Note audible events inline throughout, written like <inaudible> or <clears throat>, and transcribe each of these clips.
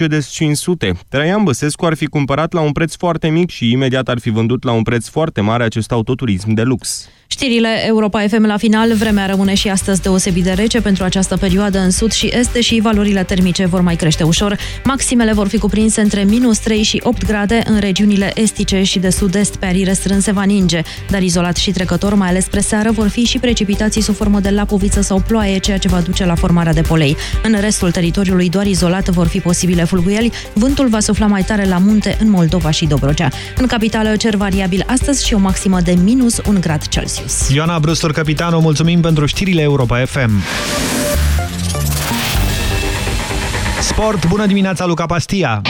Mercedes 500. Traian Băsescu ar fi cumpărat la un preț foarte mic și imediat ar fi vândut la un preț foarte mare acest autoturism de lux. Știrile Europa FM la final, vremea rămâne și astăzi deosebit de rece pentru această perioadă în sud și est și valorile termice vor mai crește ușor. Maximele vor fi cuprinse între minus 3 și 8 grade în regiunile estice și de sud-est pe arii restrânse va ninge, dar izolat și trecător, mai ales spre seară, vor fi și precipitații sub formă de lapoviță sau ploaie, ceea ce va duce la formarea de polei. În restul teritoriului doar izolat vor fi posibile fulguieli, vântul va sufla mai tare la munte în Moldova și Dobrogea. În capitală cer variabil astăzi și o maximă de minus 1 grad Celsius. Celsius. Ioana Brustur, capitanul, mulțumim pentru știrile Europa FM. Sport, bună dimineața, Luca Pastia!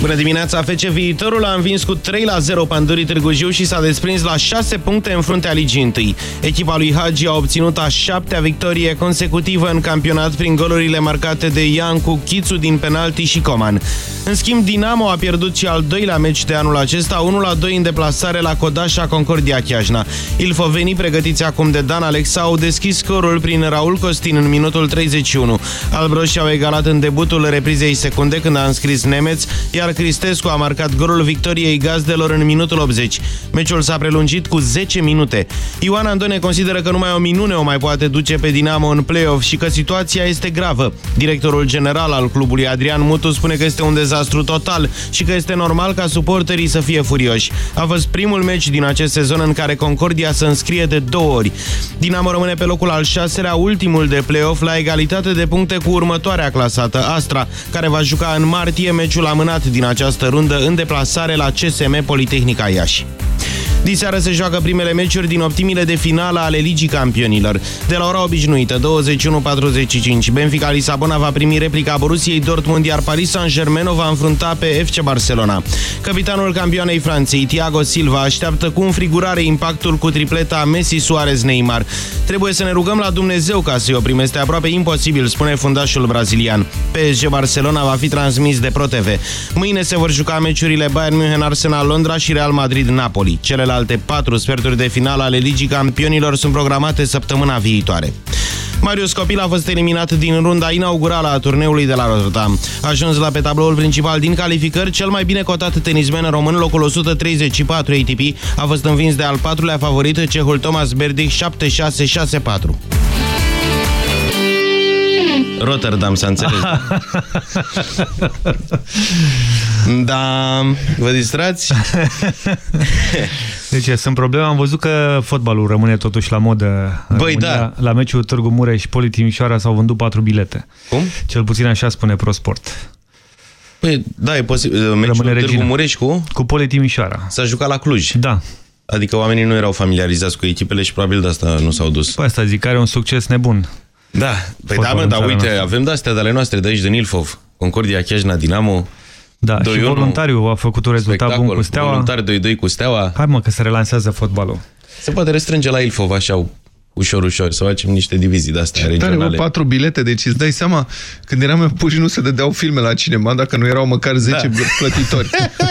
Bună dimineața, FC Viitorul a învins cu 3 la 0 Pandurii Târgu Jiu și s-a desprins la 6 puncte în fruntea ligii întâi. Echipa lui Hagi a obținut a șaptea victorie consecutivă în campionat prin golurile marcate de Iancu, Chițu din penalti și Coman. În schimb, Dinamo a pierdut și al doilea meci de anul acesta, 1-2 în deplasare la Codașa Concordia Chiajna. Ilfovenii, pregătiți acum de Dan Alexa, au deschis scorul prin Raul Costin în minutul 31. Albroșii au egalat în debutul reprizei secunde când a înscris Nemeț, iar Cristescu a marcat golul victoriei gazdelor în minutul 80. Meciul s-a prelungit cu 10 minute. Ioan Andone consideră că numai o minune o mai poate duce pe Dinamo în play-off și că situația este gravă. Directorul general al clubului Adrian Mutu spune că este un dezastru dezastru total și că este normal ca suporterii să fie furioși. A fost primul meci din acest sezon în care Concordia să înscrie de două ori. Dinamo rămâne pe locul al șaselea, ultimul de play-off, la egalitate de puncte cu următoarea clasată, Astra, care va juca în martie meciul amânat din această rundă în deplasare la CSM Politehnica Iași. Diseară se joacă primele meciuri din optimile de finală ale Ligii Campionilor. De la ora obișnuită, 21.45, Benfica Lisabona va primi replica Borusiei Dortmund, iar Paris Saint-Germain o va înfrunta pe FC Barcelona. Capitanul campioanei Franței, Thiago Silva, așteaptă cu înfrigurare impactul cu tripleta Messi-Suarez-Neymar. Trebuie să ne rugăm la Dumnezeu ca să-i oprim. Este aproape imposibil, spune fundașul brazilian. PSG Barcelona va fi transmis de ProTV. Mâine se vor juca meciurile Bayern München, Arsenal, Londra și Real Madrid-Napoli. Celelalte Celelalte patru sferturi de final ale Ligii Campionilor sunt programate săptămâna viitoare. Marius Copil a fost eliminat din runda inaugurală a turneului de la Rotterdam. Ajuns la pe tabloul principal din calificări, cel mai bine cotat tenismen român, locul 134 ATP, a fost învins de al patrulea favorit, cehul Thomas Berdic 7-6-6-4. Rotterdam, s-a înțeles. <laughs> da, vă distrați? <laughs> Deci sunt probleme. Am văzut că fotbalul rămâne totuși la modă. Băi, da. La meciul Târgu Mureș, Poli Timișoara s-au vândut patru bilete. Cum? Cel puțin așa spune ProSport. Păi, da, e posibil. Meciul Târgu Mureș cu? Cu Poli Timișoara. S-a jucat la Cluj. Da. Adică oamenii nu erau familiarizați cu echipele și probabil de asta nu s-au dus. Păi asta zic, are un succes nebun. Da, păi da, mă, dar uite, noastră. avem de-astea de ale noastre de aici, de Nilfov, Concordia, Chiajna, Dinamo. Da, și voluntariu a făcut un rezultat bun cu Steaua. Voluntar 2-2 cu Steaua. Hai mă, că se relansează fotbalul. Se poate restrânge la Ilfov, așa, ușor, ușor, să facem niște divizii de-astea regionale. Tare, patru bilete, deci îți dai seama, când eram eu puși nu se dădeau filme la cinema, dacă nu erau măcar 10 da. <laughs> plătitori.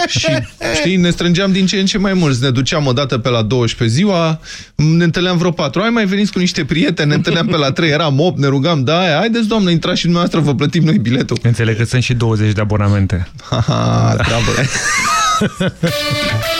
și, știi, ne strângeam din ce în ce mai mulți. Ne duceam o dată pe la 12 ziua, ne întâlneam vreo patru. Ai mai veniți cu niște prieteni, ne întâlneam pe la 3, eram 8, ne rugam, da, aia, haideți, doamnă, intrați și dumneavoastră, vă plătim noi biletul. Înțeleg că sunt și 20 de abonamente. <laughs> Ha, da. treabă. <laughs>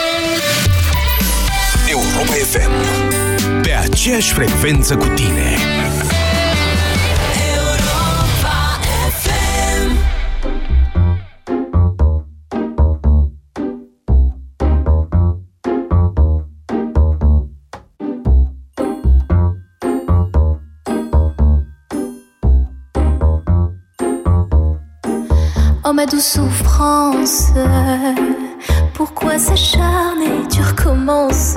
Oh ma douce souffrance, pourquoi s'acharner, tu recommences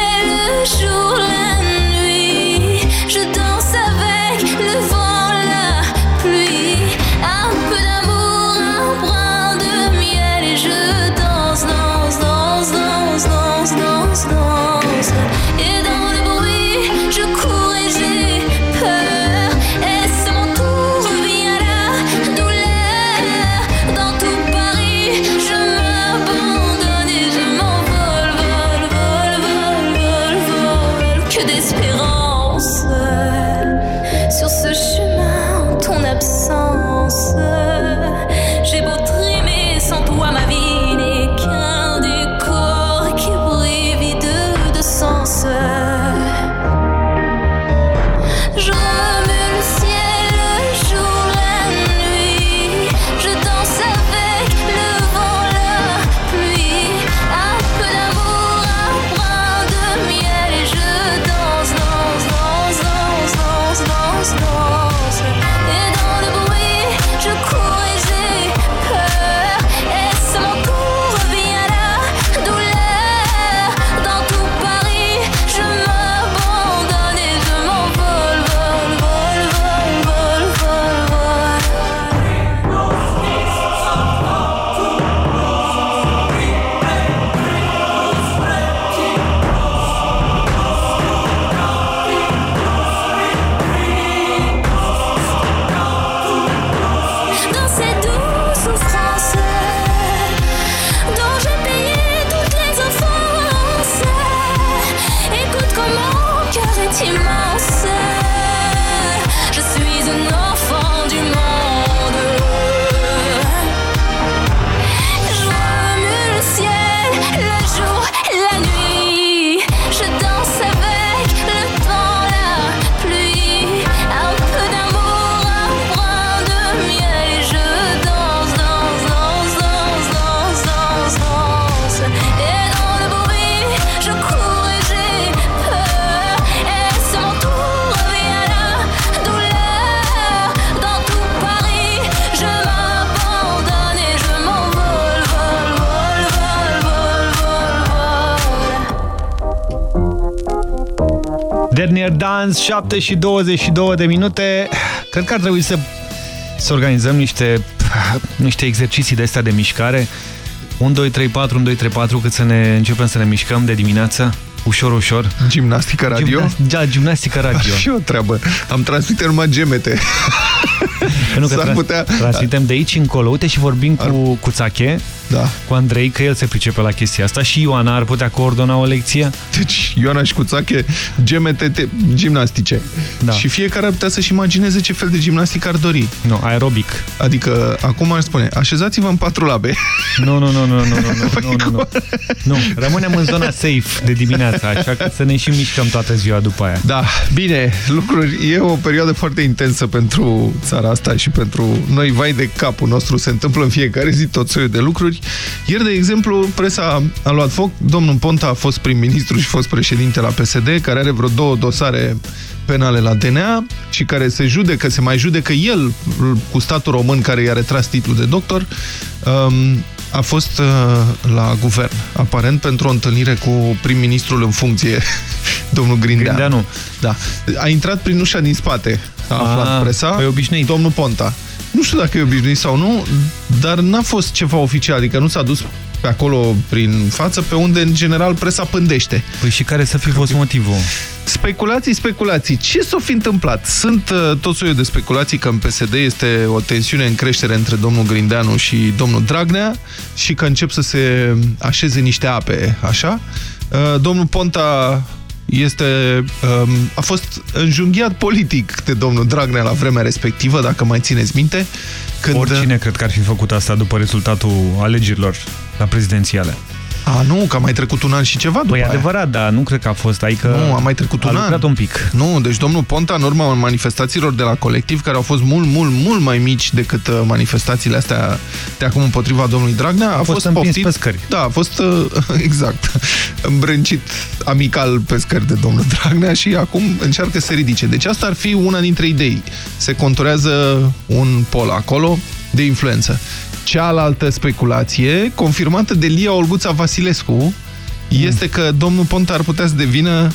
Dernier Dans, 7 și 22 de minute. Cred că ar trebui să, să organizăm niște, niște exerciții de astea de mișcare. 1, 2, 3, 4, 1, 2, 3, 4, cât să ne începem să ne mișcăm de dimineață. Ușor, ușor. Gimnastică radio? Gimna da, gimnastică radio. Și o treabă. Am transmite numai gemete. Pentru că S-ar trans putea- transmitem de aici încolo. Uite și vorbim cu, cu Țache, Da. cu Andrei, că el se pricepe la chestia asta. Și Ioana ar putea coordona o lecție. Deci Ioana și Cuțache, gemete te, gimnastice. Da. Și fiecare ar putea să-și imagineze ce fel de gimnastică ar dori. Nu, aerobic. Adică, acum aș spune, așezați-vă în patru labe. Nu, nu, nu, nu, nu, nu, nu, nu, nu. Nu, rămânem în zona safe de dimineața, așa că să ne și mișcăm toată ziua după aia. Da, bine, lucruri, e o perioadă foarte intensă pentru țara asta și pentru noi, vai de capul nostru, se întâmplă în fiecare zi tot soiul de lucruri. Ieri, de exemplu, presa a luat foc, domnul Ponta a fost prim-ministru și fost președinte la PSD, care are vreo două dosare penale la DNA și care se judecă, se mai judecă el cu statul român care i-a retras titlul de doctor, um, a fost uh, la guvern, aparent pentru o întâlnire cu prim-ministrul în funcție, <laughs> domnul Grindeanu. Grindeanu. Da. A intrat prin ușa din spate, a aflat Ah, presa. păi obișnuit. Domnul Ponta. Nu știu dacă e obișnuit sau nu, dar n-a fost ceva oficial, adică nu s-a dus pe acolo prin față, pe unde în general presa pândește. Păi și care să fi fost motivul? Speculații, speculații. Ce s-a fi întâmplat? Sunt uh, tot soiul de speculații că în PSD este o tensiune în creștere între domnul Grindeanu și domnul Dragnea și că încep să se așeze niște ape, așa. Uh, domnul Ponta este, um, a fost înjunghiat politic de domnul Dragnea la vremea respectivă, dacă mai țineți minte. Când, Oricine cred că ar fi făcut asta după rezultatul alegerilor la prezidențiale. A, nu, că a mai trecut un an și ceva după Păi aia. adevărat, dar nu cred că a fost, adică Nu, a mai trecut a un lucrat an. un pic. Nu, deci domnul Ponta, în urma manifestațiilor de la colectiv, care au fost mult, mult, mult mai mici decât uh, manifestațiile astea de acum împotriva domnului Dragnea, a, fost fost împins poftit, pe scări. Da, a fost uh, <laughs> exact îmbrâncit amical pe scări de domnul Dragnea și acum încearcă să se ridice. Deci asta ar fi una dintre idei. Se conturează un pol acolo de influență. Cealaltă speculație, confirmată de Lia Olguța Vasilescu, este că domnul Ponta ar putea să devină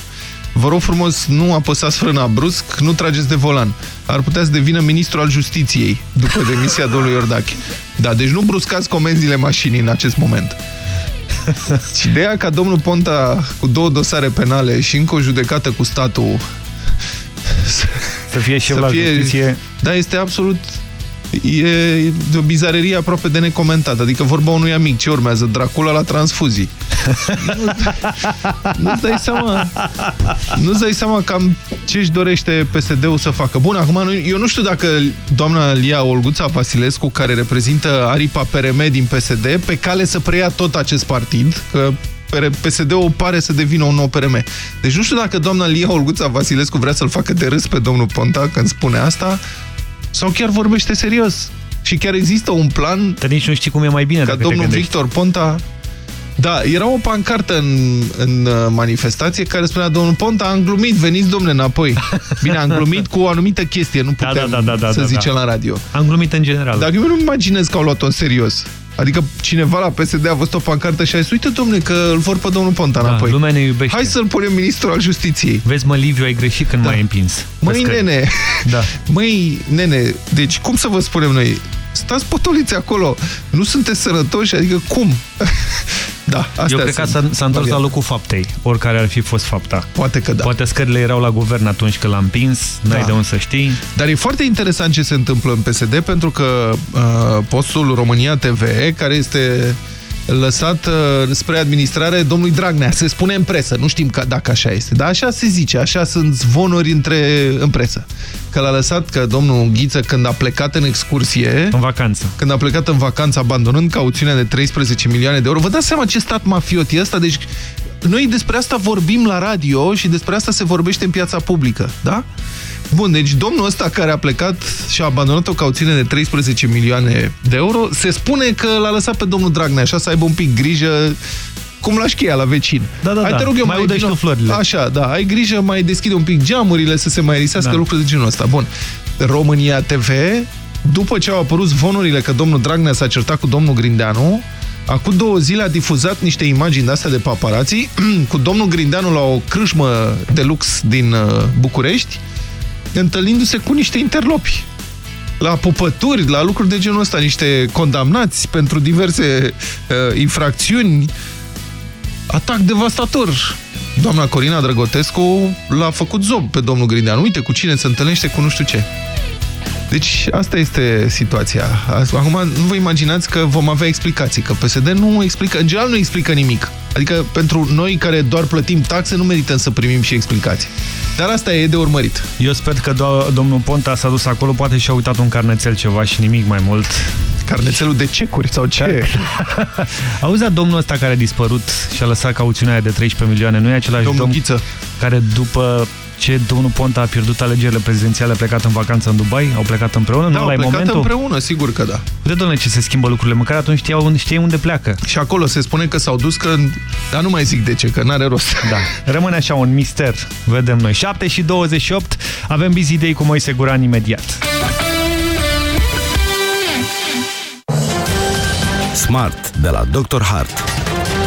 Vă rog frumos, nu apăsați frâna brusc, nu trageți de volan. Ar putea să devină ministru al justiției după demisia <laughs> domnului Iordache. Da, deci nu bruscați comenzile mașinii în acest moment. Și ideea ca domnul Ponta cu două dosare penale și încă o judecată cu statul Să fie șef să la fie, justiție. Da, este absolut... E de o bizarerie aproape de necomentat. Adică vorba unui amic. Ce urmează? Dracula la transfuzii. Nu-ți dai seama Nu-ți dai seama cam ce își dorește PSD-ul să facă Bun, acum nu- eu nu știu dacă doamna Lia Olguța Vasilescu Care reprezintă aripa PRM din PSD Pe cale să preia tot acest partid Că PSD-ul pare să devină un nou PRM Deci nu știu dacă doamna Lia Olguța Vasilescu Vrea să-l facă de râs pe domnul Ponta Când spune asta Sau chiar vorbește serios și chiar există un plan Dar nici nu știi cum e mai bine ca dacă te domnul gândești. Victor Ponta... Da, era o pancartă în, în uh, manifestație care spunea domnul Ponta, am glumit, veniți domnule înapoi. <laughs> Bine, am glumit cu o anumită chestie, nu Da, putem da, da, da, să da, zicem da. la radio. Am glumit în general. Dacă eu nu imaginez că au luat-o în serios. Adică cineva la PSD a văzut o pancartă și a zis, uite domnule că îl vor pe domnul Ponta da, înapoi. lumea ne iubește. Hai să-l punem ministru al justiției. Vezi, mă, Liviu, ai greșit când Da. m-ai împins. Măi, Vezi că- nene, <laughs> Da. măi, nene, deci cum să vă spunem noi? Stați potoliți acolo, nu sunteți sănătoși, adică cum? <laughs> da, astea Eu cred că sunt s-a, s-a întors la variante. locul faptei, oricare ar fi fost fapta. Poate că da. Poate scările erau la guvern atunci când l-am împins, n-ai Da. de unde să știi. Dar e foarte interesant ce se întâmplă în PSD, pentru că uh, postul România TV, care este lăsat uh, spre administrare domnului Dragnea, se spune în presă, nu știm ca, dacă așa este, dar așa se zice, așa sunt zvonuri între, în presă. Că l-a lăsat, că domnul Ghiță, când a plecat în excursie, În vacanță. când a plecat în vacanță, abandonând cauțiunea de 13 milioane de euro. Vă dați seama ce stat mafiot e ăsta? Deci noi despre asta vorbim la radio și despre asta se vorbește în piața publică, da? Bun, deci domnul ăsta care a plecat și a abandonat o cauțiune de 13 milioane de euro, se spune că l-a lăsat pe domnul Dragnea, așa să aibă un pic grijă cum la șcheia la vecin. Da, da, Hai, da. te rog eu, Mai udești vino- tu florile. Așa, da, ai grijă, mai deschide un pic geamurile să se mai risească Da. lucruri de genul ăsta. Bun. România TV, după ce au apărut zvonurile că domnul Dragnea s-a certat cu domnul Grindeanu, acum două zile a difuzat niște imagini de-astea de paparații <clears throat> cu domnul Grindeanu la o crâșmă de lux din uh, București, întâlnindu-se cu niște interlopi la pupături, la lucruri de genul ăsta, niște condamnați pentru diverse uh, infracțiuni. Atac devastator. Doamna Corina Drăgotescu l-a făcut zob pe domnul Grindeanu. Uite cu cine se întâlnește, cu nu știu ce. Deci asta este situația. Acum nu vă imaginați că vom avea explicații, că PSD nu explică, în general nu explică nimic. Adică pentru noi care doar plătim taxe nu merităm să primim și explicații. Dar asta e de urmărit. Eu sper că do domnul Ponta s-a dus acolo, poate și-a uitat un carnețel ceva și nimic mai mult. Carnețelul de cecuri sau ce? <laughs> Auzi, domnul ăsta care a dispărut și a lăsat cauțiunea de 13 milioane, nu e același Domnul domn Ghiță. care după ce domnul Ponta a pierdut alegerile prezidențiale, a plecat în vacanță în Dubai? Au plecat împreună? Da, nu, au la plecat momentul? împreună, sigur că da. Uite, domnule, ce se schimbă lucrurile. Măcar atunci știau unde, știai unde pleacă. Și acolo se spune că s-au dus, că... dar nu mai zic de ce, că n-are rost. <laughs> Da, rămâne așa un mister, vedem noi. 7 și 28, avem Busy Day cu Moise Guran imediat. Smart de la Dr. Hart.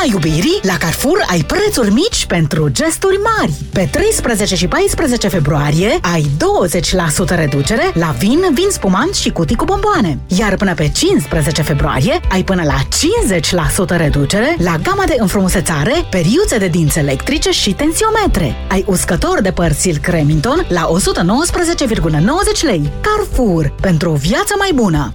În luna iubirii, la Carrefour ai prețuri mici pentru gesturi mari. Pe 13 și 14 februarie ai 20% reducere la vin, vin spumant și cutii cu bomboane. Iar până pe 15 februarie ai până la 50% reducere la gama de înfrumusețare, periuțe de dinți electrice și tensiometre. Ai uscător de păr Silk Remington la 119,90 lei. Carrefour. Pentru o viață mai bună.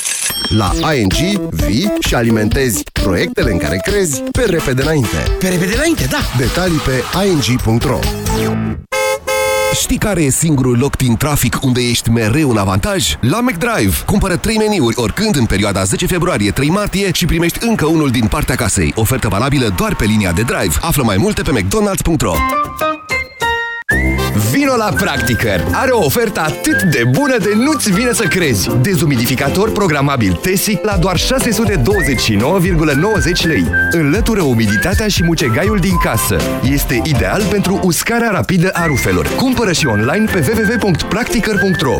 La ING vii și alimentezi proiectele în care crezi pe repede înainte. Pe repede înainte, da! Detalii pe ing.ro Știi care e singurul loc din trafic unde ești mereu în avantaj? La McDrive! Cumpără 3 meniuri oricând în perioada 10 februarie-3 martie și primești încă unul din partea casei. Ofertă valabilă doar pe linia de drive. Află mai multe pe mcdonalds.ro Vino la Practicăr! Are o ofertă atât de bună de nu-ți vine să crezi! Dezumidificator programabil Tesi la doar 629,90 lei. Înlătură umiditatea și mucegaiul din casă. Este ideal pentru uscarea rapidă a rufelor. Cumpără și online pe www.practicăr.ro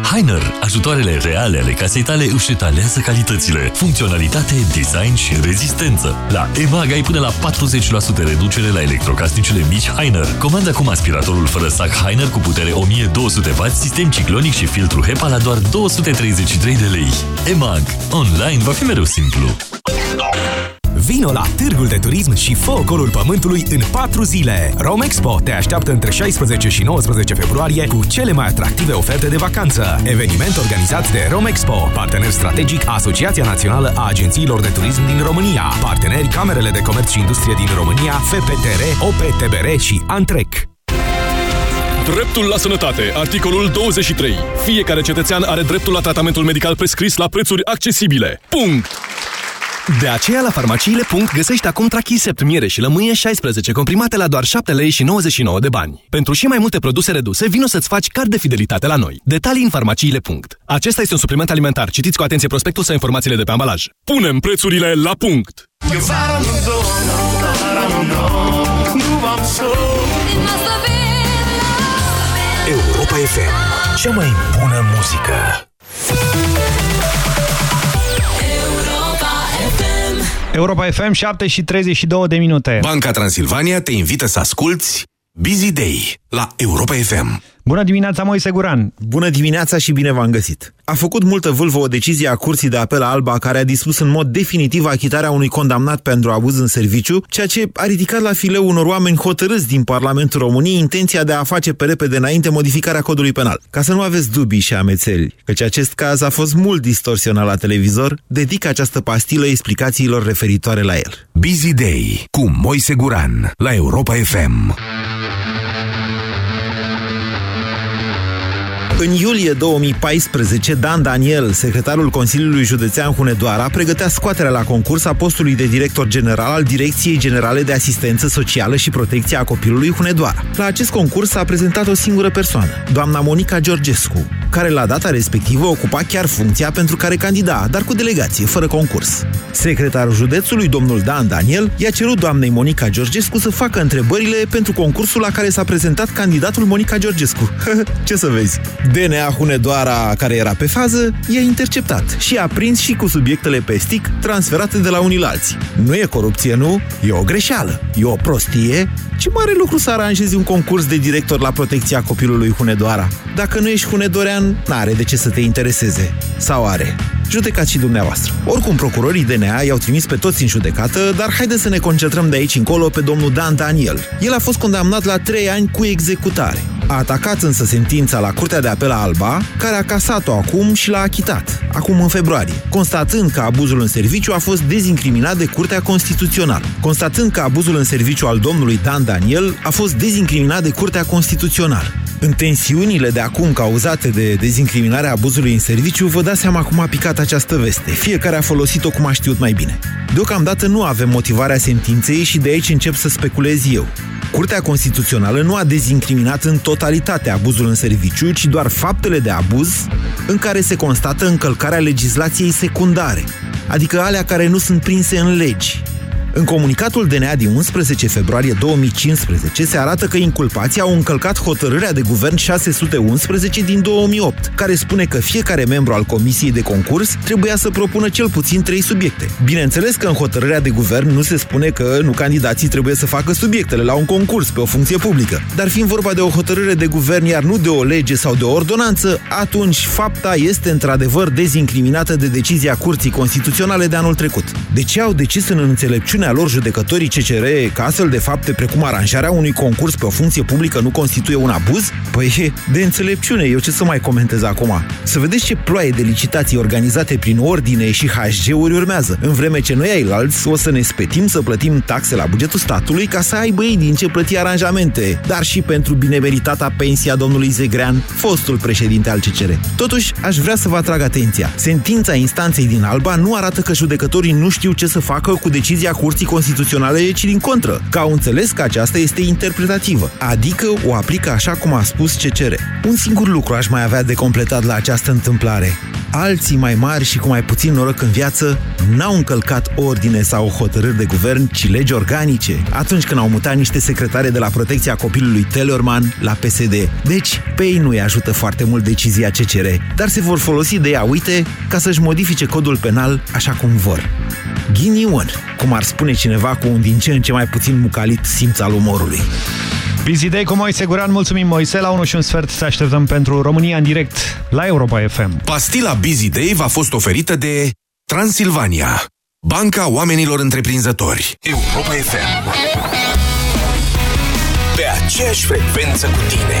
Heiner, ajutoarele reale ale casei tale își etalează calitățile, funcționalitate, design și rezistență. La EMAG ai până la 40% reducere la electrocasnicele mici Heiner. Comanda acum aspiratorul fără sac Heiner cu putere 1200W, sistem ciclonic și filtru HEPA la doar 233 de lei. EMAG. Online va fi mereu simplu. Vino la Târgul de Turism și fă ocolul pământului în 4 zile. Romexpo te așteaptă între 16 și 19 februarie cu cele mai atractive oferte de vacanță. Eveniment organizat de Romexpo, partener strategic Asociația Națională a Agențiilor de Turism din România, parteneri Camerele de Comerț și Industrie din România, FPTR, OPTBR și Antrec. Dreptul la sănătate. Articolul 23. Fiecare cetățean are dreptul la tratamentul medical prescris la prețuri accesibile. Punct! De aceea la farmaciile. găsești acum Trachisept miere și lămâie 16 comprimate la doar 7 lei și 99 de bani. Pentru și mai multe produse reduse, vino să-ți faci card de fidelitate la noi. Detalii în farmaciile. Acesta este un supliment alimentar. Citiți cu atenție prospectul sau informațiile de pe ambalaj. Punem prețurile la punct! Europa FM. Cea mai bună muzică. Europa FM, 7 și 32 de minute. Banca Transilvania te invită să asculti Busy Day la Europa FM. Bună dimineața, Moise Guran! Bună dimineața și bine v-am găsit! A făcut multă vâlvă o decizie a Curții de Apel a Alba care a dispus în mod definitiv achitarea unui condamnat pentru abuz în serviciu, ceea ce a ridicat la fileu unor oameni hotărâți din Parlamentul României intenția de a face pe repede înainte modificarea codului penal. Ca să nu aveți dubii și amețeli, căci acest caz a fost mult distorsionat la televizor, dedic această pastilă explicațiilor referitoare la el. Busy Day cu Moise Guran la Europa FM. În iulie 2014, Dan Daniel, secretarul Consiliului Județean Hunedoara, pregătea scoaterea la concurs a postului de director general al Direcției Generale de Asistență Socială și Protecția a Copilului Hunedoara. La acest concurs a prezentat o singură persoană, doamna Monica Georgescu, care la data respectivă ocupa chiar funcția pentru care candida, dar cu delegație, fără concurs. Secretarul județului, domnul Dan Daniel, i-a cerut doamnei Monica Georgescu să facă întrebările pentru concursul la care s-a prezentat candidatul Monica Georgescu. <laughs> Ce să vezi? DNA Hunedoara, care era pe fază, i-a interceptat și a prins și cu subiectele pe stick transferate de la unii la alții. Nu e corupție, nu? E o greșeală. E o prostie. Ce mare lucru să aranjezi un concurs de director la protecția copilului Hunedoara. Dacă nu ești hunedorean, n-are de ce să te intereseze. Sau are? Judecați și dumneavoastră. Oricum, procurorii DNA i-au trimis pe toți în judecată, dar haide să ne concentrăm de aici încolo pe domnul Dan Daniel. El a fost condamnat la 3 ani cu executare. A atacat însă sentința la Curtea de Apel a Alba, care a casat-o acum și l-a achitat, acum în februarie, constatând că abuzul în serviciu a fost dezincriminat de Curtea Constituțională. Constatând că abuzul în serviciu al domnului Dan Daniel a fost dezincriminat de Curtea Constituțională. În tensiunile de acum cauzate de dezincriminarea abuzului în serviciu, vă dați seama cum a picat această veste. Fiecare a folosit-o cum a știut mai bine. Deocamdată nu avem motivarea sentinței și de aici încep să speculez eu. Curtea Constituțională nu a dezincriminat în totalitate abuzul în serviciu, ci doar faptele de abuz în care se constată încălcarea legislației secundare, adică alea care nu sunt prinse în legi, în comunicatul DNA din 11 februarie 2015 se arată că inculpații au încălcat hotărârea de guvern 611 din 2008, care spune că fiecare membru al comisiei de concurs trebuia să propună cel puțin trei subiecte. Bineînțeles că în hotărârea de guvern nu se spune că nu candidații trebuie să facă subiectele la un concurs pe o funcție publică, dar fiind vorba de o hotărâre de guvern, iar nu de o lege sau de o ordonanță, atunci fapta este într-adevăr dezincriminată de decizia Curții Constituționale de anul trecut. De ce au decis în înțelepciune înțelepciunea lor judecătorii CCR că astfel de fapte precum aranjarea unui concurs pe o funcție publică nu constituie un abuz? Păi de înțelepciune, eu ce să mai comentez acum? Să vedeți ce ploaie de licitații organizate prin ordine și HG-uri urmează, în vreme ce noi ailalți o să ne spetim să plătim taxe la bugetul statului ca să aibă ei din ce plăti aranjamente, dar și pentru binemeritata pensia domnului Zegrean, fostul președinte al CCR. Totuși, aș vrea să vă atrag atenția. Sentința instanței din Alba nu arată că judecătorii nu știu ce să facă cu decizia cu Curții Constituționale, ci din contră, că au înțeles că aceasta este interpretativă, adică o aplică așa cum a spus CCR. Un singur lucru aș mai avea de completat la această întâmplare. Alții mai mari și cu mai puțin noroc în viață n-au încălcat ordine sau hotărâri de guvern, ci legi organice, atunci când au mutat niște secretare de la protecția copilului Tellerman la PSD. Deci, pe ei nu-i ajută foarte mult decizia CCR, dar se vor folosi de ea, uite, ca să-și modifice codul penal așa cum vor. Ghinion, cum ar spune cineva cu un din ce în ce mai puțin mucalit simț al umorului. Busy Day cu Moise Guran, mulțumim Moise, la 1 și un sfert să așteptăm pentru România în direct la Europa FM. Pastila Busy Day v-a fost oferită de Transilvania, Banca Oamenilor Întreprinzători. Europa FM. Pe aceeași frecvență cu tine.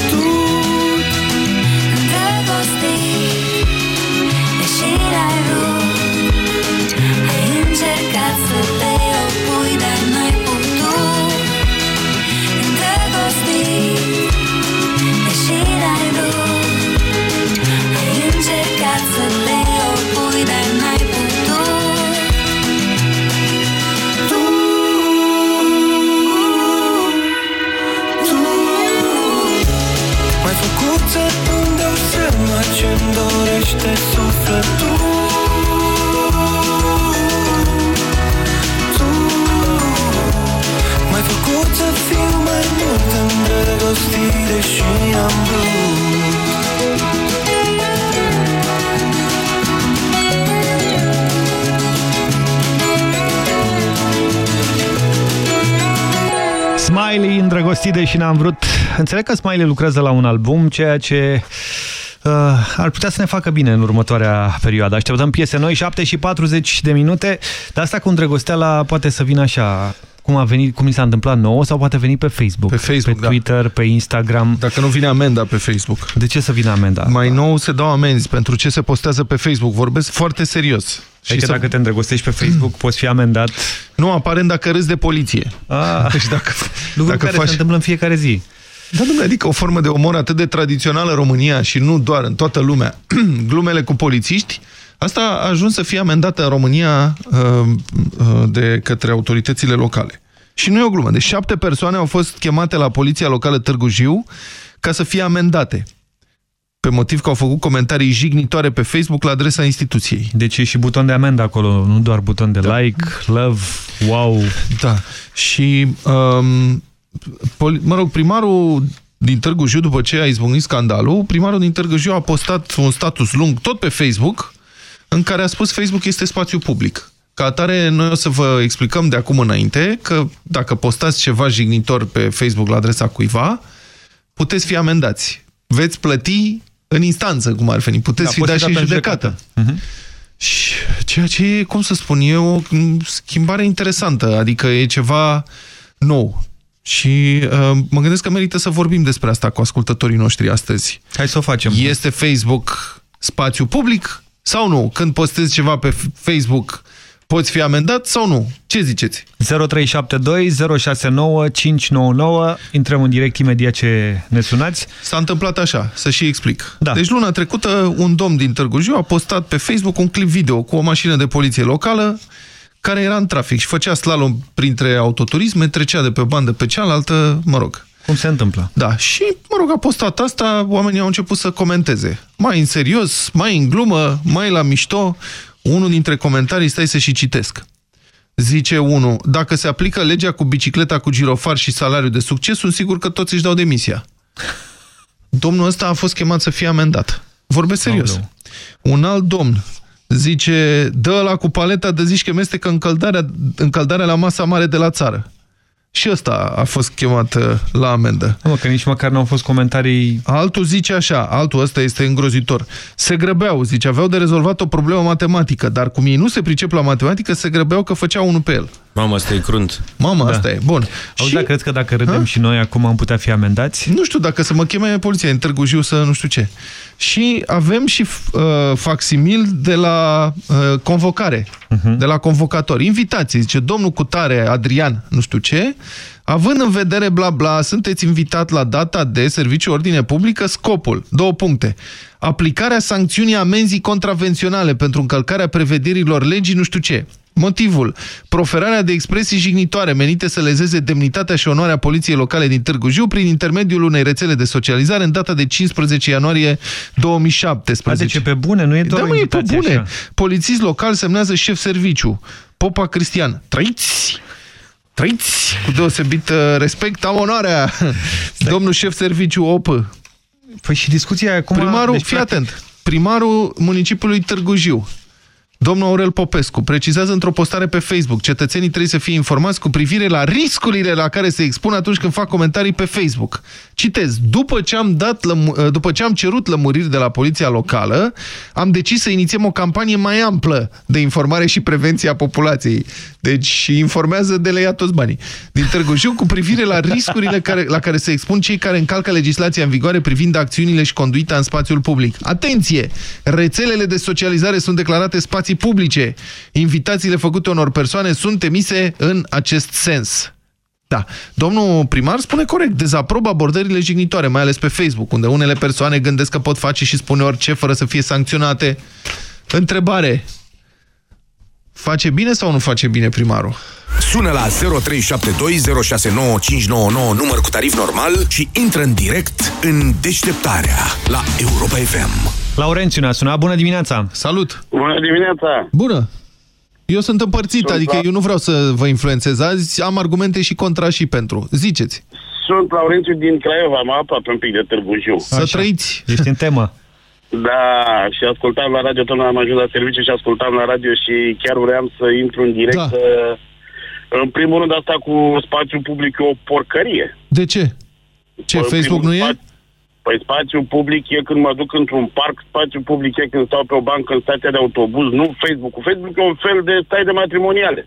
sufletul Tu M-ai făcut să fiu mai mult îndrăgostit Deși am vrut Smiley, îndrăgostit și n-am vrut. Înțeleg că Smiley lucrează la un album, ceea ce uh, ar putea să ne facă bine în următoarea perioadă. Așteptăm piese noi, 7 și 40 de minute, dar asta cu îndrăgosteala poate să vină așa cum a venit, cum mi s-a întâmplat nouă sau poate veni pe Facebook, Pe Facebook, pe da. Twitter, pe Instagram. Dacă nu vine amenda pe Facebook. De ce să vină amenda? Mai nou se dau amenzi pentru ce se postează pe Facebook. Vorbesc foarte serios. Adică să- dacă te îndrăgostești pe Facebook, poți fi amendat. Nu, aparent dacă râzi de poliție. Ah, Deci dacă, lucruri care se întâmplă în fiecare zi. Da, domnule, adică o formă de omor atât de tradițională în România și nu doar în toată lumea, <clears throat> glumele cu polițiști, asta a ajuns să fie amendată în România uh, uh, de către autoritățile locale. Și nu e o glumă. Deci șapte persoane au fost chemate la poliția locală Târgu Jiu ca să fie amendate. Pe motiv că au făcut comentarii jignitoare pe Facebook la adresa instituției. Deci e și buton de amendă acolo, nu doar buton de da. like, love, wow. Da. Și, um, poli- mă rog, primarul din Târgu Jiu, după ce a izbucnit scandalul, primarul din Târgu Jiu a postat un status lung, tot pe Facebook, în care a spus Facebook este spațiu public. Ca atare, noi o să vă explicăm de acum înainte că dacă postați ceva jignitor pe Facebook la adresa cuiva, puteți fi amendați. Veți plăti în instanță, cum ar fi. Puteți Da, fi poți dați fi și dat în în judecată. judecată. Și ceea ce e, cum să spun, e o schimbare interesantă, adică e ceva nou. Și uh, mă gândesc că merită să vorbim despre asta cu ascultătorii noștri astăzi. Hai să o facem. Este Facebook spațiu public sau nu? Când postezi ceva pe Facebook, poți fi amendat sau nu? Ce ziceți? 0372 069 599 Intrăm în direct imediat ce ne sunați. S-a întâmplat așa, să și explic. Da. Deci luna trecută un domn din Târgu Jiu a postat pe Facebook un clip video cu o mașină de poliție locală care era în trafic și făcea slalom printre autoturisme, trecea de pe o bandă pe cealaltă, mă rog. Cum se întâmplă? Da, și, mă rog, a postat asta, oamenii au început să comenteze. Mai în serios, mai în glumă, mai la mișto. Unul dintre comentarii, stai să și citesc. Zice unul, dacă se aplică legea cu bicicleta cu girofar și salariu de succes, sunt sigur că toți își dau demisia. Domnul ăsta a fost chemat să fie amendat. Vorbesc serios. Aoleu. Un alt domn zice, dă la cu paleta de zici că mestecă încăldarea, încăldarea la masa mare de la țară. Și ăsta a fost chemat uh, la amendă. Mă, că nici măcar n-au fost comentarii... Altul zice așa, altul ăsta este îngrozitor. Se grăbeau, zice, aveau de rezolvat o problemă matematică, dar cum ei nu se pricep la matematică, se grăbeau că făceau unul pe el. Mamă, asta e crunt. Mamă, Da. asta e. Bun. Auzi, și dar crezi că dacă râdem Ha? și noi acum am putea fi amendați? nu știu dacă să mă cheme poliția în Târgu Jiu să nu știu ce. Și avem și uh, facsimil de la uh, convocare, de la convocator. Invitații, zice, domnul Cutare, Adrian, nu știu ce, având în vedere bla bla, sunteți invitat la data de serviciu ordine publică, scopul, două puncte. Aplicarea sancțiunii amenzii contravenționale pentru încălcarea prevederilor legii, nu știu ce. Motivul. Proferarea de expresii jignitoare menite să lezeze demnitatea și onoarea poliției locale din Târgu Jiu prin intermediul unei rețele de socializare în data de 15 ianuarie 2017. Deci e pe bune, nu e doar da, o mă, e pe invitație bune. așa. Polițist local semnează șef serviciu. Popa Cristian. Trăiți! Trăiți! Cu deosebit uh, respect, am onoarea. <laughs> Domnul șef serviciu OP. Păi și discuția acum... Primarul, deci, fii practic, atent, primarul municipiului Târgu Jiu, domnul Aurel Popescu, precizează într-o postare pe Facebook, cetățenii trebuie să fie informați cu privire la riscurile la care se expun atunci când fac comentarii pe Facebook. Citez, după ce am, dat lămu- după ce am cerut lămuriri de la poliția locală, am decis să inițiem o campanie mai amplă de informare și prevenție a populației. Deci informează de le ia toți banii. Din Târgu Jiu cu privire la riscurile care, la care se expun cei care încalcă legislația în vigoare privind acțiunile și conduita în spațiul public. Atenție! Rețelele de socializare sunt declarate spații publice. Invitațiile făcute unor persoane sunt emise în acest sens. Da. Domnul primar spune corect, dezaprob abordările jignitoare, mai ales pe Facebook, unde unele persoane gândesc că pot face și spune orice fără să fie sancționate. Întrebare. Face bine sau nu face bine primarul? Sună la 0372069599 număr cu tarif normal și intră în direct în deșteptarea la Europa FM. Laurențiu ne-a sunat. Bună dimineața! Salut! Bună dimineața! Bună! Eu sunt împărțit, Sunt adică la- eu nu vreau să vă influențez azi, am argumente și contra și pentru. Ziceți, Sunt Laurențiu din Craiova, mă apă un pic de Târgu Jiu. să trăiți! Ești în temă. Da, și ascultam la radio, tocmai am ajuns la serviciu și ascultam la radio și chiar vreau să intru în direct. Da. Da. În primul rând, asta cu spațiul public e o porcărie. De ce? Ce, Păi, în Facebook primul nu e? spa- Păi spațiul public e când mă duc într-un parc, spațiul public e când stau pe o bancă în stația de autobuz, nu Facebook-ul. Facebook e un fel de stai de matrimoniale.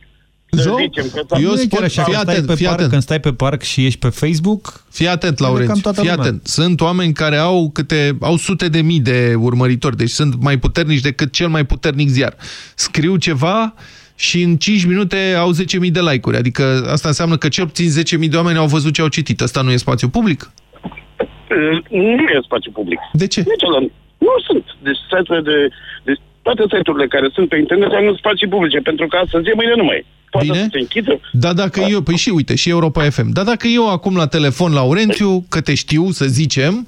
Să Zău? zicem că s-a- Eu Nu e spun, chiar așa, fii când stai, atent, pe fii parc, atent. când stai pe parc și ești pe Facebook, Fii atent, cam Laurențiu, toată fii lumea. atent. Sunt oameni care au câte au sute de mii de urmăritori, deci sunt mai puternici decât cel mai puternic ziar. Scriu ceva și în 5 minute au 10.000 de like-uri. Adică asta înseamnă că cel puțin 10.000 de oameni au văzut ce au citit. Asta nu e spațiu public? Nu e spațiu public. De ce? Nici ăla. Nu sunt. Deci site-urile de, de toate site-urile care sunt pe internet au spații publice, pentru că astăzi e, mâine nu mai e. Poate Bine. să se închidă. Da, dacă eu, păi și uite, și Europa FM. Dar dacă eu acum la telefon, Laurențiu, că te știu, să zicem,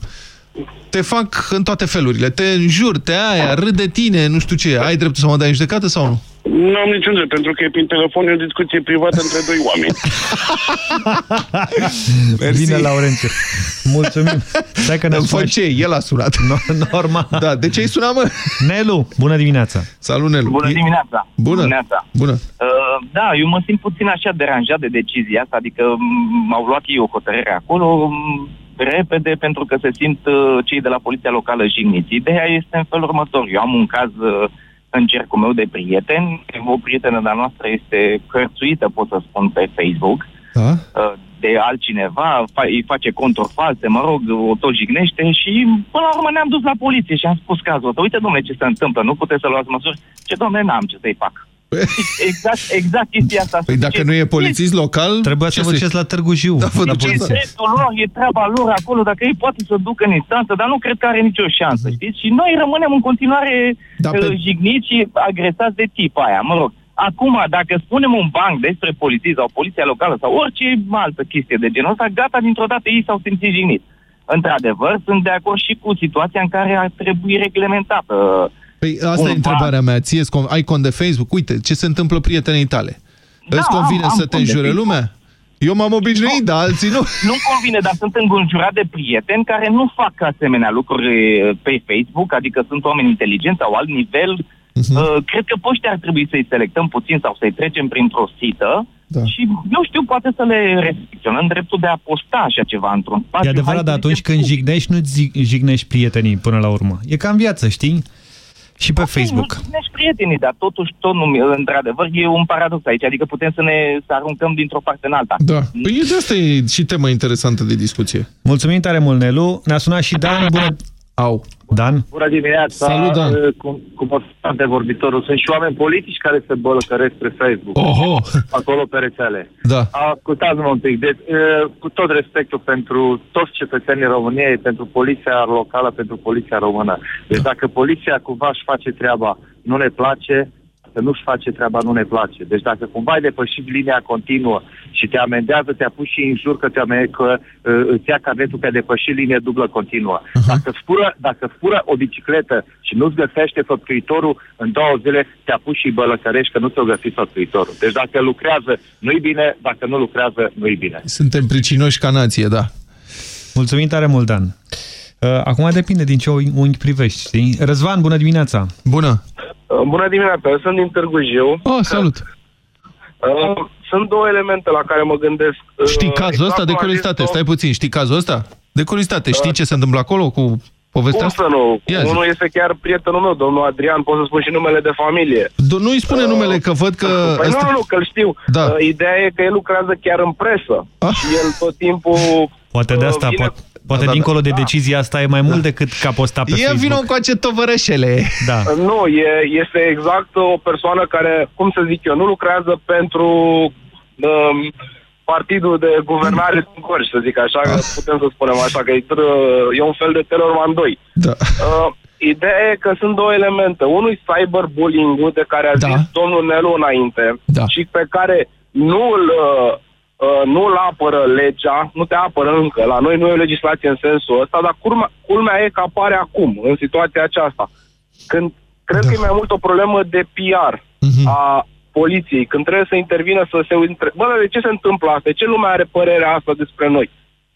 te fac în toate felurile. Te înjur, te aia, râd de tine, nu știu ce. Ai dreptul să mă dai în judecată sau nu? Nu am niciun drept, pentru că e prin telefon e o discuție privată între doi oameni. <laughs> Mersi. Bine, Laurențiu. Mulțumim. Stai că ne Îmi fă ce? El a sunat. Normal. Da, de ce ai sunat, mă? Nelu, bună dimineața. Salut, Nelu. Bună dimineața! Bună. Dimineața. Bună. Uh, da, eu mă simt puțin așa deranjat de decizia asta, adică m, au luat ei o hotărâre acolo m, repede pentru că se simt uh, cei de la poliția locală jigniți. Ideea este în felul următor. Eu am un caz uh, în cercul meu de prieteni. O prietenă de-a noastră este hărțuită, pot să spun, pe Facebook. Da? Uh, de altcineva, fa- îi face conturi false, mă rog, o tot jignește și până la urmă ne-am dus la poliție și am spus cazul ăsta. Uite, domnule, ce se întâmplă, nu puteți să luați măsuri? Ce, domnule, n-am ce să-i fac. Exact, exact chestia asta. Păi dacă nu e polițist local... Trebuia ce să vă duceți la Târgu Jiu, Da, vă la duceți. E poliție. dreptul lor, e treaba lor acolo, dacă ei poate să ducă în instanță, dar nu cred că are nicio șansă, știți? Și noi rămânem în continuare Da, da, pe- jigniți și agresați de tip aia, mă rog. Acum, dacă spunem un banc despre poliție sau poliția locală sau orice altă chestie de genul ăsta, gata, dintr-o dată ei s-au simțit jigniți. Într-adevăr, sunt de acord și cu situația în care ar trebui reglementată Păi asta e Cumva. întrebarea mea. Ție ai cont de Facebook? Uite, ce se întâmplă prietenii tale? Da, Îți convine am- am să te cont de înjure Facebook. lumea? Eu m-am obișnuit, dar alții nu. Nu convine, dar sunt înconjurat de prieteni care nu fac asemenea lucruri eh, pe Facebook, adică sunt oameni inteligenți sau alt nivel. Mhm. Uh, cred că pe ăștia ar trebui să-i selectăm puțin sau să-i trecem printr-o sită Da. și, eu știu, poate să le restricționăm dreptul de a posta așa ceva într-un spațiu. E adevărat, Hai dar să atunci zicem, când jignești, nu jignești prietenii până la urmă. E ca în viață, știi? Și pe Facebook. Nu jignești prietenii, dar totuși, tot nu, într-adevăr, e un paradox aici. Adică putem să ne să aruncăm dintr-o parte în alta. Da. Păi de asta e și tema interesantă de discuție. Mulțumim tare mult, Nelu. Ne-a sunat și Dan. Bună... Au. Dan? Bună dimineața! Salut, Dan. Uh, Cum, cum a spus de vorbitorul, sunt și oameni politici care se bălăcăresc pe Facebook. Oho! Acolo pe rețele. Da. Ascultați-mă un pic. Deci, uh, cu tot respectul pentru toți cetățenii României, pentru poliția locală, pentru poliția română. Deci dacă poliția cumva își face treaba, nu ne place, dacă nu-și face treaba, nu ne place. Deci dacă cumva ai depășit linia continuă și te amendează, te-a pus și în jur că, te ame- că uh, îți ia carnetul că ai depășit linie dublă continuă. Dacă fură, dacă fură o bicicletă și nu-ți găsește făptuitorul, în două zile te-a pus și bălăcărești că nu ți-o găsit făptuitorul. Deci dacă lucrează, nu-i bine, dacă nu lucrează, nu-i bine. Suntem pricinoși ca nație, da. Mulțumim tare mult, Dan. Uh, Acum depinde din ce unghi privești, știi? Răzvan, bună dimineața! Bună! Bună dimineața, eu sunt din Târgu Jiu. Oh, salut! Uh, Sunt două elemente la care mă gândesc. Uh, Știi cazul ăsta de cum a zis curiozitate? domnul- Stai puțin, știi cazul ăsta? De curiozitate, știi ce se întâmplă acolo cu povestea Cum asta? să nu? Ia zi. Unul este chiar prietenul meu, domnul Adrian, pot să spun și numele de familie. Do- Nu-i spune numele, că văd că... Păi ăsta- nu, nu, nu, că-l știu. Da. Uh, Ideea e că el lucrează chiar în presă. Și el tot timpul... Poate de uh, asta, vine- poate, poate Da, da, dincolo da. de decizia asta e mai mult decât ca posta pe Ia Facebook. vină cu ace tovărășele! Da. Uh, Nu, e, este exact o persoană care, cum să zic eu, nu lucrează pentru um, partidul de guvernare din Gorj, să zic așa, că putem să spunem așa, că e, tr- e un fel de Telorman 2. Da. Uh, ideea e că sunt două elemente. Unul e cyberbullying-ul de care a Da. zis domnul Nelu înainte Da. și pe care nu îl uh, uh, nu-l apără legea, nu te apără încă. La noi nu e o legislație în sensul ăsta, dar culmea, culmea e că apare acum, în situația aceasta. Când cred Da. că e mai mult o problemă de PR Mhm. a poliției, când trebuie să intervină să se între... Bă, dar de ce se întâmplă asta? De ce lumea are părerea asta despre noi?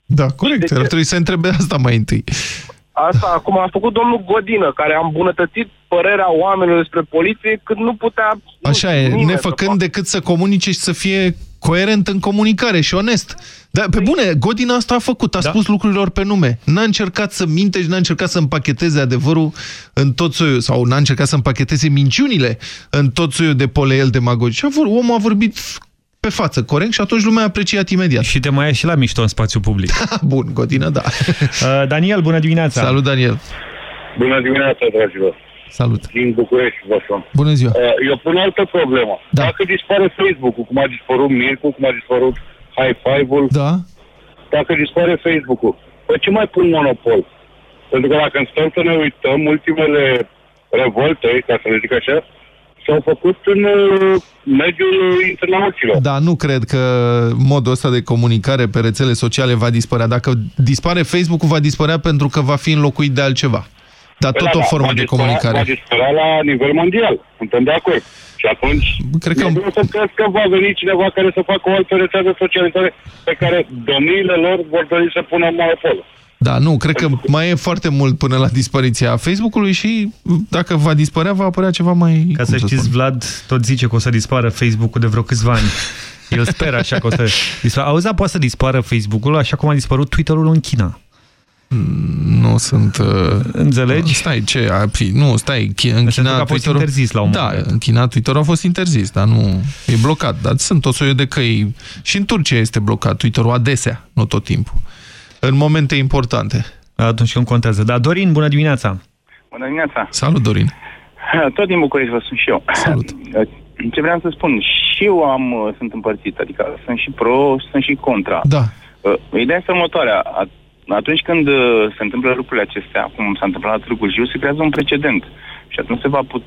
Da, corect, ar trebui să întrebe asta mai întâi. Asta <laughs> acum a făcut domnul Godină, care a îmbunătățit părerea oamenilor despre poliție când nu putea... Așa e, nimeni să nefăcând decât să comunice și să fie coerent în comunicare și onest. Dar, pe bune, Godin asta a făcut, a da. spus lucrurilor pe nume. N-a încercat să minte și n-a încercat să împacheteze adevărul în tot soiul, sau n-a încercat să împacheteze minciunile în tot soiul de poleel demagogic. Omul a vorbit pe față, corect? Și atunci lumea a apreciat imediat. Și te mai ia și la mișto în spațiu public. <laughs> Bun, Godină, da. <laughs> Uh, Daniel, bună dimineața! Salut, Daniel! Bună dimineața, dragilor! Salut! Din București vă sun. Bună ziua! Uh, Eu pun o altă problemă. Da. Dacă dispare Facebook-ul, cum a dispărut Mircu, cum a dispărut High Five-ul, da. dacă dispare Facebook-ul, pe ce mai pun monopol? Pentru că dacă stăm să ne uităm, ultimele revolte, ca să le zic așa, s-au făcut în uh, mediul internauților. Da, nu cred că modul ăsta de comunicare pe rețele sociale va dispărea. Dacă dispare Facebook-ul, va dispărea pentru că va fi înlocuit de altceva. Dar Păi tot da, o da, formă va de dispărea- comunicare. Va dispărea la nivel mondial. Suntem de acord. Și atunci, Cred că- eu vreau să cred că va veni cineva care să facă o altă rețea de socializare pe care domniile lor vor dori să pună monopol. Da, nu, cred că mai e foarte mult până la dispariția Facebook-ului și dacă va dispărea, va apărea ceva mai... Ca cum să știți, spun? Vlad tot zice că o să dispară Facebook-ul de vreo câțiva ani. <laughs> El speră așa că o să dispară. Auzi, dar poate să dispară Facebook-ul așa cum a dispărut Twitter-ul în China. Nu sunt... Uh, Înțelegi? Stai, ce? A fi, nu, stai, chi- Pentru închina că a fost Twitter-ul- interzis la un Da, moment. închina Twitter-ul a fost interzis, dar nu e blocat. Dar sunt o soiul de căi. Și în Turcia este blocat Twitter-ul adesea, nu tot timpul. În momente importante. Atunci când contează. Da, Dorin, bună dimineața! Bună dimineața! Salut, Dorin! <laughs> Tot din București vă sunt și eu. Salut! <laughs> Ce vreau să spun, și eu am, uh, sunt împărțit, adică sunt și pro, sunt și contra. Da. Uh, Ideea este următoarea. A- Atunci când uh, se întâmplă lucrurile acestea, cum s-a întâmplat la Târgu Jiu, se creează un precedent. Și atunci se va put...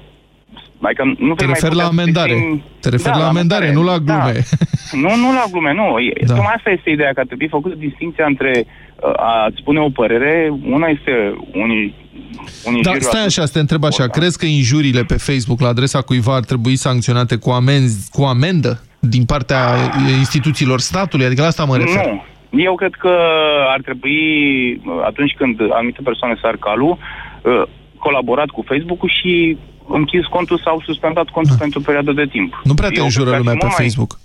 Adică nu Te vei mai referi la putea amendare. susține- Te referi Da, la amendare, nu la glume. Da. Nu, nu la glume, nu. E- Da. Tocmai asta este ideea, că ar trebui făcută distinția între uh, a spune o părere, una este unii, unii Da, juriu stai atunci- așa, să te întreb așa. Crezi că injurile pe Facebook la adresa cuiva ar trebui sancționate cu, amenzi, cu amendă din partea e, instituțiilor statului? Adică la asta mă refer. Nu. Eu cred că ar trebui, uh, atunci când anumite persoane sar calul, uh, colaborat cu Facebook-ul și închis contul sau suspendat contul pentru o perioadă de timp. Ah. Nu prea te Eu înjură cred că lumea ar pe fi mult mai- Facebook. <laughs>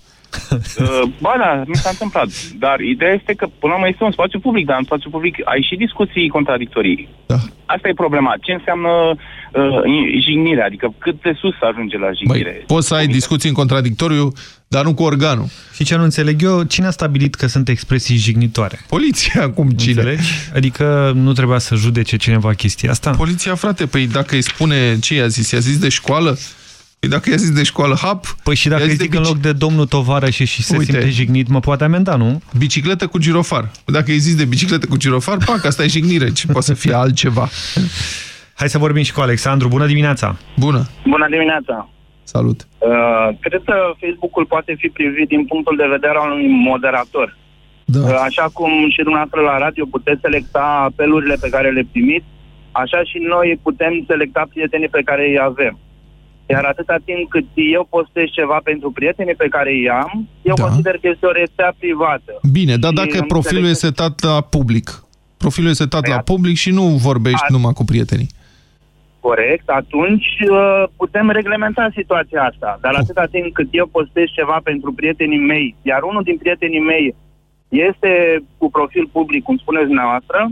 Uh, ba da, mi s-a întâmplat. Dar ideea este că, până la urmă, este un spațiu public, dar în spațiu public ai și discuții contradictorii. Da. Asta e problema. Ce înseamnă uh, jignirea? Adică cât de sus ajunge la jignire? Băi, poți să ai discuții în contradictoriu, dar nu cu organul. Și ce nu înțeleg eu, cine a stabilit că sunt expresii jignitoare? Poliția, <laughs> cum cine? Înțelegi? Adică nu trebuia să judece cineva chestia asta? Poliția, frate, păi dacă îi spune ce i-a zis, i-a zis de școală? Păi dacă i-a zis de școală, hap... Păi și dacă i-a îi zis zic de în bici- loc de domnul tovarășe și se Uite. simte jignit, mă poate amenda, nu? Bicicletă cu girofar. Păi Dacă îi zis de bicicletă cu girofar, pac, asta e jignire. Ce poate să fie altceva? Hai să vorbim și cu Alexandru. Bună dimineața! Bună! Bună dimineața! Salut! Uh, cred că Facebook-ul poate fi privit din punctul de vedere al unui moderator. Da. Uh, așa cum și dumneavoastră la radio puteți selecta apelurile pe care le primiți, așa și noi putem selecta prietenii pe care îi avem. Iar atâta timp cât eu postez ceva pentru prietenii pe care îi am, eu Da. consider că este o rețea privată. Bine, dar Și dacă nu profilul e înțeleg- setat la public, profilul e setat la public și nu vorbești A- numai cu prietenii. Corect, atunci uh, putem reglementa situația asta. Dar atâta timp cât eu postez ceva pentru prietenii mei, iar unul din prietenii mei este cu profil public, cum spuneți dumneavoastră,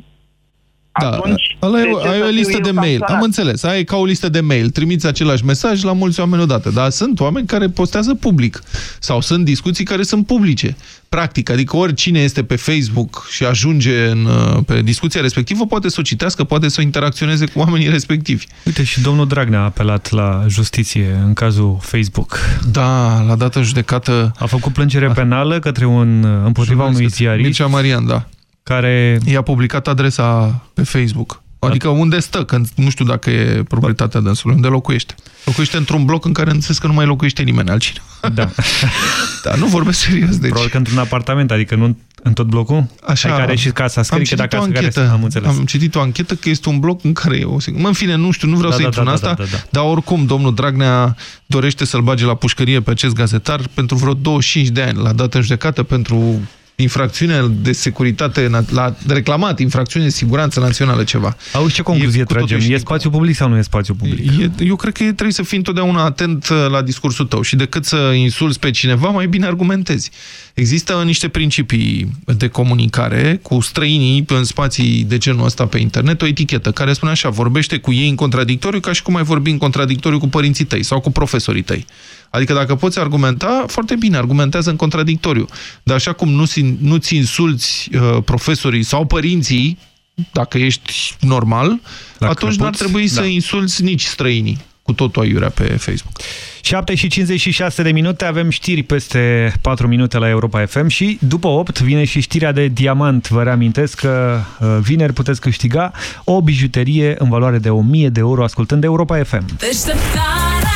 Da, atunci ăla de e, ce ai să o fiu listă eu de mail. sancționat? Am înțeles. Ai ca o listă de mail. Trimiți același mesaj la mulți oameni odată. Dar sunt oameni care postează public. Sau sunt discuții care sunt publice. Practic, adică oricine este pe Facebook și ajunge în, uh, pe discuția respectivă poate să o citească, poate să interacționeze cu oamenii respectivi. Uite, și domnul Dragnea a apelat la justiție în cazul Facebook. Da, la dată în judecată... A făcut plângere penală către un, împotriva unui ziarist. Mircea Marian, da. Care... I-a publicat adresa pe Facebook. Adică unde stă, că nu știu dacă e proprietatea dânsului, unde locuiește. Locuiește într-un bloc în care înțeles că nu mai locuiește nimeni altcineva. Da. <laughs> Dar nu vorbesc serios. Deci... Probabil că într-un apartament, adică nu în tot blocul? Așa, Ai care și casa scrie că citit dacă o casa care anchetă, am înțeles. am citit o anchetă că este un bloc în care e o singură. Mă, în fine, nu știu, nu vreau Da, să da, intru da, în da, asta, da, da. dar oricum domnul Dragnea dorește să-l bage la pușcărie pe acest gazetar pentru vreo 25 de ani, la dată în judecată pentru infracțiune de securitate, na- la reclamat infracțiune de siguranță națională ceva. Auzi, ce concluzie tragem? E spațiu public sau nu e spațiu public? E, eu cred că trebuie să fii întotdeauna atent uh, la discursul tău și decât să insulți pe cineva, mai bine argumentezi. Există niște principii de comunicare cu străinii în spații de genul ăsta pe internet, o etichetă care spune așa, vorbește cu ei în contradictoriu ca și cum ai vorbi în contradictoriu cu părinții tăi sau cu profesorii tăi. Adică dacă poți argumenta, foarte bine, argumentează în contradictoriu. Dar așa cum nu-ți nu ți insulți uh, profesorii sau părinții, dacă ești normal, La atunci n-ar căpuți, trebui să da. insulți nici străinii cu totul aiurea pe Facebook. 7 și 56 de minute, avem știri peste 4 minute la Europa FM și după 8 vine și știrea de diamant. Vă reamintesc că uh, vineri puteți câștiga o bijuterie în valoare de 1000 de euro ascultând Europa FM. Deșteptarea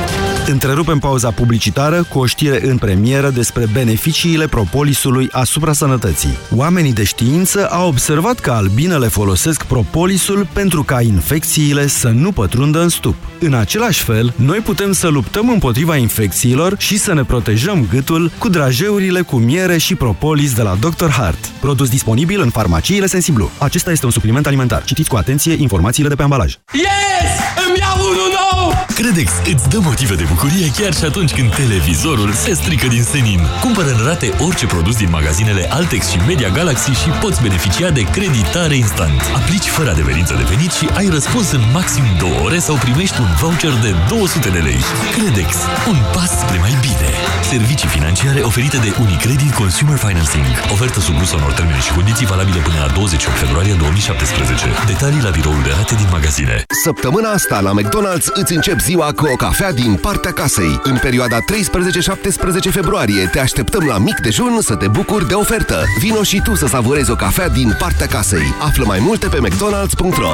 Întrerupem pauza publicitară cu o știre în premieră despre beneficiile propolisului asupra sănătății. Oamenii de știință au observat că albinele folosesc propolisul pentru ca infecțiile să nu pătrundă în stup. În același fel, noi putem să luptăm împotriva infecțiilor și să ne protejăm gâtul cu drajeurile cu miere și propolis de la Dr. Hart. Produs disponibil în farmaciile Sensiblu. Acesta este un supliment alimentar. Citiți cu atenție informațiile de pe ambalaj. Yes! Îmi iau unul nou! Credex îți dă motive de bucurie chiar și atunci când televizorul se strică din senin. Cumpără în rate orice produs din magazinele Altex și Media Galaxy și poți beneficia de creditare instant. Aplici fără adeverință de venit și ai răspuns în maxim 2 ore sau primești un voucher de 200 de lei. Credex. Un pas spre mai bine. Servicii financiare oferite de Unicredit Consumer Financing. Ofertă supusă unor termene și condiții valabile până la 28 februarie 2017. Detalii la biroul de rate din magazine. Săptămâna asta la McDonald's îți încep ziua cu o cafea din partea casei. În perioada 13-17 februarie te așteptăm la mic dejun să te bucuri de ofertă. Vino și tu să savurezi o cafea din partea casei. Află mai multe pe mcdonalds.ro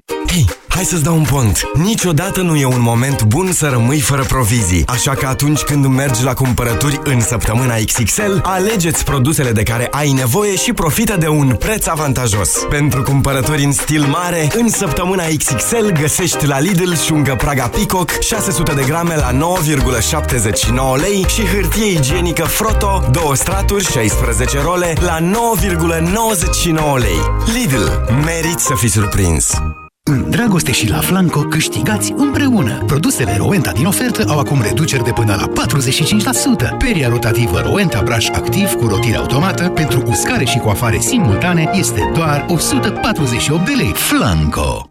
Hei, hai să-ți dau un pont. Niciodată nu e un moment bun să rămâi fără provizii. Așa că atunci când mergi la cumpărături în săptămâna XXL, alegeți produsele de care ai nevoie și profită de un preț avantajos. Pentru cumpărături în stil mare, în săptămâna XXL găsești la Lidl șungă Praga Peacock 600 de grame la 9,79 lei și hârtie igienică Froto 2 straturi 16 role la 9,99 lei. Lidl, meriți să fii surprins! În dragoste și la Flanco câștigați împreună! Produsele Rowenta din ofertă au acum reduceri de până la 45%. Peria rotativă Rowenta Brush activ cu rotire automată pentru uscare și coafare simultane este doar 148 de lei. Flanco!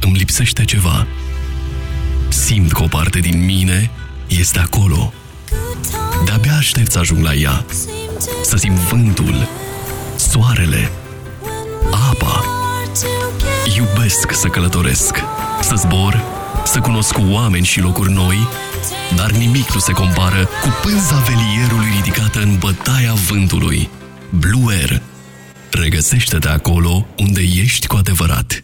Îmi lipsește ceva. Simt că o parte din mine este acolo. De-abia aștept să ajung la ea. Să simt vântul, soarele, apa. Iubesc să călătoresc, să zbor, să cunosc oameni și locuri noi, dar nimic nu se compară cu pânza velierului ridicată în bătaia vântului. Blue Air. Regăsește-te acolo unde ești cu adevărat.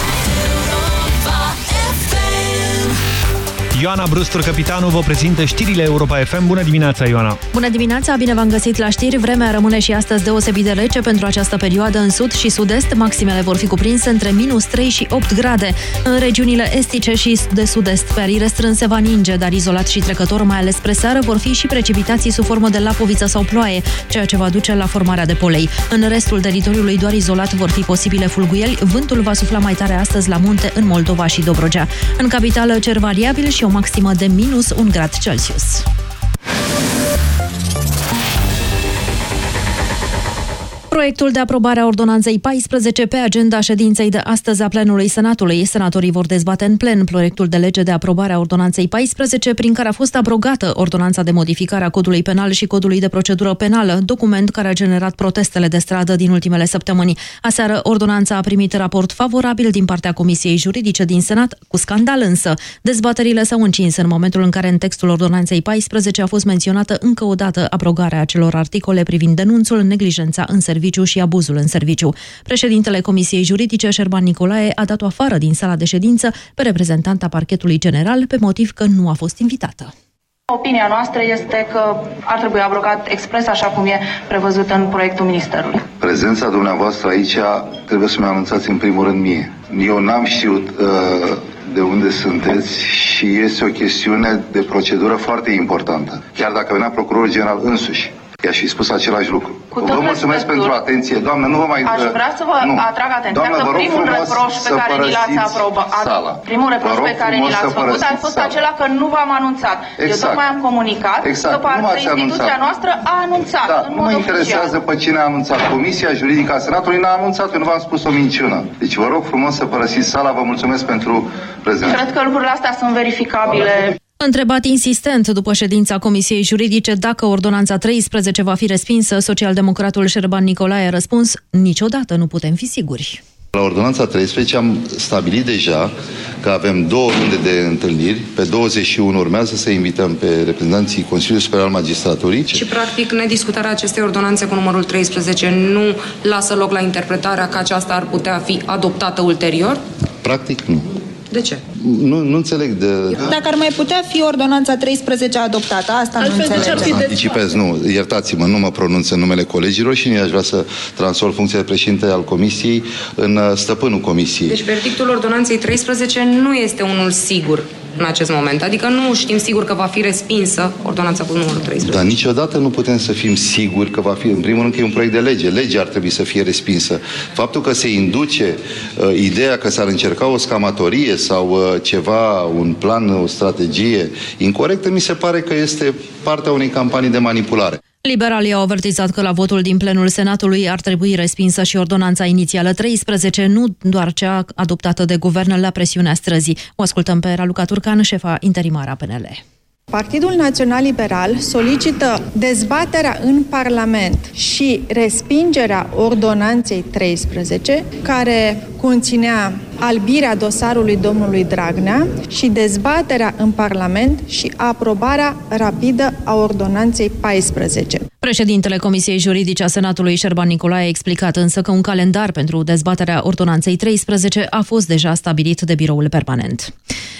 Ioana Brustur, capitanul, vă prezintă știrile Europa FM. Bună dimineața, Ioana! Bună dimineața, bine v-am găsit la știri. Vremea rămâne și astăzi deosebit de rece pentru această perioadă în sud și sud-est. Maximele vor fi cuprinse între minus 3 și 8 grade. În regiunile estice și de sud-est, pe arii restrânse va ninge, dar izolat și trecător, mai ales spre seară, vor fi și precipitații sub formă de lapoviță sau ploaie, ceea ce va duce la formarea de polei. În restul teritoriului doar izolat vor fi posibile fulguieli. Vântul va sufla mai tare astăzi la munte în Moldova și Dobrogea. În capitală cer variabil și o maximă de minus 1 grad Celsius. Proiectul de aprobare a ordonanței 14 pe agenda ședinței de astăzi a plenului Senatului. Senatorii vor dezbate în plen proiectul de lege de aprobare a ordonanței 14, prin care a fost abrogată ordonanța de modificare a codului penal și codului de procedură penală, document care a generat protestele de stradă din ultimele săptămâni. Aseară, ordonanța a primit raport favorabil din partea Comisiei Juridice din Senat, cu scandal însă. Dezbaterile s-au încins în momentul în care în textul ordonanței 14 a fost menționată încă o dată abrogarea acelor articole privind denunțul, neglijența în serviciu și abuzul în serviciu. Președintele Comisiei Juridice, Șerban Nicolae, a dat-o afară din sala de ședință pe reprezentanta parchetului general pe motiv că nu a fost invitată. Opinia noastră este că ar trebui abrogat expres așa cum e prevăzut în proiectul Ministerului. Prezența dumneavoastră aici trebuie să mi anunțați în primul rând mie. Eu n-am știut uh, de unde sunteți și este o chestiune de procedură foarte importantă. Chiar dacă venea procurorul general însuși, i-aș fi spus același lucru. Cu tot vă mulțumesc respectul, pentru atenție. Doamnă, nu vă mai... Aș vrea să vă nu. atrag atenția Doamnă, că vă rog primul frumos reproș pe să care ni l-ați părăsiți aprobat, sala. primul Vă reproș rog pe care ni frumos l-ați să făcut a părăsiți fost sala. acela că nu v-am anunțat. Eu Exact. tocmai am comunicat Exact. că Nu partea m-ați instituția anunțat. noastră a anunțat Da, în nu mod mă oficial. interesează pe cine a anunțat. Comisia Juridică a Senatului n-a anunțat, eu nu v-am spus o minciună. Deci vă rog frumos să părăsiți sala, vă mulțumesc pentru prezență. Cred că lucrurile astea sunt verificabile. Întrebat insistent după ședința Comisiei Juridice dacă ordonanța 13 va fi respinsă, socialdemocratul Șerban Nicolae a răspuns niciodată nu putem fi siguri. La ordonanța 13 am stabilit deja că avem două runde de întâlniri. Pe 21 urmează să invităm pe reprezentanții Consiliului Superior al Magistraturii. Și, practic, nediscutarea acestei ordonanțe cu numărul 13 nu lasă loc la interpretarea că aceasta ar putea fi adoptată ulterior? Practic, nu. De ce? Nu, nu înțeleg de... Dacă ar mai putea fi ordonanța 13 adoptată, asta nu înțelegem. Anticipez, nu, iertați-mă, nu mă pronunț în numele colegilor și nu aș vrea să transfer funcția de președinte al Comisiei în uh, stăpânul Comisiei. Deci verdictul ordonanței 13 nu este unul sigur în acest moment. Adică nu știm sigur că va fi respinsă ordonanța cu numărul 13. Dar niciodată nu putem să fim siguri că va fi, în primul rând, că e un proiect de lege. Legea ar trebui să fie respinsă. Faptul că se induce uh, ideea că s-ar încerca o scamatorie sau uh, ceva, un plan, o strategie incorrectă, mi se pare că este partea unei campanii de manipulare. Liberalii au avertizat că la votul din plenul Senatului ar trebui respinsă și ordonanța inițială 13, nu doar cea adoptată de guvern la presiunea străzii. O ascultăm pe Raluca Turcan, șefa interimară a PNL. Partidul Național Liberal solicită dezbaterea în Parlament și respingerea ordonanței 13, care conținea albirea dosarului domnului Dragnea și dezbaterea în Parlament și aprobarea rapidă a ordonanței 14. Președintele Comisiei Juridice a Senatului, Șerban Nicolae, a explicat însă că un calendar pentru dezbaterea ordonanței 13 a fost deja stabilit de biroul permanent.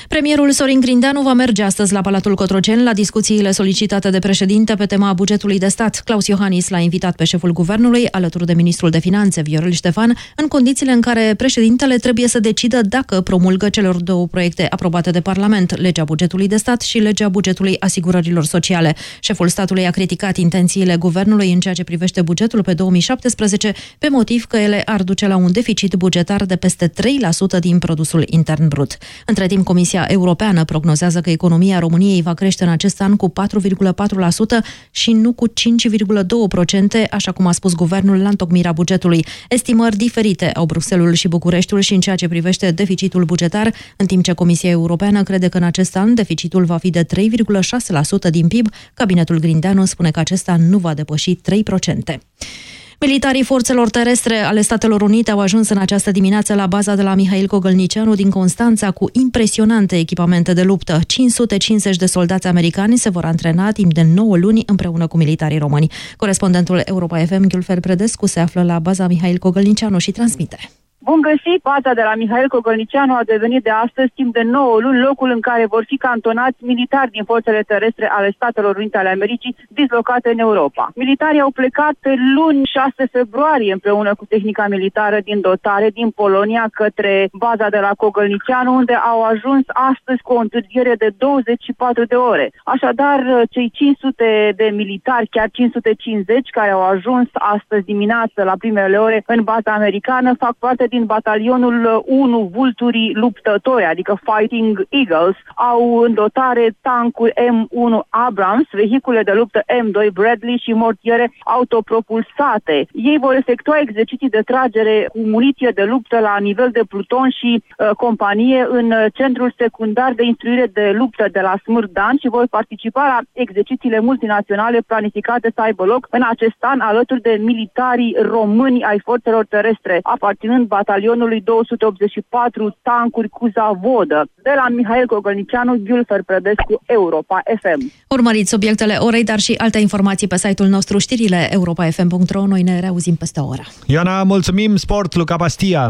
Premierul Sorin Grindeanu va merge astăzi la Palatul Cotroceni la discuțiile solicitate de președinte pe tema bugetului de stat. Claus Iohannis l-a invitat pe șeful guvernului, alături de ministrul de finanțe, Viorel Ștefan, în condițiile în care președintele trebuie să decidă dacă promulgă celor două proiecte aprobate de Parlament, legea bugetului de stat și legea bugetului asigurărilor sociale. Șeful statului a criticat intențiile guvernului în ceea ce privește bugetul pe 2017, pe motiv că ele ar duce la un deficit bugetar de peste 3% din produsul intern brut. Între timp, Comisia Europeană prognozează că economia României va crește în acest an cu 4,4% și nu cu 5,2%, așa cum a spus guvernul la întocmirea bugetului. Estimări diferite au Bruxelul și Bucureștiul și în ceea ce privește deficitul bugetar, în timp ce Comisia Europeană crede că în acest an deficitul va fi de 3,6% din PIB, cabinetul Grindeanu spune că acesta nu va depăși 3%. Militarii forțelor terestre ale Statelor Unite au ajuns în această dimineață la baza de la Mihail Cogălnicianu din Constanța cu impresionante echipamente de luptă. 550 de soldați americani se vor antrena timp de 9 luni împreună cu militarii români. Corespondentul Europa FM, Ghiulfer Predescu, se află la baza Mihail Cogălnicianu și transmite. Bun găsit! Baza de la Mihail Cogălnicianu a devenit de astăzi, timp de 9 luni, locul în care vor fi cantonați militari din forțele terestre ale Statelor Unite ale Americii dislocate în Europa. Militarii au plecat luni 6 februarie împreună cu tehnica militară din dotare din Polonia către baza de la Cogălnicianu, unde au ajuns astăzi cu o întârziere de 24 de ore. Așadar, cei 500 de militari, chiar 550, care au ajuns astăzi dimineață la primele ore în baza americană, fac parte din batalionul 1 Vulturii luptători, adică Fighting Eagles, au în dotare tancuri M1 Abrams, vehicule de luptă M2 Bradley și mortiere autopropulsate. Ei vor efectua exerciții de tragere cu muniție de luptă la nivel de pluton și uh, companie în uh, centrul secundar de instruire de luptă de la Smârdan și vor participa la exercițiile multinaționale planificate să aibă loc în acest an alături de militarii români ai forțelor terestre, aparținând batalionului 284 tancuri cu zavodă. De la Mihail Gogolnicianu, Ghiulfer Predescu, Europa FM. Urmăriți subiectele orei, dar și alte informații pe site-ul nostru, știrile europa.fm.ro. Noi ne reauzim peste o oră. Ioana, mulțumim! Sport, Luca Pastia!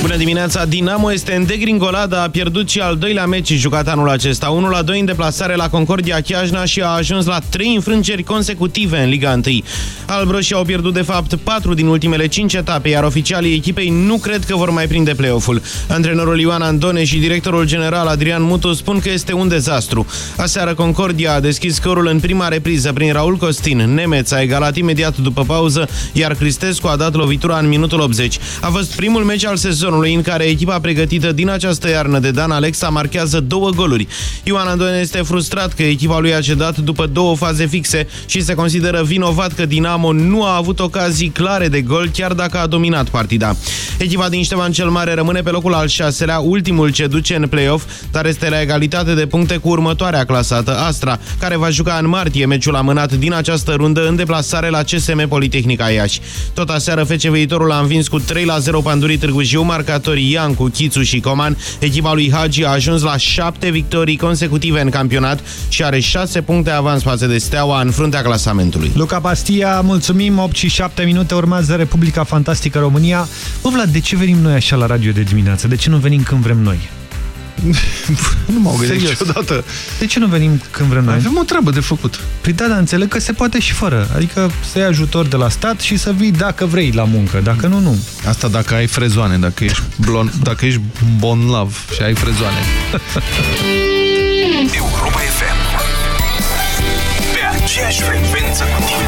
Bună dimineața! Dinamo este în degringoladă, a pierdut și al doilea meci jucat anul acesta. 1-2 în deplasare la Concordia Chiajna și a ajuns la 3 înfrângeri consecutive în Liga 1. Albroșii au pierdut de fapt 4 din ultimele 5 etape, iar oficialii echipei nu cred că vor mai prinde play-off-ul. Antrenorul Ioan Andone și directorul general Adrian Mutu spun că este un dezastru. Aseară Concordia a deschis scorul în prima repriză prin Raul Costin. Nemeț a egalat imediat după pauză, iar Cristescu a dat lovitura în minutul 80. A fost primul meci al sezonului în care echipa pregătită din această iarnă de Dan Alexa marchează două goluri. Ioan Andone este frustrat că echipa lui a cedat după două faze fixe și se consideră vinovat că Dinamo nu a avut ocazii clare de gol, chiar dacă a dominat partida. Echipa din Ștefan cel Mare rămâne pe locul al șaselea, ultimul ce duce în play-off, dar este la egalitate de puncte cu următoarea clasată, Astra, care va juca în martie meciul amânat din această rundă în deplasare la CSM Politehnica Iași. Tot aseară FC Viitorul a învins cu 3 la 0 Pandurii Târgu Jiu, marcatorii Iancu, Chițu și Coman. Echipa lui Hagi a ajuns la 7 victorii consecutive în campionat și are 6 puncte avans față de Steaua în fruntea clasamentului. Luca Pastia, mulțumim, 8 și 7 minute, urmează Republica Fantastică România. Bă, Vlad, de ce venim noi așa la radio de dimineață? De ce nu venim când vrem noi? <laughs> nu m-au gândit Serios. niciodată. De ce nu venim când vrem noi? Avem o treabă de făcut. Păi da, dar înțeleg că se poate și fără. Adică să iei ajutor de la stat și să vii dacă vrei la muncă, dacă nu, nu. Asta dacă ai frezoane, dacă ești, blon, dacă ești bonlav și ai frezoane. Europa FM Pe aceeași frecvență cu tine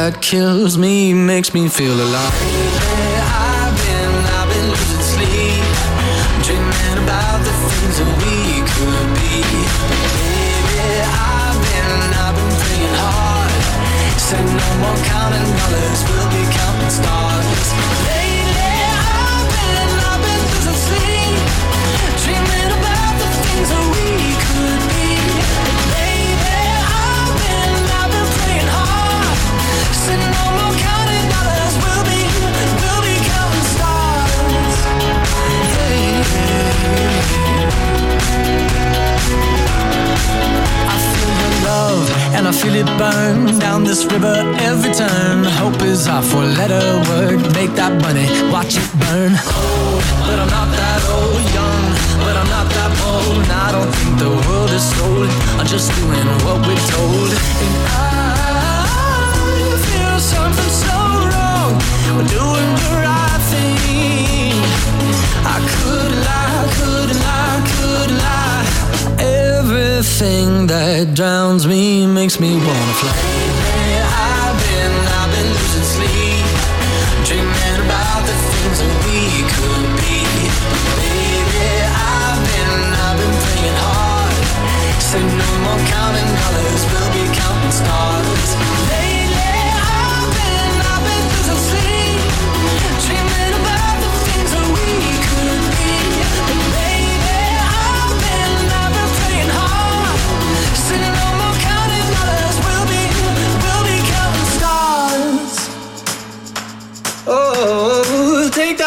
that kills me makes me feel alive. I've been, I've been losing sleep, dreaming about the things that we could be. Baby, I've been, I've been praying hard. No more counting dollars, we'll be counting doing what we're told. And I feel something so wrong. We're doing the right Everything that drowns me makes me wanna fly. I've been, I've been losing sleep, dreaming about the things that we could be. Baby, I've been, I've been hard. Say no more counting dollars, we'll be counting stars.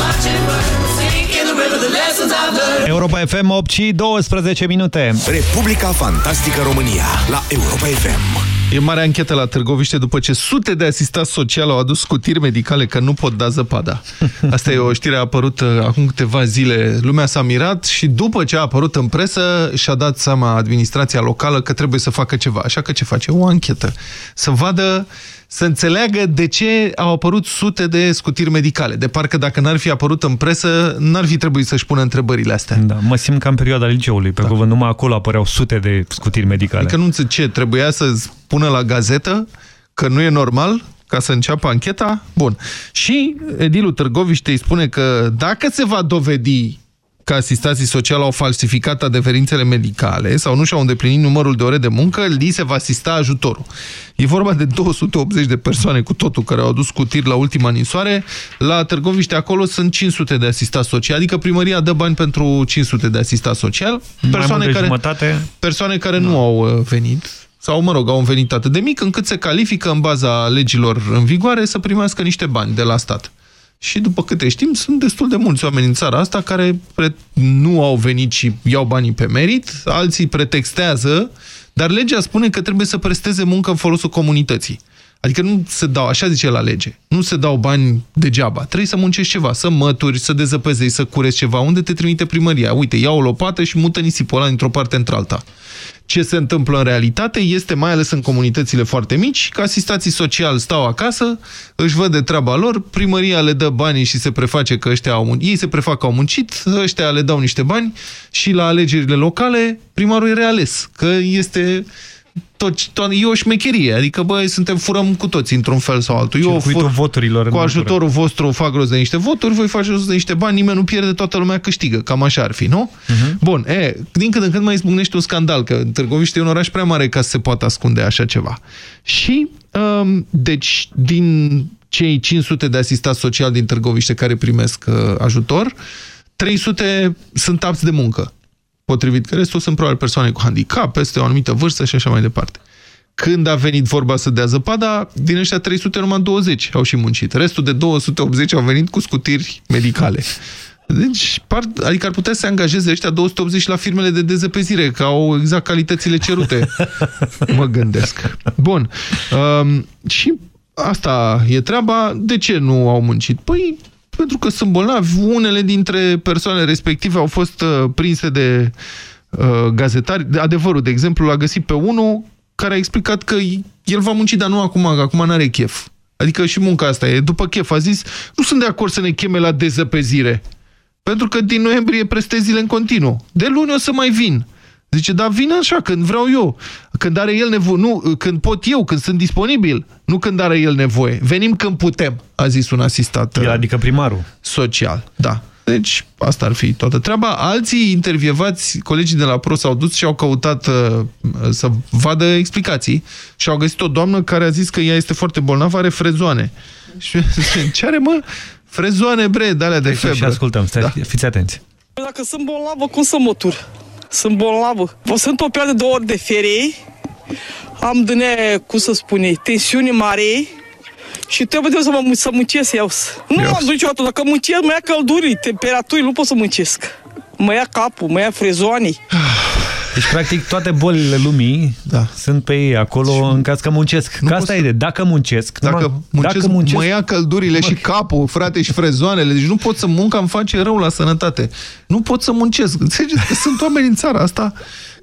Watch it burn, Europa FM 8 și 12 minute. Republica Fantastică România la Europa FM. E mare anchetă la Târgoviște după ce sute de asistați sociali au adus scutiri medicale că nu pot da zăpada. <laughs> Asta e o știre a apărut uh, acum câteva zile. Lumea s-a mirat și după ce a apărut în presă și-a dat seama administrația locală că trebuie să facă ceva. Așa că ce face? O anchetă. Să vadă să înțeleagă de ce au apărut sute de scutiri medicale. De parcă dacă n-ar fi apărut în presă, n-ar fi trebuit să-și pună întrebările astea. Da, mă simt ca în perioada liceului, pe da. cuvânt, numai acolo apăreau sute de scutiri medicale. Adică nu înțeleg ce, trebuia să pună la gazetă că nu e normal ca să înceapă ancheta? Bun. Și edilul Târgoviște îi spune că dacă se va dovedi că asistații sociali au falsificat adeverințele medicale sau nu și-au îndeplinit numărul de ore de muncă, li se va asista ajutorul. E vorba de 280 de persoane cu totul care au adus scutiri la ultima ninsoare. La Târgoviște acolo sunt 500 de asistați sociali, adică primăria dă bani pentru 500 de asistați social. Persoane care, jumătate... persoane care nu au uh, venit sau, mă rog, au un venit atât de mic încât se califică în baza legilor în vigoare să primească niște bani de la stat. Și după câte știm, sunt destul de mulți oameni în țara asta care nu au venit și iau banii pe merit, alții pretextează, dar legea spune că trebuie să presteze muncă în folosul comunității. Adică nu se dau, așa zice la lege, nu se dau bani degeaba. Trebuie să muncești ceva, să mături, să dezăpezezi, să cureți ceva. Unde te trimite primăria? Uite, ia o lopată și mută nisipul ăla dintr-o parte într-alta. Ce se întâmplă în realitate este, mai ales în comunitățile foarte mici, că asistații sociali stau acasă, își văd de treaba lor, primăria le dă banii și se preface că ăștia au muncit, ei se prefac că au muncit, ăștia le dau niște bani și la alegerile locale primarul e reales, că este tot, tot, e o șmecherie. Adică, băi, suntem furăm cu toți într-un fel sau altul. Eu fur, voturilor cu ajutorul vostru fac rost de niște voturi, voi faceți rost de niște bani, nimeni nu pierde, toată lumea câștigă. Cam așa ar fi, nu? Uh -huh. Bun, e, din când în când mai izbucnește un scandal, că Târgoviște e un oraș prea mare ca să se poată ascunde așa ceva. Și, um, deci, din cei 500 de asistați social din Târgoviște care primesc uh, ajutor, 300 sunt apți de muncă potrivit că restul sunt probabil persoane cu handicap, peste o anumită vârstă și așa mai departe. Când a venit vorba să dea zăpada, din ăștia 300 numai 20 au și muncit. Restul de 280 au venit cu scutiri medicale. Deci, par, adică ar putea să se angajeze ăștia 280 la firmele de dezăpezire, că au exact calitățile cerute. <laughs> mă gândesc. Bun. Um, și asta e treaba. De ce nu au muncit? Păi, pentru că sunt bolnavi. Unele dintre persoanele respective au fost uh, prinse de uh, gazetari. Adevărul, de exemplu, l-a găsit pe unul care a explicat că el va munci, dar nu acum, că acum n-are chef. Adică și munca asta e. După chef a zis, nu sunt de acord să ne cheme la dezăpezire. Pentru că din noiembrie prestez zile în continuu. De luni o să mai vin. Zice, dar vin așa, când vreau eu. Când are el nevoie, nu, când pot eu, când sunt disponibil, nu când are el nevoie. Venim când putem, a zis un asistat. El, adică primarul. Social, da. Deci, asta ar fi toată treaba. Alții intervievați, colegii de la PRO s-au dus și au căutat uh, să vadă explicații și au găsit o doamnă care a zis că ea este foarte bolnavă, are frezoane. <laughs> Și ce are, mă? Frezoane, bre, de alea de febră. Și ascultăm, stai, da. fiți atenți. Dacă sunt bolnavă, cum să mă tur? Sunt bolnavă. Sunt pe o perioadă de ori de ferie, am dine, cum să spune, tensiune mare și trebuie să, mă, să muncesc eu. Nu am niciodată, dacă muncesc, mă ia căldurii, temperaturi, nu pot să muncesc. Mă ia capul, mă ia frezoanii. Deci, practic, toate bolile lumii da. sunt pe ei acolo și în caz că muncesc. Că asta e de, dacă muncesc, dacă, muncesc, dacă muncesc, mă ia căldurile mă... și capul, frate, și frezoanele. Deci nu pot să munc, îmi face rău la sănătate. Nu pot să muncesc. Înțelegeți <laughs> că sunt oameni în țara asta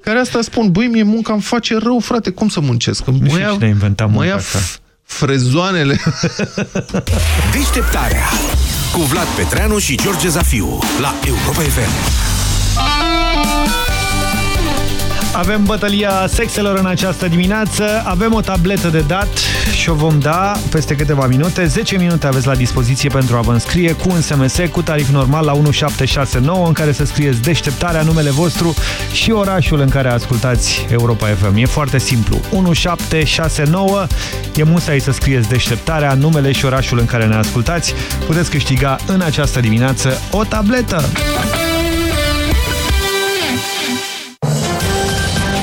care asta spun, băi, mie munca îmi face rău, frate, cum să muncesc? Că Nu mă știu ia, cine a inventat mă munca ia asta. f- frezoanele. Deșteptarea cu Vlad Petreanu și George Zafiu la Europa FM. Avem bătălia sexelor în această dimineață, avem o tabletă de dat și o vom da peste câteva minute. 10 minute aveți la dispoziție pentru a vă înscrie cu un SMS cu tarif normal la 1769 în care să scrieți deșteptarea, numele vostru și orașul în care ascultați Europa FM. E foarte simplu. 1769 e musai să scrieți deșteptarea, numele și orașul în care ne ascultați. Puteți câștiga în această dimineață o tabletă.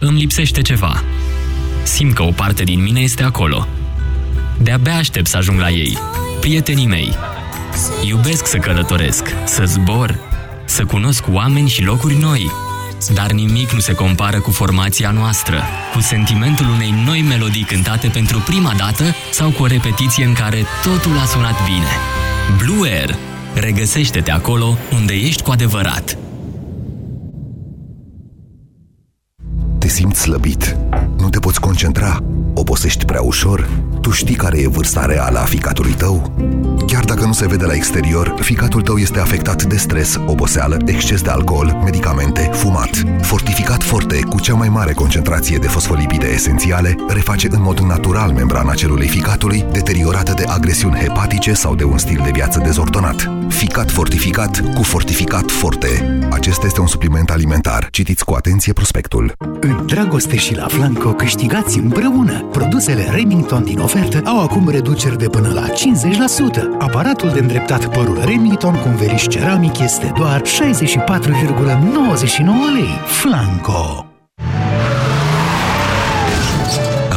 Îmi lipsește ceva. Simt că o parte din mine este acolo. De-abia aștept să ajung la ei. Prietenii mei. Iubesc să călătoresc, să zbor, să cunosc oameni și locuri noi. Dar nimic nu se compară cu formația noastră, cu sentimentul unei noi melodii cântate pentru prima dată sau cu o repetiție în care totul a sunat bine. Blue Air. Regăsește-te acolo unde ești cu adevărat. Te simți slăbit, nu te poți concentra, obosești prea ușor, tu știi care e vârsta reală a ficatului tău? Chiar dacă nu se vede la exterior, ficatul tău este afectat de stres, oboseală, exces de alcool, medicamente, fumat. Fortificat Forte, cu cea mai mare concentrație de fosfolipide esențiale, reface în mod natural membrana celulei ficatului, deteriorată de agresiuni hepatice sau de un stil de viață dezordonat. Ficat fortificat cu Fortificat Forte. Acesta este un supliment alimentar. Citiți cu atenție prospectul. În dragoste și la Flanco câștigați împreună. Produsele Remington din ofertă au acum reduceri de până la 50%. Aparatul de îndreptat părul Remington cu un veriș ceramic este doar 64,99 lei. Flanco.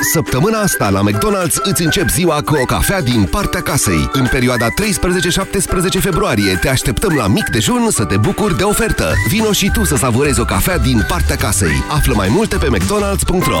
Săptămâna asta la McDonald's îți încep ziua cu o cafea din partea casei. În perioada 13-17 februarie te așteptăm la mic dejun să te bucuri de ofertă. Vino și tu să savurezi o cafea din partea casei. Află mai multe pe mcdonalds.ro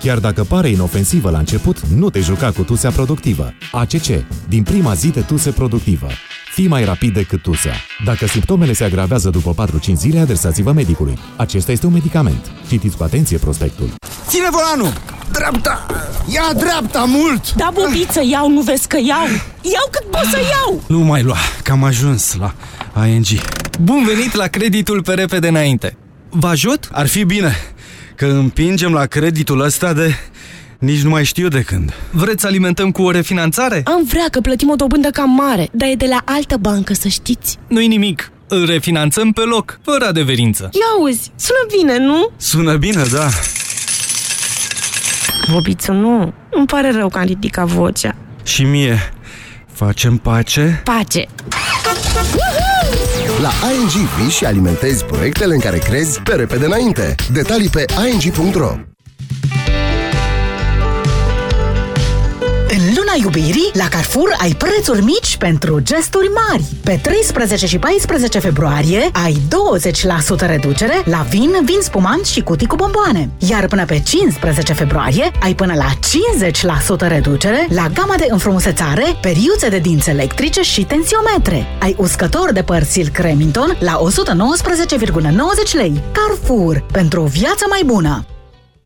Chiar dacă pare inofensivă la început, nu te juca cu tusea productivă. ACC. Din prima zi de tuse productivă. Fii mai rapid decât tusea. Dacă simptomele se agravează după 4-5 zile, adresați-vă medicului. Acesta este un medicament. Citiți cu atenție prospectul. Ține volanul! Dreapta! Ia dreapta mult! Da, bubiță, iau, nu vezi că iau? Iau cât pot să iau! Nu mai lua, că am ajuns la ING. Bun venit la creditul pe repede înainte. Vă ajut? Ar fi bine. Că împingem la creditul ăsta de... Nici nu mai știu de când. Vreți să alimentăm cu o refinanțare? Am vrea că plătim o dobândă cam mare, dar e de la altă bancă, să știți. Nu-i nimic. Îl refinanțăm pe loc, fără adeverință. Ia auzi, sună bine, nu? Sună bine, da. Bobițu, nu. Îmi pare rău că am ridicat vocea. Și mie. Facem pace? Pace! La ING vii și alimentezi proiectele în care crezi pe repede înainte. Detalii pe ing.ro iubirii, la Carrefour ai prețuri mici pentru gesturi mari. Pe 13 și 14 februarie ai 20% reducere la vin, vin spumant și cutii cu bomboane. Iar până pe 15 februarie ai până la 50% reducere la gama de înfrumusețare, periuțe de dinți electrice și tensiometre. Ai uscător de păr Silk Remington la 119,90 lei. Carrefour. Pentru o viață mai bună.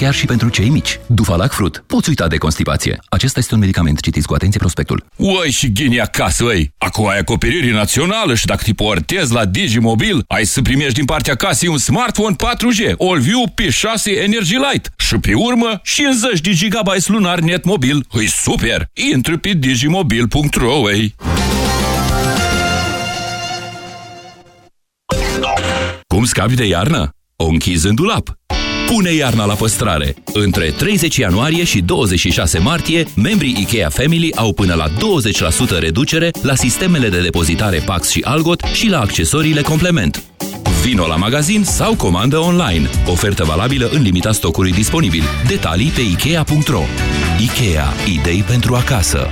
chiar și pentru cei mici. Dufalac Fruit. Poți uita de constipație. Acesta este un medicament. Citiți cu atenție prospectul. Uai și ghini acasă, ei! Acum ai acoperire națională și dacă te portezi la Digimobil, ai să primești din partea casei un smartphone 4G, AllView P6 Energy Light și pe urmă 50 de GB lunar net mobil. Îi super! Intră pe digimobil.ro, ei! Cum scapi de iarnă? O închizi în dulap. Pune iarna la păstrare! Între 30 ianuarie și 26 martie, membrii IKEA Family au până la 20% reducere la sistemele de depozitare Pax și Algot și la accesoriile complement. Vino la magazin sau comandă online. Ofertă valabilă în limita stocului disponibil. Detalii pe Ikea.ro Ikea. Idei pentru acasă.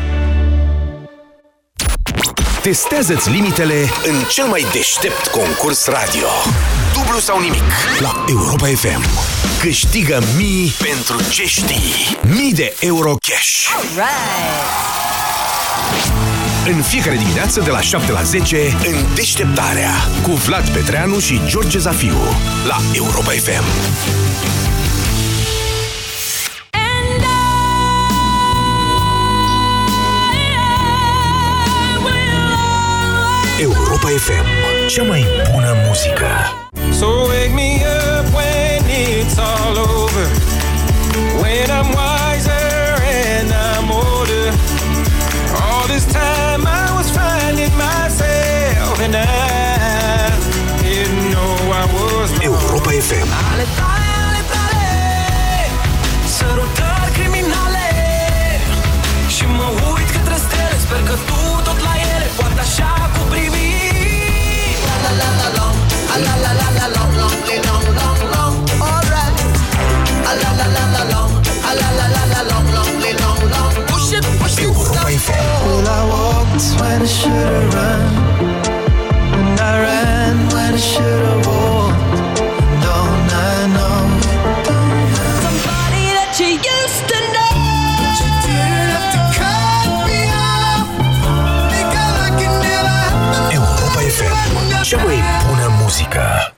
Testează-ți limitele în cel mai deștept concurs radio. Dublu sau nimic la Europa FM. Câștigă mii pentru ce știi. Mii de euro cash. În fiecare dimineață de la 7 la 10 în deșteptarea cu Vlad Petreanu și George Zafiu la Europa FM. Europa FM, cea mai bună muzică. So wake me up when it's all over. When I'm wiser and I'm older. All this time I was finding myself and I didn't know I was wrong. Europa FM. Ale tale, ale tale, sărutări criminale Și mă uit către stele, sper că tu tot la ele A la la la la long, a la la la la long, long, long, long Push it, push it, Europa FM. Well, I walked when I should've run And I ran when I should've walked Don't I know Somebody that you used to know. You didn't have to cut me off Because I can never Europa FM, cea mai bună muzică.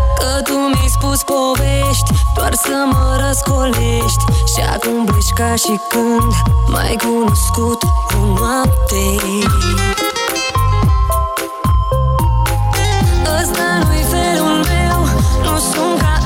Că tu mi-ai spus povești Doar să mă răscolești. Și acum pleci ca și când M-ai cunoscut o noapte. Ăsta nu-i felul meu Nu sunt ca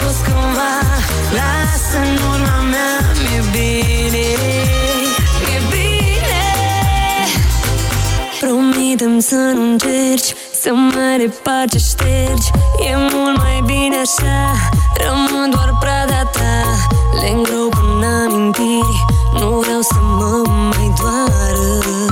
fost cumva Lasă în urma mea, mi-e bine Mi-e bine. Promit-mi să nu încerci Să mă repar ce ștergi. E mult mai bine așa Rămân doar prada ta. Le îngrop în amintiri Nu vreau să mă mai doară.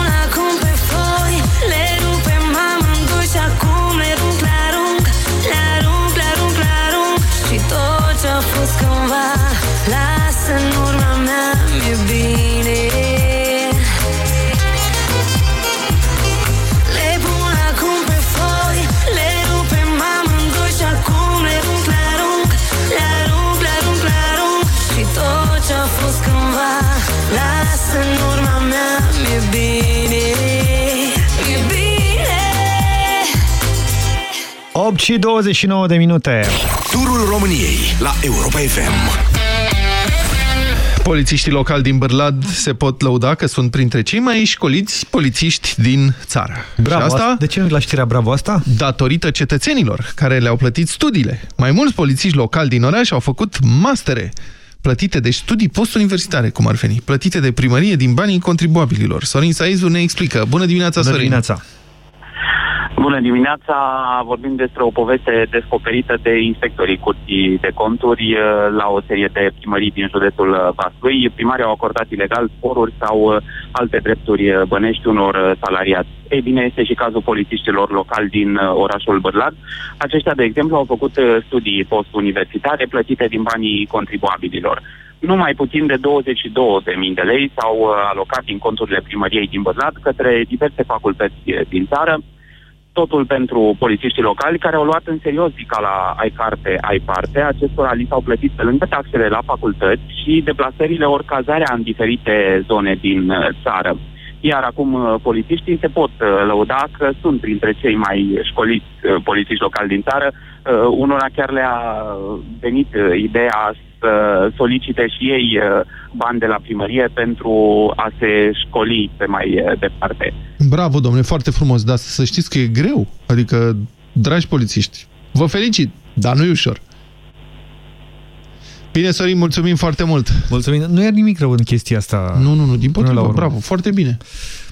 tot ce-a fost cândva Lasă în urma mea, mi-e bine. Le pun acum pe foi Le rupem amândoi și acum le arunc, le arunc Le arunc, le arunc, le arunc. Și tot ce-a fost cândva Lasă în urma mea, mi-e bine 8 și 29 de minute. Turul României la Europa FM. Polițiștii locali din Bârlad se pot lăuda că sunt printre cei mai școliți polițiști din țară. Bravo, și asta de ce nu la știrea bravo asta? Datorită cetățenilor care le-au plătit studiile. Mai mulți polițiști locali din oraș au făcut mastere plătite de studii postuniversitare, cum ar veni, plătite de primărie din banii contribuabililor. Sorin Saizu ne explică. Bună dimineața, Bună Sorin! dimineața! Bună dimineața! Vorbim despre o poveste descoperită de inspectorii Curții de Conturi eh, la o serie de primării din județul eh, Vaslui. Primarii au acordat ilegal sporuri sau eh, alte drepturi eh, bănești unor eh, salariați. Ei bine, este și cazul polițiștilor locali din eh, orașul Bârlad. Aceștia, de exemplu, au făcut eh, studii postuniversitare plătite din banii contribuabililor. Nu mai puțin de 22.000 de lei s-au eh, alocat din conturile primăriei din Bârlad către diverse facultăți eh, din țară, totul pentru polițiștii locali care au luat în serios zica la ai carte, ai parte. Acestora li s-au plătit pe lângă taxele la facultăți și deplasările ori cazarea în diferite zone din uh, țară. Iar acum uh, polițiștii se pot uh, lăuda că sunt printre cei mai școliți uh, polițiști locali din țară. Uh, Unora chiar le-a venit uh, ideea să solicite și ei uh, bani de la primărie pentru a se școli pe mai uh, departe. Bravo, domnule, foarte frumos, dar să știți că e greu. Adică, dragi polițiști, vă felicit, dar nu e ușor. Bine, Sorin, mulțumim foarte mult. Mulțumim. Nu e nimic rău în chestia asta. Nu, nu, nu, din Până la potrivă, urmă. bravo, foarte bine.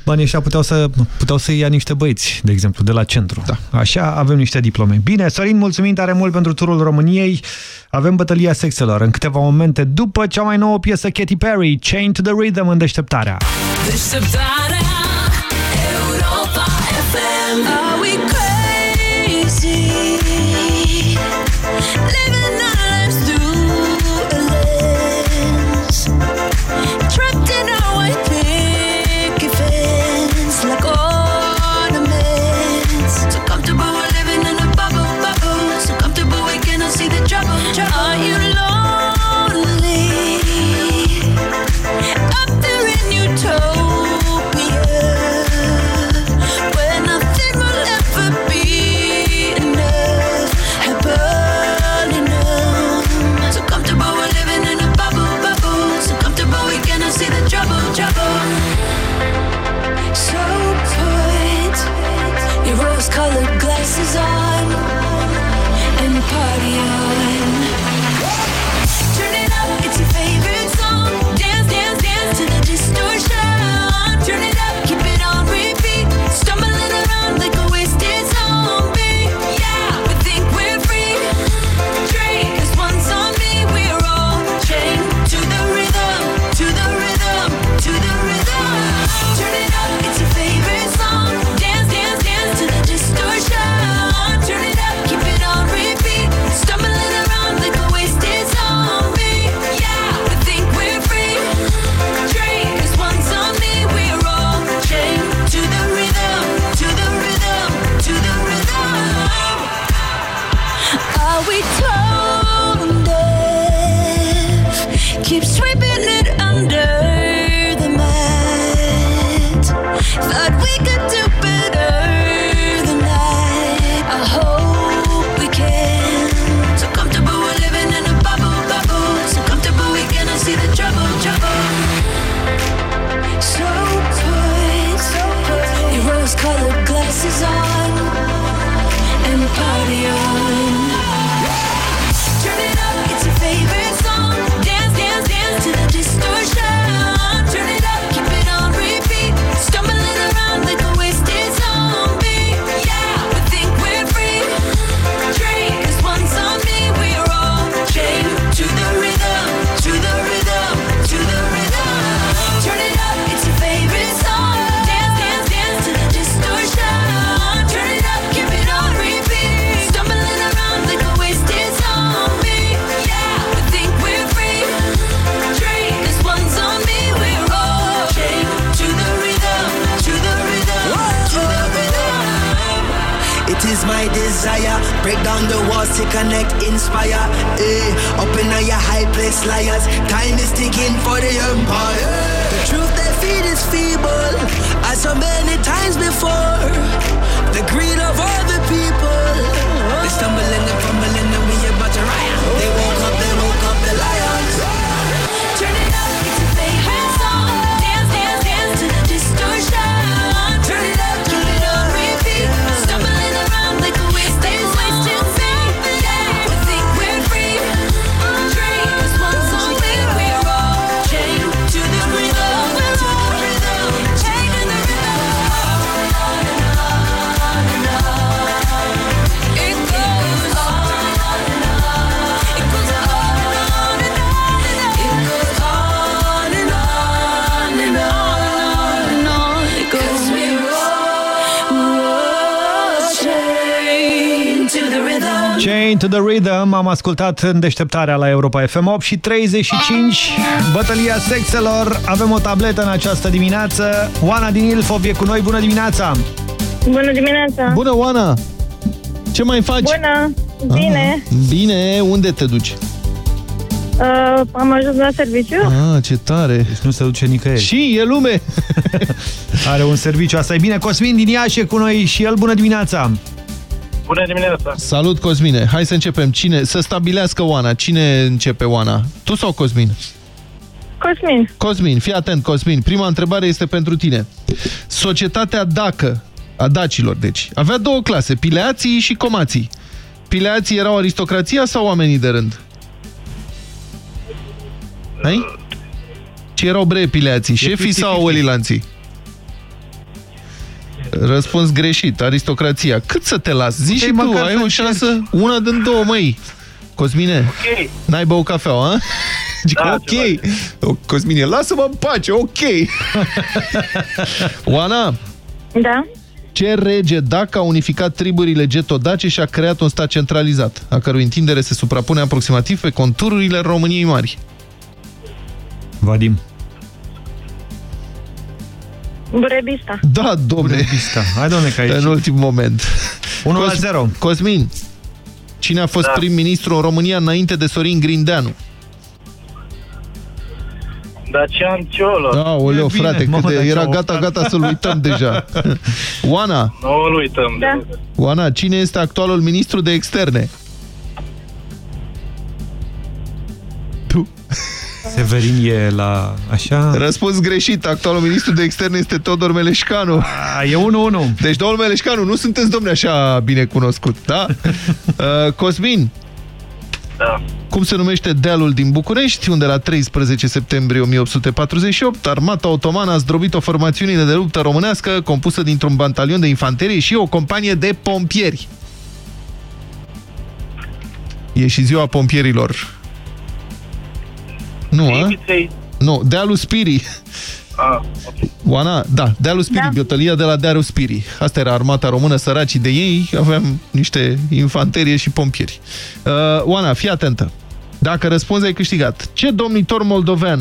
Banii ăștia puteau să, puteau să ia niște băieți, de exemplu, de la centru. Da. Așa avem niște diplome. Bine, Sorin, mulțumim tare mult pentru turul României. Avem bătălia sexelor în câteva momente după cea mai nouă piesă Katy Perry, Chain to the Rhythm în deșteptarea. Deșteptarea Europa FM Are we the Rhythm, am ascultat în deșteptarea la Europa FM 8 și 35, bătălia sexelor, avem o tabletă în această dimineață, Oana din Ilfov e cu noi, bună dimineața! Bună dimineața! Bună, Oana! Ce mai faci? Bună! Bine! Ah, bine, unde te duci? Uh, am ajuns la serviciu? Ah, ce tare! Deci nu se duce nicăieri. Și e lume! Are un serviciu, asta e bine. Cosmin din Iași e cu noi și el, bună dimineața! Bună dimineața! Salut, Cosmine! Hai să începem. Cine? Să stabilească Oana. Cine începe, Oana? Tu sau Cosmin? Cosmin. Cosmin, fii atent, Cosmin. Prima întrebare este pentru tine. Societatea Dacă, a dacilor, deci, avea două clase, pileații și comații. Pileații erau aristocrația sau oamenii de rând? Hai? Ce erau bre pileații, șefii sau olilanții? Răspuns greșit, aristocrația. Cât să te las? Zici și tu, măcar ai să o șansă, una din două, măi. Cosmine, Ok. n-ai băut cafeaua, a? Zic, Da, ok. O, Cosmine, lasă-mă în pace, ok. <laughs> Oana, Da? ce rege dacă a unificat triburile getodace și a creat un stat centralizat, a cărui întindere se suprapune aproximativ pe contururile României Mari? Vadim. Burebista. Da, domne. Burebista. Hai, domne, că aici... În ultim moment. 1 la 0. Cosmin, cine a fost Da. prim-ministru în România înainte de Sorin Grindeanu? Dacian Ciolo. Da, oleo, E bine, frate, cât mamă, de, Dacian, era o gata, frate. gata să-l uităm <laughs> deja. Oana, Nu îl uităm. Da. Oana, cine este actualul ministru de externe? Severin e la... așa... Răspuns greșit. Actualul ministru de externe este Todor Meleșcanu. A, e 1-1. Deci, domnul Meleșcanu, nu sunteți, domne, așa bine cunoscut, da? <laughs> Uh, Cosmin, Da. cum se numește dealul din București, unde la 13 septembrie 1848 armata otomană a zdrobit o formațiune de luptă românească compusă dintr-un batalion de infanterie și o companie de pompieri. E și ziua pompierilor. Nu, a? Ibiței. Nu, dealul Spirii. Ah, ok. Oana, da, dealul Spirii, da. bătălia de la dealul Spirii. Asta era armata română, săracii de ei, aveam niște infanterie și pompieri. Uh, Oana, fii atentă. Dacă răspunzi, ai câștigat. Ce domnitor moldovean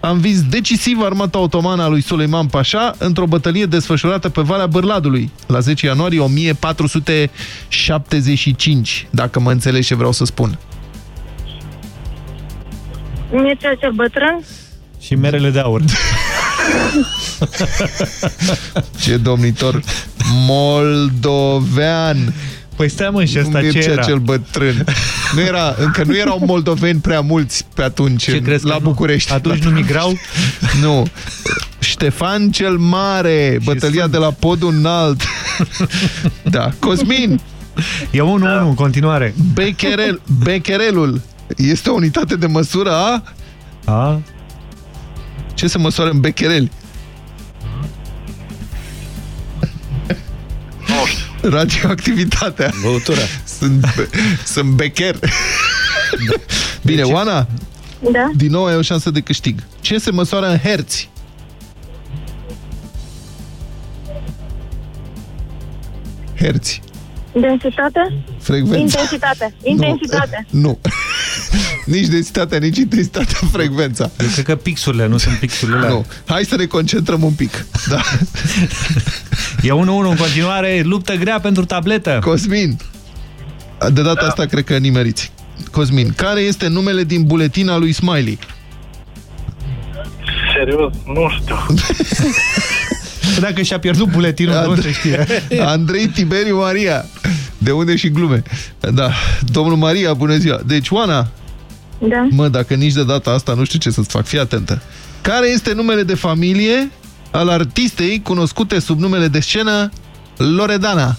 a învins decisiv armata otomană a lui Suleiman Pașa într-o bătălie desfășurată pe Valea Bârladului la 10 ianuarie 1475, dacă mă înțelegi ce vreau să spun. Mircea cel bătrân? Și merele de aur. <laughs> Ce domnitor moldovean! Păi stai mă, și ăsta ce Mircea era? cel bătrân. Nu era, încă nu erau moldoveni prea mulți pe atunci Ce în- crezi la că nu? București. Atunci La- nu migrau? <laughs> Nu. Ștefan cel Mare, bătălia de la Podul Înalt. da. Cosmin. E 1-1 în continuare. Becherel, becherelul este o unitate de măsură a... A? Ce se măsoară în bechereli? Radioactivitatea. Băutura. Sunt, be sunt becher. Bine, Oana, Da? din nou ai o șansă de câștig. Ce se măsoară în herți? Herți. Densitate? Frecvența. Intensitate. Intensitate. Nu. <laughs> nici densitatea, nici intensitatea, <laughs> frecvența. Eu cred că pixurile, nu sunt pixurile alea. Nu. Hai să ne concentrăm un pic. Da. <laughs> E 1-1 în continuare, luptă grea pentru tabletă. Cosmin, de data asta cred că nimeriți. Cosmin, care este numele din buletina lui Smiley? Serios, nu știu. Dacă și-a pierdut buletinul, nu se știe. Andrei Tiberiu Maria. De unde și glume. Da, domnul Maria, bună ziua. Deci, Oana, Da. mă, dacă nici de data asta nu știu ce să-ți fac, fii atentă. Care este numele de familie al artistei cunoscute sub numele de scenă Loredana?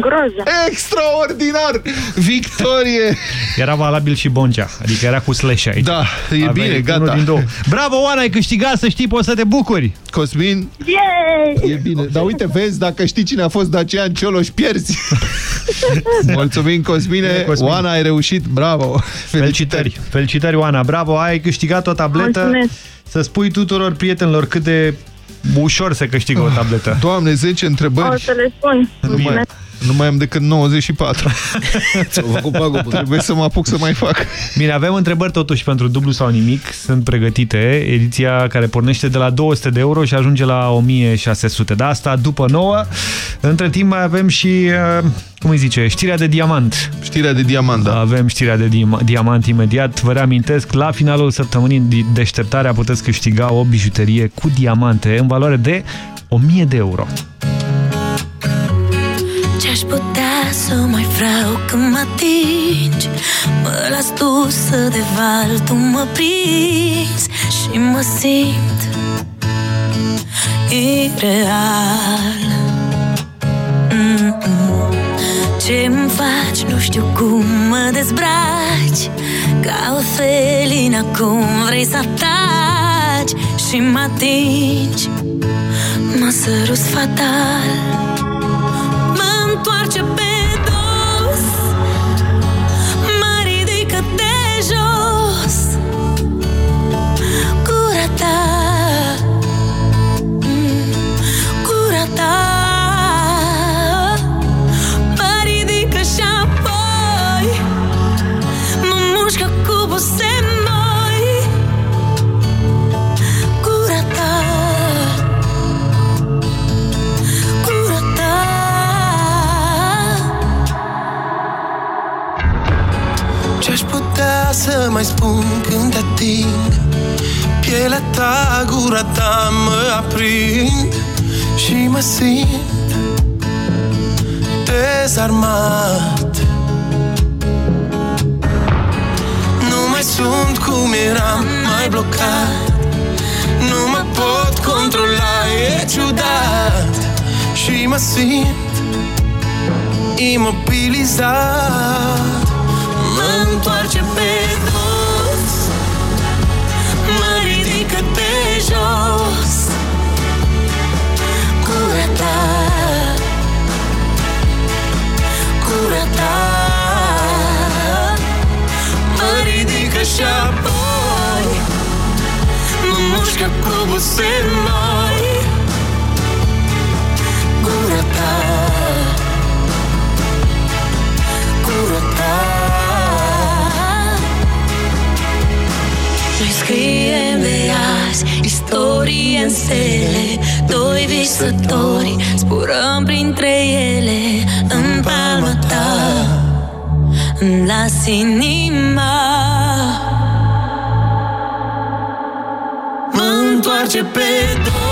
Groză. Extraordinar! Victorie! Era valabil și Boncea, adică era cu slash aici. Da, e Aveai bine, unul gata. Din două. Bravo, Oana, ai câștigat, să știi, poți să te bucuri. Cosmin, Yay! e bine. Dar uite, vezi, dacă știi cine a fost Dacian Cioloș, pierzi. <laughs> Mulțumim, Cosmine. Bine, Cosmin. Oana, ai reușit, bravo. Felicitări. Felicitări, Oana. Bravo, ai câștigat o tabletă. Mulțumesc. Să spui tuturor prietenilor cât de ușor se câștigă o tabletă. Doamne, 10 O întrebări. să le spun. Nu mai, nu mai am decât 94. <laughs> Ți-au făcut pagubă. Trebuie să mă apuc să mai fac. Bine, avem întrebări totuși pentru dublu sau nimic. Sunt pregătite. Ediția care pornește de la 200 de euro și ajunge la 1600. Da, asta după 9. Între timp mai avem și, uh, cum îi zice, știrea de diamant. Știrea de diamant, da. Avem știrea de dim- diamant imediat. Vă reamintesc, la finalul săptămânii de- deșteptarea puteți câștiga o bijuterie cu diamante în valoare de 1000 de euro. Să mai vreau când mă atingi. Mă las dusă de val, tu mă prinzi Și mă simt ireal. Mm-mm. Ce-mi faci, nu știu cum mă dezbraci. Ca o felină cum vrei să ataci Și mă atingi. Mă sărus fatal. Mă întoarce pe mai spun când te ating. Pielea ta, gura ta mă aprind Și mă simt dezarmat. Nu mai sunt cum eram, mai blocat. Nu mă pot controla, e ciudat. Și mă simt imobilizat. Mă întoarce pe jos. Gura ta Gura ta Mă ridică și apoi Mă mușcă cu buze stele Doi visători zburăm printre ele În palma ta. Îmi las inima. Mă întoarce pe dos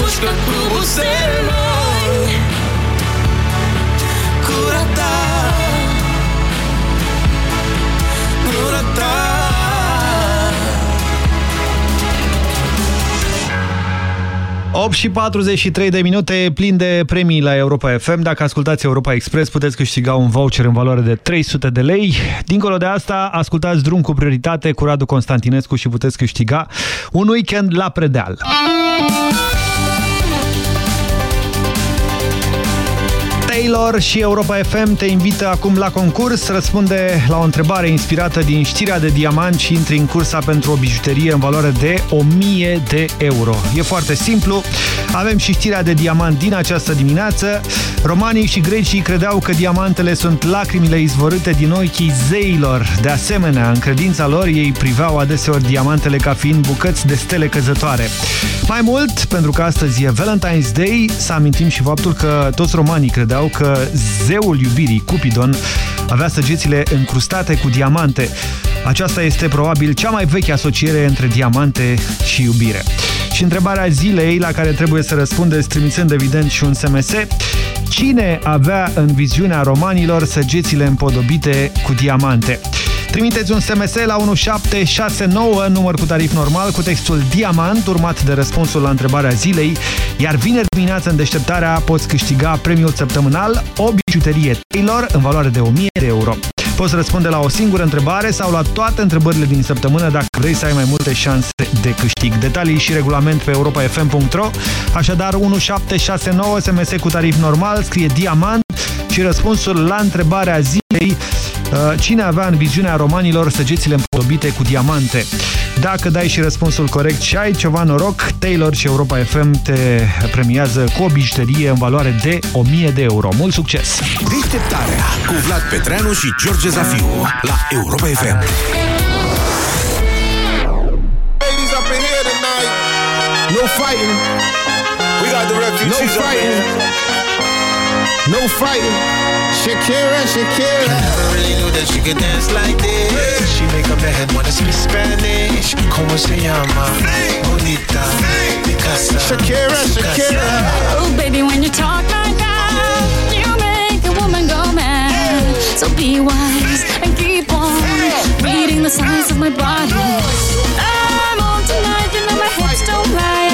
mușcă cu buze noi Gura ta Gura ta 8 și 43 de minute, plin de premii la Europa FM. Dacă ascultați Europa Express, puteți câștiga un voucher în valoare de 300 de lei. Dincolo de asta, ascultați Drum cu prioritate cu Radu Constantinescu și puteți câștiga un weekend la Predeal. Taylor și Europa FM te invită acum la concurs. Răspunde la o întrebare inspirată din știrea de diamant și intri în cursa pentru o bijuterie în valoare de 1000 de euro. E foarte simplu. Avem și știrea de diamant din această dimineață. Romanii și grecii credeau că diamantele sunt lacrimile izvorâte din ochii zeilor. De asemenea, în credința lor, ei priveau adeseori diamantele ca fiind bucăți de stele căzătoare. Mai mult, pentru că astăzi e Valentine's Day, să amintim și faptul că toți romanii credeau că zeul iubirii, Cupidon, avea săgețile încrustate cu diamante. Aceasta este probabil cea mai veche asociere între diamante și iubire. Și întrebarea zilei la care trebuie să răspundeți trimițând evident și un SMS, cine avea în viziunea romanilor săgețile împodobite cu diamante? Trimiteți un SMS la 1769, număr cu tarif normal, cu textul Diamant, urmat de răspunsul la întrebarea zilei, iar vineri dimineața în deșteptarea poți câștiga premiul săptămânal, o bijuterie Taylor în valoare de 1000 de euro. Poți răspunde la o singură întrebare sau la toate întrebările din săptămână dacă vrei să ai mai multe șanse de câștig. Detalii și regulament pe europafm.ro Așadar 1769 SMS cu tarif normal, scrie Diamant și răspunsul la întrebarea zilei uh, Cine avea în viziunea romanilor săgețile împodobite cu diamante? Dacă dai și răspunsul corect și ai ceva noroc, Taylor și Europa FM te premiază cu o bijuterie în valoare de 1000 de euro. Mult succes! Deșteptarea cu Vlad Petreanu și George Zafiu la Europa FM. Ladies up in here tonight. No fighting. We got the refugees no fighting. No fighting. Shakira, Shakira. I never really knew that she could dance like this. She make up her head wanna speak Spanish. Como se llama? Bonita. Picasa. Shakira, Shakira. Oh, baby, when you talk like that, you make a woman go mad. So be wise and keep on reading the signs of my body. I'm on tonight, you know my hips don't lie, and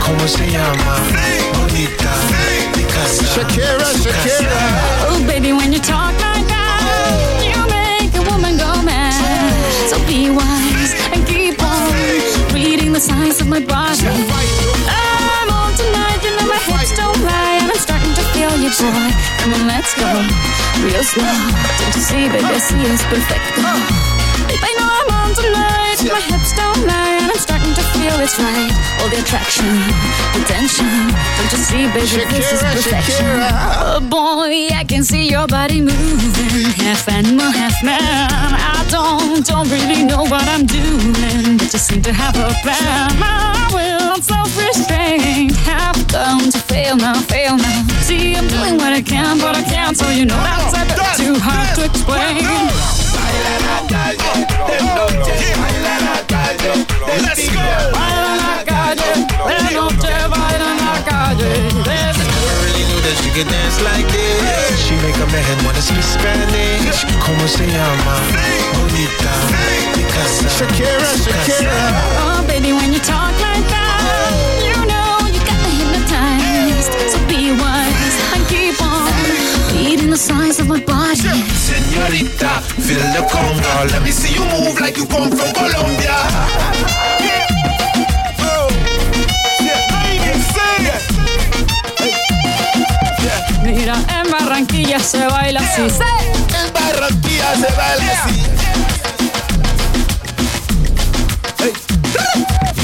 Como se llama? Bonita. Picasa. Shakira, Shakira. Oh, baby, when you talk like that, you make a woman go mad. So be wise and keep on reading the signs of my body. I'm on tonight, you know my hips don't lie, and I'm starting to feel you, boy. Come on, let's go real slow. Don't you see, baby, see it's perfect. Babe, I know I'm on tonight, my hips don't lie, and I'm starting to feel it's right. All the attraction, the tension. Don't you see, baby, this is Shakira, perfection. Shakira. Oh boy, I can see your body moving, half animal, half man. I don't, don't really know what I'm doing, but just seem to have a plan. My will, self-restraint, have come to fail now, fail now. See, I'm doing what I can, but I can't, so you know that's a bit too hard to explain. Baila really knew that she could dance like this. She make a man wanna speak Spanish. Como se llama? Bonita. Picasa. Shakira, Shakira. Oh, baby, when you talk like that, you know you got me hypnotized. So be wise and keep on reading the signs of my body. Señorita, feel the conga. Let me see you move like you come from Colombia. Oh. Yeah, I ain't say. Mira, en Barranquilla se baila así. En Barranquilla se baila así.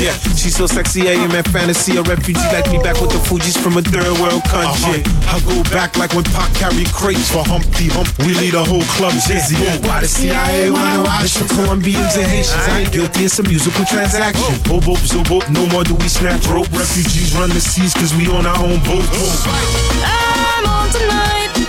Yeah, she's so sexy, I am in fantasy. A refugee like me back with the Fuji's from a third world country. Uh-huh. I go back like when Pac carried crates for Humpty Hump. We lead a whole club dizzy. Why the CIA wanna watch the Colombians and Haitians? I ain't guilty, it's a musical transaction. Oh. Oh, boop, boop, zo, boop, no more do we snatch rope. Refugees run the seas cause we on our own boat. Oh. I'm on tonight,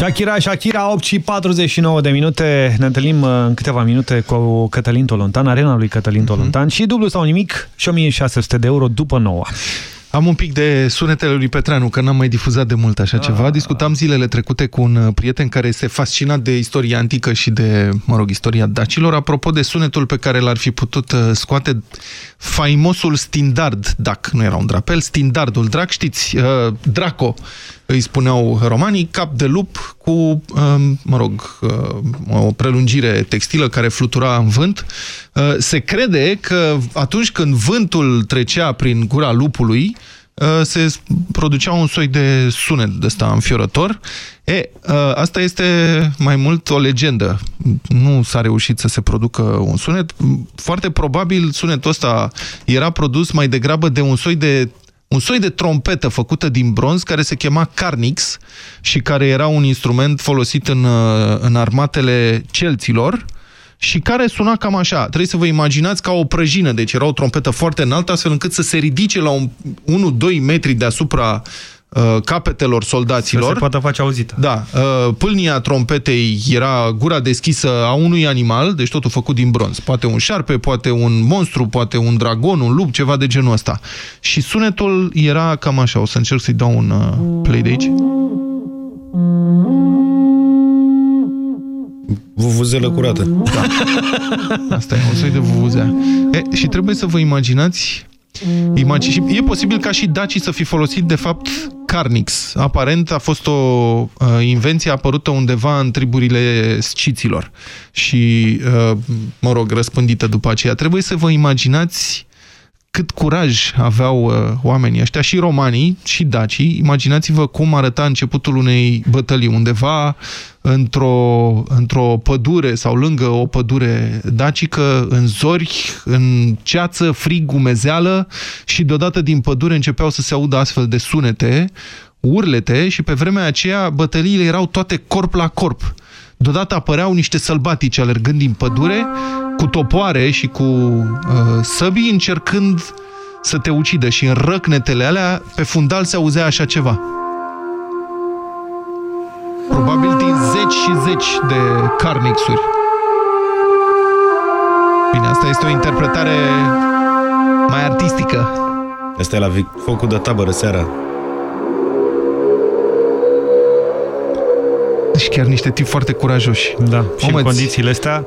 Shakira, Shakira, 8 și 49 de minute. Ne întâlnim uh, în câteva minute cu Cătălin Tolontan, arena lui Cătălin Tolontan și dublu sau nimic și 1600 de euro după 9. Am un pic de sunetele lui Petreanu, că n-am mai difuzat de mult așa ceva. Discutam zilele trecute cu un uh, prieten care este fascinat de istoria antică și de, mă rog, istoria dacilor, apropo de sunetul pe care l-ar fi putut uh, scoate faimosul Stindard, dac, nu era un drapel, Stindardul, drac, știți, uh, Draco, îi spuneau romanii, cap de lup cu, um, mă rog, o prelungire textilă care flutura în vânt. Se crede că atunci când vântul trecea prin gura lupului, se producea un soi de sunet de ăsta înfiorător. E, asta este mai mult o legendă. Nu s-a reușit să se producă un sunet. Foarte probabil sunetul ăsta era produs mai degrabă de un soi de un soi de trompetă făcută din bronz care se chema Carnix și care era un instrument folosit în, în armatele celților și care suna cam așa. Trebuie să vă imaginați ca o prăjină, deci era o trompetă foarte înaltă, astfel încât să se ridice la 1-2 metri deasupra uh, capetelor soldaților. Să se poată face auzită. Da. Uh, pâlnia trompetei era gura deschisă a unui animal, deci totul făcut din bronz. Poate un șarpe, poate un monstru, poate un dragon, un lup, ceva de genul ăsta. Și sunetul era cam așa. O să încerc să-i dau un uh, play de aici. Vuvuzelă curată. Da. <laughs> Asta e un soi de vuvuzea. E, și trebuie să vă imaginați Imagi și e posibil ca și dacii să fi folosit, de fapt, Carnix. Aparent a fost o uh, invenție apărută undeva în triburile sciților și, uh, mă rog, răspândită după aceea. Trebuie să vă imaginați cât curaj aveau uh, oamenii ăștia, și romanii, și dacii. Imaginați-vă cum arăta începutul unei bătălii undeva într-o într, pădure sau lângă o pădure dacică, în zori, în ceață, frig, umezeală și deodată din pădure începeau să se audă astfel de sunete, urlete și pe vremea aceea bătăliile erau toate corp la corp. Deodată apăreau niște sălbatici alergând din pădure cu topoare și cu uh, săbii încercând să te ucidă și în răcnetele alea pe fundal se auzea așa ceva. Probabil din zeci și zeci de carnixuri. Bine, asta este o interpretare mai artistică. Asta e la focul de tabără seara. Și chiar niște tipi foarte curajoși. Da, și în condițiile astea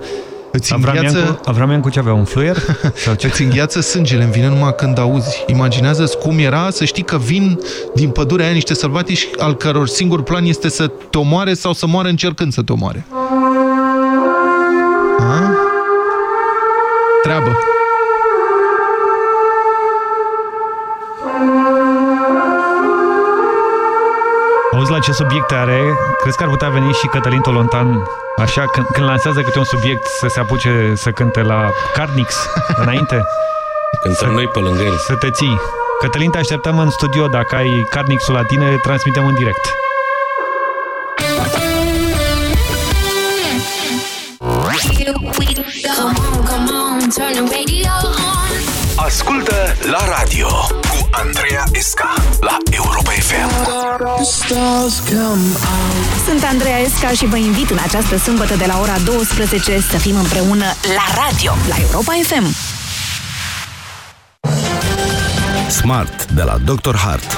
Îți Avramian, îngheață... cu, Avramian cu ce avea? Un fluier? <laughs> Sau ce? Îți îngheață sângele, îmi vine numai când auzi. Imaginează cum era să știi că vin din pădurea aia niște sălbatici al căror singur plan este să te omoare sau să moare încercând să te omoare. A? Treabă. Auzi la ce subiecte are? Crezi că ar putea veni și Cătălin Tolontan așa, când, când lansează câte un subiect să se apuce să cânte la Carnix <laughs> înainte? Cântăm noi pe lângă el. Să te ții. Cătălin, te așteptăm în studio. Dacă ai Carnixul la tine, transmitem în direct. Come on, come on, turn the radio on. Ascultă la radio cu Andreea Esca la Europa FM. Sunt Andreea Esca și vă invit în această sâmbătă de la ora 12 să fim împreună la radio, la Europa FM. Smart de la Dr. Hart.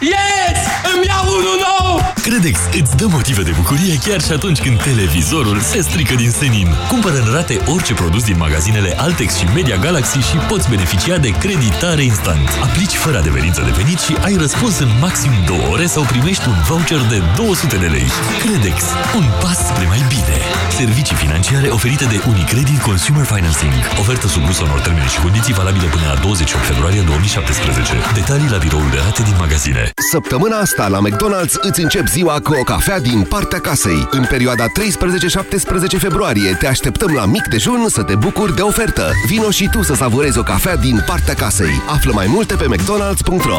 Yes! Îmi iau unul nou! Credex îți dă motive de bucurie chiar și atunci când televizorul se strică din senin. Cumpără în rate orice produs din magazinele Altex și Media Galaxy și poți beneficia de creditare instant. Aplici fără adeverință de venit și ai răspuns în maxim 2 ore sau primești un voucher de 200 de lei. Credex. Un pas spre mai bine. Servicii financiare oferite de Unicredit Consumer Financing. Ofertă supusă unor termeni și condiții valabile până la 28 februarie 2017. Detalii la biroul de rate din magazine. Săptămâna asta la McDonald's îți încep ziua cu o cafea din partea casei. În perioada 13-17 februarie te așteptăm la mic dejun să te bucuri de ofertă. Vino și tu să savurezi o cafea din partea casei. Află mai multe pe mcdonalds.ro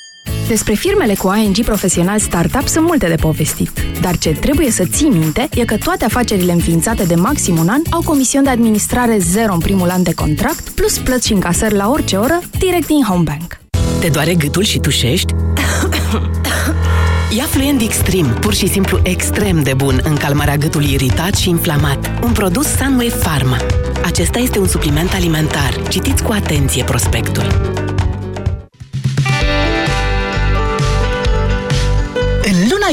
Despre firmele cu ING Profesional Startup sunt multe de povestit. Dar ce trebuie să ții minte e că toate afacerile înființate de maxim un an au comision de administrare zero în primul an de contract, plus plăți și încasări la orice oră, direct din Homebank. Te doare gâtul și tușești? Ia Fluent Extreme, pur și simplu extrem de bun în calmarea gâtului iritat și inflamat. Un produs Sunway Pharma. Acesta este un supliment alimentar. Citiți cu atenție prospectul.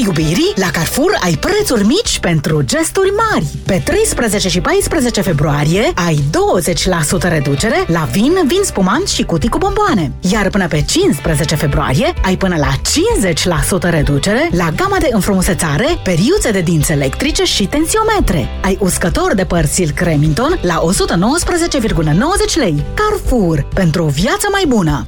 Iubirii, la Carrefour ai prețuri mici pentru gesturi mari. Pe 13 și 14 februarie ai 20% reducere la vin, vin spumant și cutii cu bomboane. Iar până pe 15 februarie ai până la 50% reducere la gama de înfrumusețare, periuțe de dinți electrice și tensiometre. Ai uscător de păr Silk Remington la 119,90 lei. Carrefour, pentru o viață mai bună!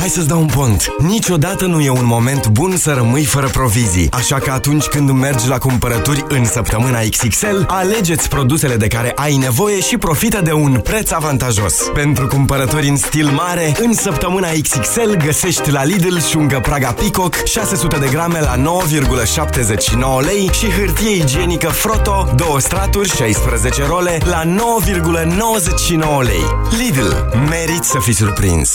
hai să-ți dau un pont. Niciodată nu e un moment bun să rămâi fără provizii. Așa că atunci când mergi la cumpărături în săptămâna XXL, alegeți produsele de care ai nevoie și profită de un preț avantajos. Pentru cumpărători în stil mare, în săptămâna XXL găsești la Lidl șungă Praga Peacock 600 de grame la 9,79 lei și hârtie igienică Froto 2 straturi 16 role la 9,99 lei. Lidl, merit să fii surprins!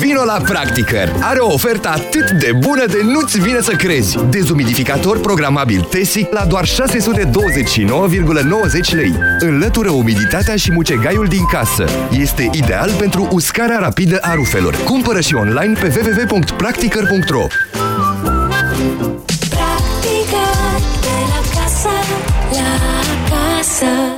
Vino la Practicăr! Are o ofertă atât de bună de nu-ți vine să crezi! Dezumidificator programabil Tesi la doar 629,90 lei. Înlătură umiditatea și mucegaiul din casă. Este ideal pentru uscarea rapidă a rufelor. Cumpără și online pe www.practicăr.ro Practica de la casă la casă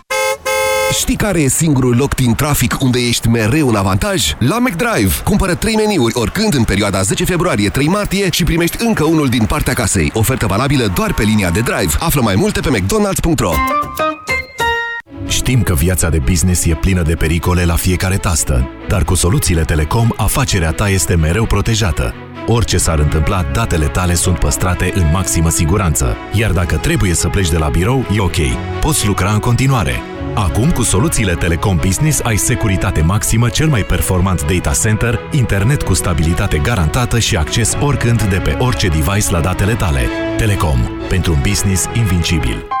Știi care e singurul loc din trafic unde ești mereu în avantaj? La McDrive! Cumpără 3 meniuri oricând în perioada 10 februarie-3 martie și primești încă unul din partea casei. Ofertă valabilă doar pe linia de drive. Află mai multe pe mcdonalds.ro Știm că viața de business e plină de pericole la fiecare tastă, dar cu soluțiile Telecom, afacerea ta este mereu protejată. Orice s-ar întâmpla, datele tale sunt păstrate în maximă siguranță. Iar dacă trebuie să pleci de la birou, e ok. Poți lucra în continuare. Acum, cu soluțiile Telecom Business, ai securitate maximă, cel mai performant data center, internet cu stabilitate garantată și acces oricând de pe orice device la datele tale. Telecom. Pentru un business invincibil.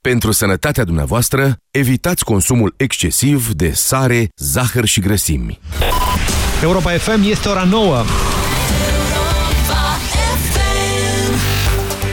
Pentru sănătatea dumneavoastră, evitați consumul excesiv de sare, zahăr și grăsimi. Europa FM este ora 9.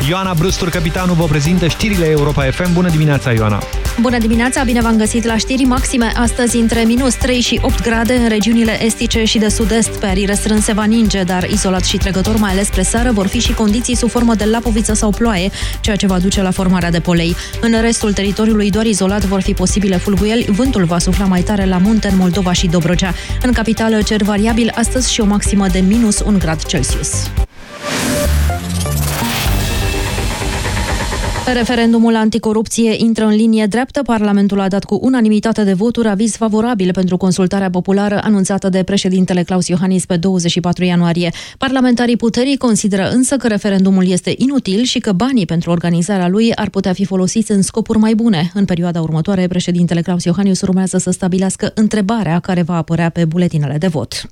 Ioana Brustur, capitanul, vă prezintă știrile Europa FM. Bună dimineața, Ioana! Bună dimineața, bine v-am găsit la știri maxime. Astăzi între minus 3 și 8 grade în regiunile estice și de sud-est. Pe arii restrâns se va ninge, dar izolat și trecător, mai ales spre seară, vor fi și condiții sub formă de lapoviță sau ploaie, ceea ce va duce la formarea de polei. În restul teritoriului, doar izolat vor fi posibile fulguieli. Vântul va sufla mai tare la munte în Moldova și Dobrogea. În capitală, cer variabil, astăzi și o maximă de minus 1 grad Celsius. Referendumul anticorupție intră în linie dreaptă. Parlamentul a dat cu unanimitate de voturi aviz favorabil pentru consultarea populară anunțată de președintele Claus Iohannis pe 24 ianuarie. Parlamentarii puterii consideră însă că referendumul este inutil și că banii pentru organizarea lui ar putea fi folosiți în scopuri mai bune. În perioada următoare, președintele Claus Iohannis urmează să stabilească întrebarea care va apărea pe buletinele de vot.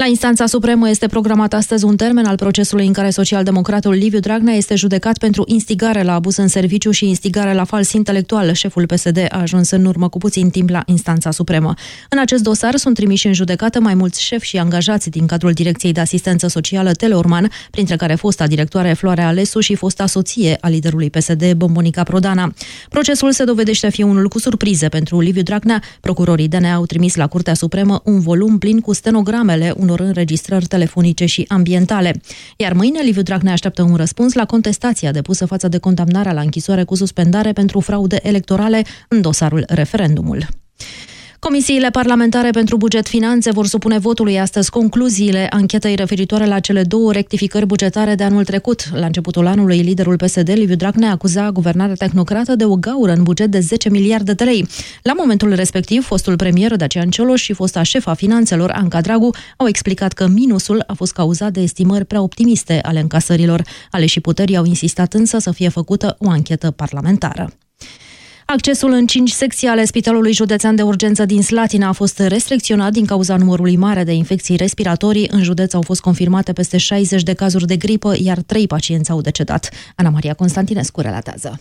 La instanța supremă este programat astăzi un termen al procesului în care socialdemocratul Liviu Dragnea este judecat pentru instigare la abuz în serviciu și instigare la fals intelectual. Șeful PSD a ajuns în urmă cu puțin timp la instanța supremă. În acest dosar sunt trimiși în judecată mai mulți șefi și angajați din cadrul Direcției de Asistență Socială Teleorman, printre care fosta directoare Floarea Alesu și fosta soție a liderului PSD, Bombonica Prodana. Procesul se dovedește a fi unul cu surprize pentru Liviu Dragnea. Procurorii DNA au trimis la Curtea Supremă un volum plin cu stenogramele unor înregistrări telefonice și ambientale. Iar mâine Liviu Dragnea așteaptă un răspuns la contestația depusă față de condamnarea la închisoare cu suspendare pentru fraude electorale în dosarul referendumul. Comisiile parlamentare pentru buget finanțe vor supune votului astăzi concluziile anchetei referitoare la cele două rectificări bugetare de anul trecut. La începutul anului, liderul PSD, Liviu Dragnea, acuza guvernarea tehnocrată de o gaură în buget de 10 miliarde de lei. La momentul respectiv, fostul premier Dacian Cioloș și fosta șefa finanțelor, Anca Dragu, au explicat că minusul a fost cauzat de estimări prea optimiste ale încasărilor. Aleșii puterii au insistat însă să fie făcută o anchetă parlamentară. Accesul în cinci secții ale Spitalului Județean de Urgență din Slatina a fost restricționat din cauza numărului mare de infecții respiratorii. În județ au fost confirmate peste 60 de cazuri de gripă, iar trei pacienți au decedat. Ana Maria Constantinescu relatează.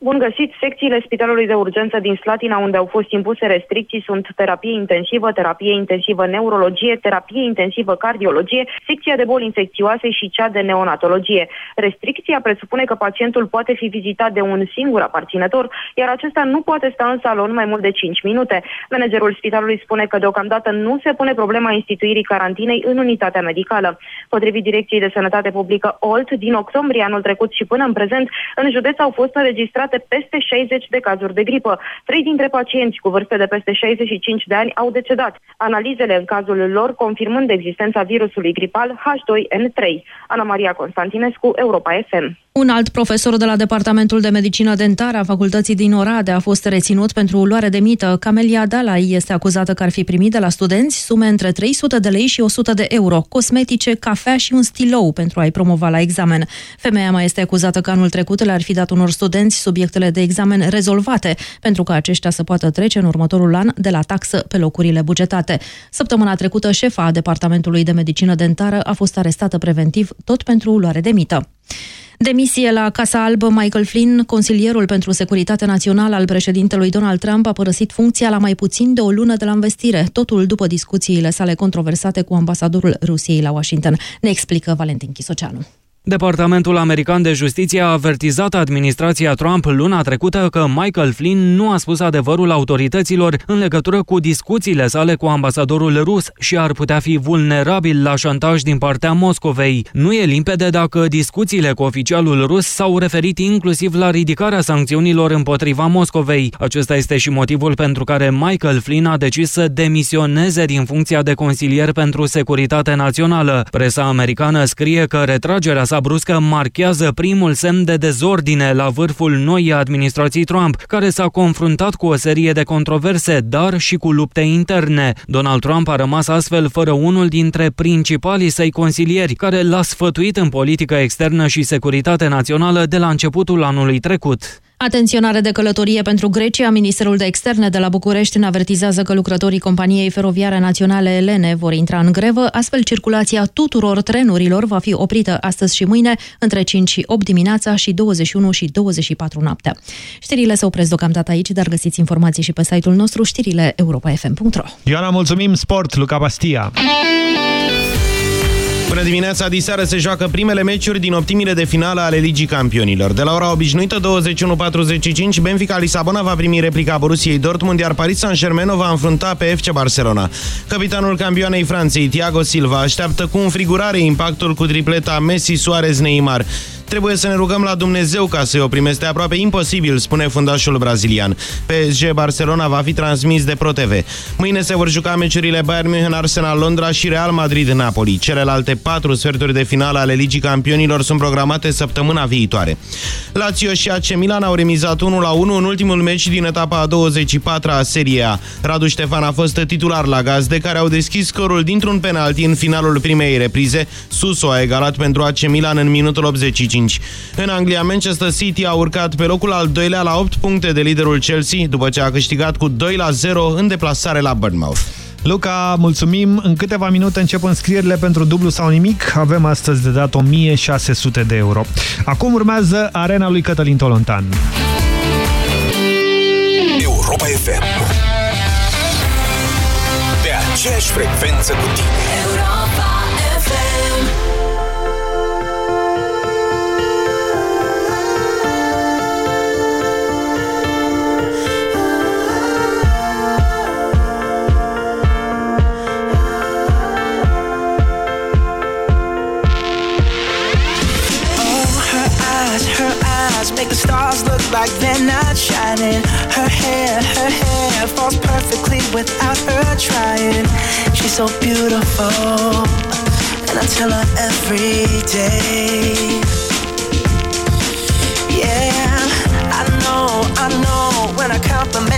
Bun găsit! Secțiile Spitalului de Urgență din Slatina, unde au fost impuse restricții, sunt terapie intensivă, terapie intensivă neurologie, terapie intensivă cardiologie, secția de boli infecțioase și cea de neonatologie. Restricția presupune că pacientul poate fi vizitat de un singur aparținător, iar acesta nu poate sta în salon mai mult de 5 minute. Managerul spitalului spune că deocamdată nu se pune problema instituirii carantinei în unitatea medicală. Potrivit Direcției de Sănătate Publică OLT, din octombrie anul trecut și până în prezent, în județ au fost înregistrate înregistrate peste 60 de cazuri de gripă. Trei dintre pacienți cu vârste de peste 65 de ani au decedat. Analizele în cazul lor confirmând existența virusului gripal H2N3. Ana Maria Constantinescu, Europa FM. Un alt profesor de la Departamentul de Medicină Dentară a Facultății din Oradea a fost reținut pentru luare de mită. Camelia Dalai este acuzată că ar fi primit de la studenți sume între 300 de lei și 100 de euro, cosmetice, cafea și un stilou pentru a-i promova la examen. Femeia mai este acuzată că anul trecut le-ar fi dat unor studenți subiectele de examen rezolvate, pentru că aceștia să poată trece în următorul an de la taxă pe locurile bugetate. Săptămâna trecută, șefa Departamentului de Medicină Dentară a fost arestată preventiv tot pentru luare de mită. Demisie la Casa Albă, Michael Flynn, consilierul pentru securitate națională al președintelui Donald Trump, a părăsit funcția la mai puțin de o lună de la investire, totul după discuțiile sale controversate cu ambasadorul Rusiei la Washington. Ne explică Valentin Chisoceanu. Departamentul American de Justiție a avertizat administrația Trump luna trecută că Michael Flynn nu a spus adevărul autorităților în legătură cu discuțiile sale cu ambasadorul rus și ar putea fi vulnerabil la șantaj din partea Moscovei. Nu e limpede dacă discuțiile cu oficialul rus s-au referit inclusiv la ridicarea sancțiunilor împotriva Moscovei. Acesta este și motivul pentru care Michael Flynn a decis să demisioneze din funcția de consilier pentru securitate națională. Presa americană scrie că retragerea sa bruscă marchează primul semn de dezordine la vârful noii administrații Trump, care s-a confruntat cu o serie de controverse, dar și cu lupte interne. Donald Trump a rămas astfel fără unul dintre principalii săi consilieri, care l-a sfătuit în politică externă și securitate națională de la începutul anului trecut. Atenționare de călătorie pentru Grecia. Ministerul de Externe de la București ne avertizează că lucrătorii companiei feroviare naționale Elene vor intra în grevă, astfel circulația tuturor trenurilor va fi oprită astăzi și mâine între 5 și 8 dimineața și 21 și 24 noaptea. Știrile se opresc deocamdată aici, dar găsiți informații și pe site-ul nostru știrile europa.fm.ro Ioana, mulțumim! Sport, Luca Pastia! Bună dimineața, diseară se joacă primele meciuri din optimile de finală ale Ligii Campionilor. De la ora obișnuită, 21.45, Benfica Lisabona va primi replica Borussiei Dortmund, iar Paris Saint-Germain va înfrunta pe FC Barcelona. Capitanul campioanei Franței, Thiago Silva, așteaptă cu înfrigurare impactul cu tripleta Messi-Suarez-Neymar. Trebuie să ne rugăm la Dumnezeu ca să-i oprim. Este aproape imposibil, spune fundașul brazilian. PSG Barcelona va fi transmis de ProTV. Mâine se vor juca meciurile Bayern München, Arsenal, Londra și Real Madrid, Napoli. Celelalte patru sferturi de finală ale Ligii Campionilor sunt programate săptămâna viitoare. Lazio și AC Milan au remizat 1-1 în ultimul meci din etapa a 24 a Serie A. Radu Ștefan a fost titular la gazde, care au deschis scorul dintr-un penalti în finalul primei reprize. Suso a egalat pentru AC Milan în minutul 85. 5. În Anglia, Manchester City a urcat pe locul al doilea la 8 puncte de liderul Chelsea, după ce a câștigat cu 2 la 0 în deplasare la Bournemouth. Luca, mulțumim! În câteva minute încep înscrierile pentru dublu sau nimic. Avem astăzi de dat 1600 de euro. Acum urmează arena lui Cătălin Tolontan. Europa FM Pe aceeași frecvență cu tine Europa make the stars look like they're not shining. Her hair, her hair falls perfectly without her trying. She's so beautiful, and I tell her every day. Yeah, I know, I know. When I compliment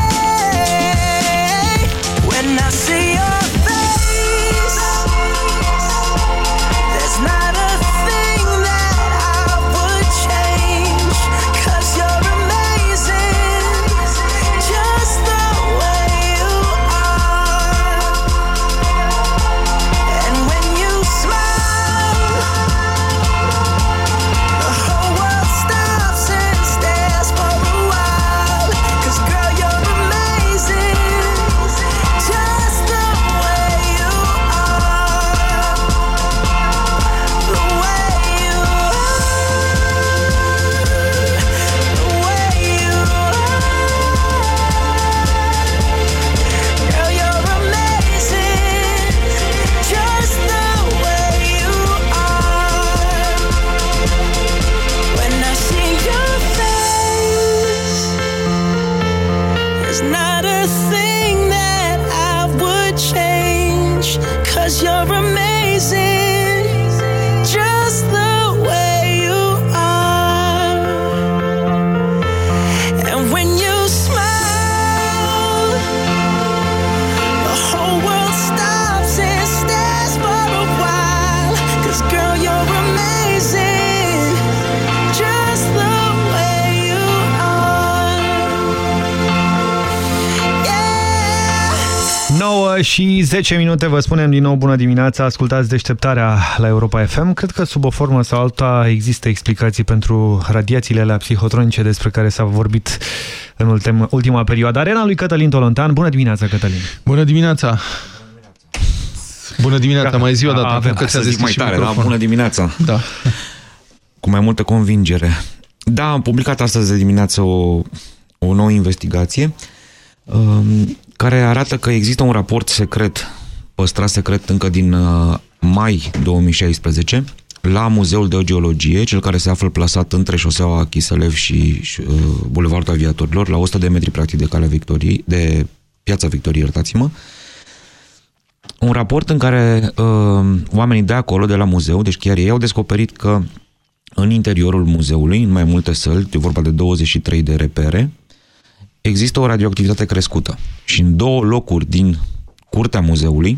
when I see your și 10 minute vă spunem din nou bună dimineața, ascultați deșteptarea la Europa FM. Cred că sub o formă sau alta există explicații pentru radiațiile la psihotronice despre care s-a vorbit în ultima, ultima perioadă. Arena lui Cătălin Tolontan. Bună dimineața, Cătălin! Bună dimineața! Bună dimineața, mai ziua dată. Avem. că Să zic mai tare, da? Bună dimineața! Da. Cu mai multă convingere. Da, am publicat astăzi de dimineață o, o nouă investigație um, care arată că există un raport secret, păstrat secret încă din uh, mai 2016, la Muzeul de Geologie, cel care se află plasat între șoseaua Chiselev și, și uh, Bulevardul Aviatorilor, la 100 de metri practic de calea Victoriei, de Piața Victoriei, iertați-mă, un raport în care uh, oamenii de acolo, de la muzeu, deci chiar ei au descoperit că în interiorul muzeului, în mai multe sălți, e vorba de 23 de repere, există o radioactivitate crescută. Și în două locuri din curtea muzeului,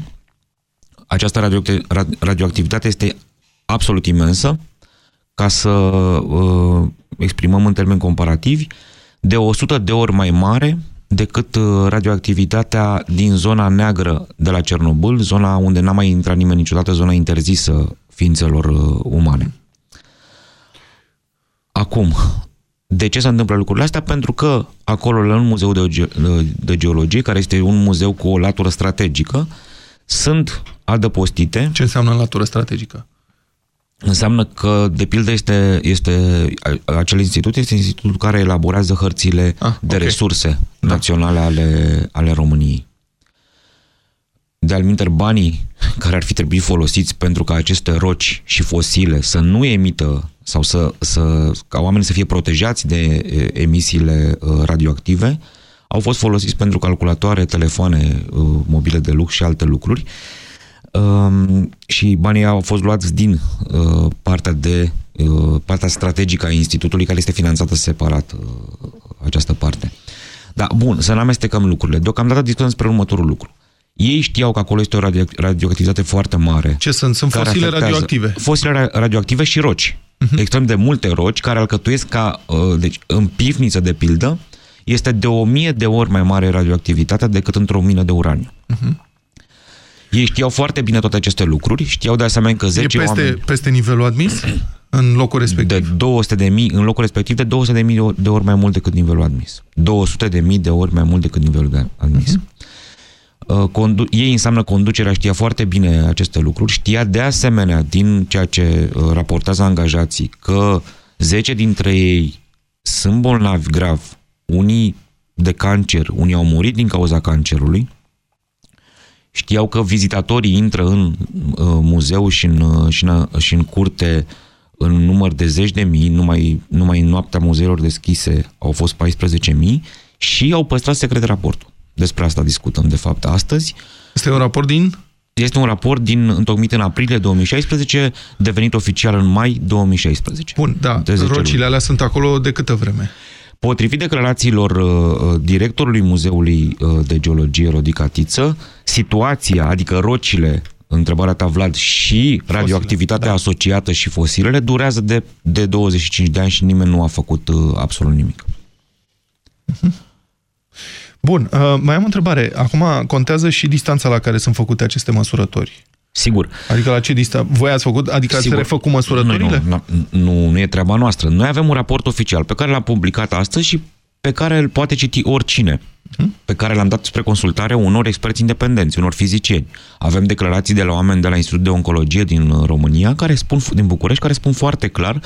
această radioacti- ra- radioactivitate este absolut imensă, ca să uh, exprimăm în termeni comparativi, de 100 de ori mai mare decât uh, radioactivitatea din zona neagră de la Cernobâl, zona unde n-a mai intrat nimeni niciodată, zona interzisă ființelor uh, umane. Acum, de ce se întâmplă lucrurile astea? Pentru că acolo, la un muzeu de, ge- de geologie, care este un muzeu cu o latură strategică, sunt adăpostite. Ce înseamnă latură strategică? Înseamnă că, de pildă, este, este acel institut este institutul care elaborează hărțile ah, de okay. resurse naționale ale, ale României. De alminter, banii care ar fi trebuit folosiți pentru ca aceste roci și fosile să nu emită sau să, să, ca oamenii să fie protejați de e, emisiile uh, radioactive, au fost folosiți pentru calculatoare, telefoane uh, mobile de lux și alte lucruri. Um, și banii au fost luați din uh, partea de uh, partea strategică a institutului care este finanțată separat uh, această parte. Da, bun, să nu amestecăm lucrurile. Deocamdată discutăm despre următorul lucru. Ei știau că acolo este o radio radioactivitate foarte mare. Ce sunt? Sunt fosile radioactive. Fosile radioactive și roci. Uh-huh. Extrem de multe roci care alcătuiesc ca, uh, deci în pivniță de pildă, este de o mie de ori mai mare radioactivitatea decât într-o mină de uraniu. Uh-huh. Ei știau foarte bine toate aceste lucruri, știau de asemenea că 10 e peste, oameni... peste nivelul admis? <clears throat> În locul respectiv? De 200 de mii, în locul respectiv de 200 de mii de ori mai mult decât nivelul admis. 200 de mii de ori mai mult decât nivelul admis. Uh-huh. Condu- ei înseamnă conducerea știa foarte bine aceste lucruri, știa de asemenea din ceea ce uh, raportează angajații că 10 dintre ei sunt bolnavi grav, unii de cancer, unii au murit din cauza cancerului, știau că vizitatorii intră în uh, muzeu și în, uh, și, în, și în curte în număr de zeci de mii, numai, numai în noaptea muzeelor deschise au fost 14 mii și au păstrat secret raportul. Despre asta discutăm, de fapt, astăzi. Este un raport din? Este un raport din întocmit în aprilie 2016, devenit oficial în mai 2016. Bun, da. De 10 Rocile luni. alea sunt acolo de câtă vreme? Potrivit declarațiilor uh, directorului Muzeului uh, de Geologie Rodica Tiță, situația, adică rocile, întrebarea ta Vlad, și radioactivitatea da. asociată și fosilele durează de, de 25 de ani și nimeni nu a făcut uh, absolut nimic. Bun, uh, mai am o întrebare. Acum contează și distanța la care sunt făcute aceste măsurători. Sigur. Adică la ce distanță? Voi ați făcut? Adică ați Sigur. refăcut măsurătorile? Nu, nu, nu, nu e treaba noastră. Noi avem un raport oficial pe care l-am publicat astăzi și pe care îl poate citi oricine, pe care l-am dat spre consultare unor experți independenți, unor fizicieni. Avem declarații de la oameni de la Institutul de Oncologie din uh, România, care spun, din București, care spun foarte clar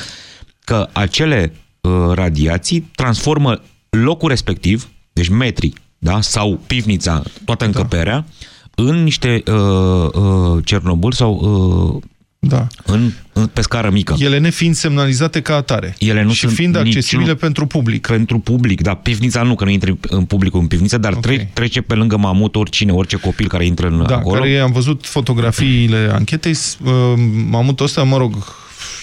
că acele uh, radiații transformă locul respectiv, deci metri, da? sau pivnița, toată încăperea, în niște uh, uh, Cernobâl sau uh, da. în, în, pe scară mică. Ele nefiind semnalizate ca atare. Ele nu și sunt fiind accesibile niciun- pentru public. Pentru public, da. Pivnița nu, că nu intri în publicul în pivniță, dar okay. tre- trece pe lângă mamut oricine, orice copil care intră în Da, acolo. care am văzut fotografiile anchetei. s- uh, Mamutul ăsta, mă rog,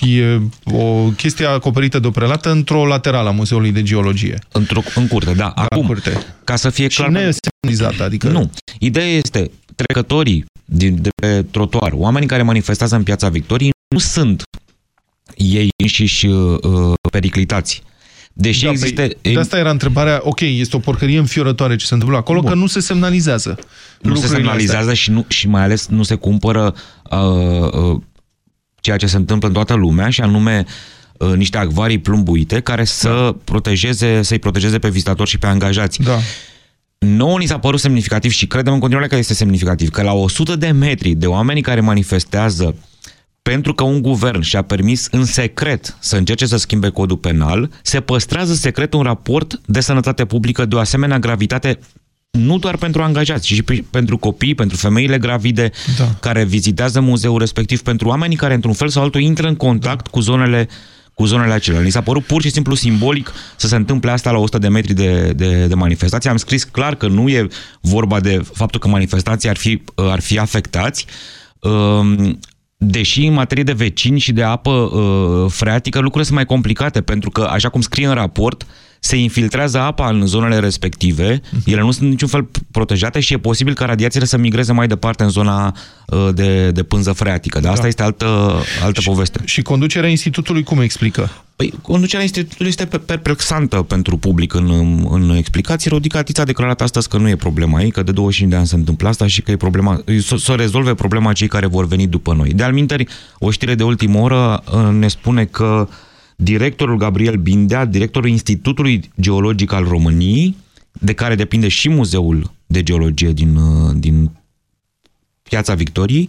e o chestie acoperită de o prelată într-o laterală a Muzeului de Geologie. Într-o, în curte, da. Acum, curte. ca să fie Și clar... nesemnalizată, adică... Nu. Ideea este, trecătorii din, de pe trotuar, oamenii care manifestează în Piața Victoriei, nu sunt ei înșiși uh, uh, periclitați. Deși Da, există... păi, de asta era întrebarea, ok, este o porcărie înfiorătoare ce se întâmplă acolo, Bun. că nu se semnalizează. nu se lucrurile semnalizează astea. și, nu, și mai ales nu se cumpără uh, uh, ceea ce se întâmplă în toată lumea și anume uh, niște acvarii plumbuite care să protejeze, să-i protejeze pe vizitatori și pe angajați. Da. Nouă ni s-a părut semnificativ și credem în continuare că este semnificativ că la 100 de metri de oamenii care manifestează pentru că un guvern și-a permis în secret să încerce să schimbe codul penal, se păstrează secret un raport de sănătate publică de o asemenea gravitate nu doar pentru angajați, ci și pe- pentru copii, pentru femeile gravide da. care vizitează muzeul respectiv, pentru oamenii care într-un fel sau altul intră în contact da. cu zonele cu zonele acelea. Ni s-a părut pur și simplu simbolic să se întâmple asta la 100 de metri de, de, de manifestație. Am scris clar că nu e vorba de faptul că manifestații ar fi, ar fi afectați, um, deși în materie de vecini și de apă uh, freatică lucrurile sunt mai complicate, pentru că, așa cum scrie în raport, se infiltrează apa în zonele respective, ele nu sunt niciun fel protejate și e posibil ca radiațiile să migreze mai departe în zona uh, de, de pânză freatică. Dar asta Da. este altă, altă poveste. Și conducerea institutului cum explică? Păi, conducerea institutului este pe- perplexantă pentru public în, în explicații. Rodicatița a declarat astăzi că nu e problema ei, că de 25 de ani se întâmplă asta și că e problema, să, să rezolve problema cei care vor veni după noi. De alminteri, o știre de ultimă oră uh, ne spune că directorul Gabriel Bindea, directorul Institutului Geologic al României, de care depinde și Muzeul de Geologie din, uh, din Piața Victoriei,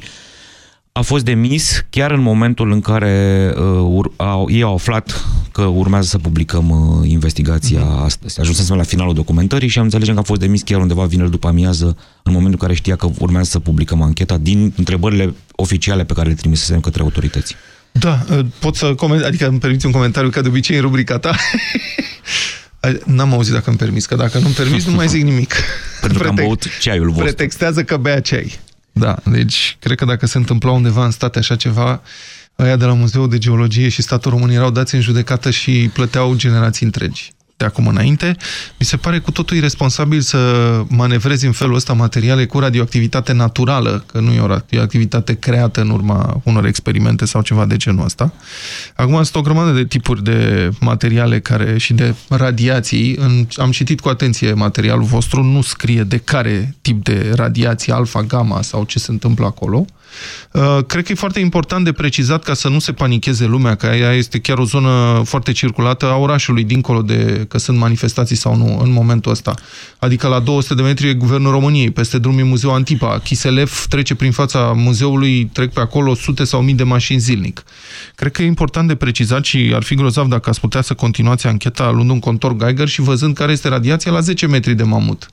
a fost demis chiar în momentul în care uh, ur- au, ei au aflat că urmează să publicăm uh, investigația astăzi. Ajunsesem la finalul documentării și am înțelegem că a fost demis chiar undeva vineri după amiază, în momentul în care știa că urmează să publicăm ancheta din întrebările oficiale pe care le trimisesem către autorități. Da, uh, pot să coment, adică îmi permiți un comentariu ca de obicei în rubrica ta? <laughs> N-am auzit dacă îmi permis, că dacă nu-mi permis, nu mai zic nimic. <laughs> Pentru că am Pretec- băut ceaiul vostru. Pretextează că bea ceai. Da, deci cred că dacă se întâmpla undeva în state așa ceva, ăia de la Muzeul de Geologie și statul român erau dați în judecată și plăteau generații întregi. De acum înainte, mi se pare cu totul irresponsabil să manevrezi în felul ăsta materiale cu radioactivitate naturală, că nu e o radioactivitate creată în urma unor experimente sau ceva de genul ăsta. Acum sunt o grămadă de tipuri de materiale care și de radiații. În, am citit cu atenție materialul vostru, nu scrie de care tip de radiații, alfa, gamma sau ce se întâmplă acolo. Uh, Cred că e foarte important de precizat ca să nu se panicheze lumea, că ea este chiar o zonă foarte circulată a orașului, dincolo de că sunt manifestații sau nu în momentul ăsta. Adică la 200 de metri e Guvernul României, peste drum e Muzeul Antipa, Chiselef trece prin fața muzeului, trec pe acolo sute sau mii de mașini zilnic. Cred că e important de precizat și ar fi grozav dacă ați putea să continuați ancheta luând un contor Geiger și văzând care este radiația la 10 metri de mamut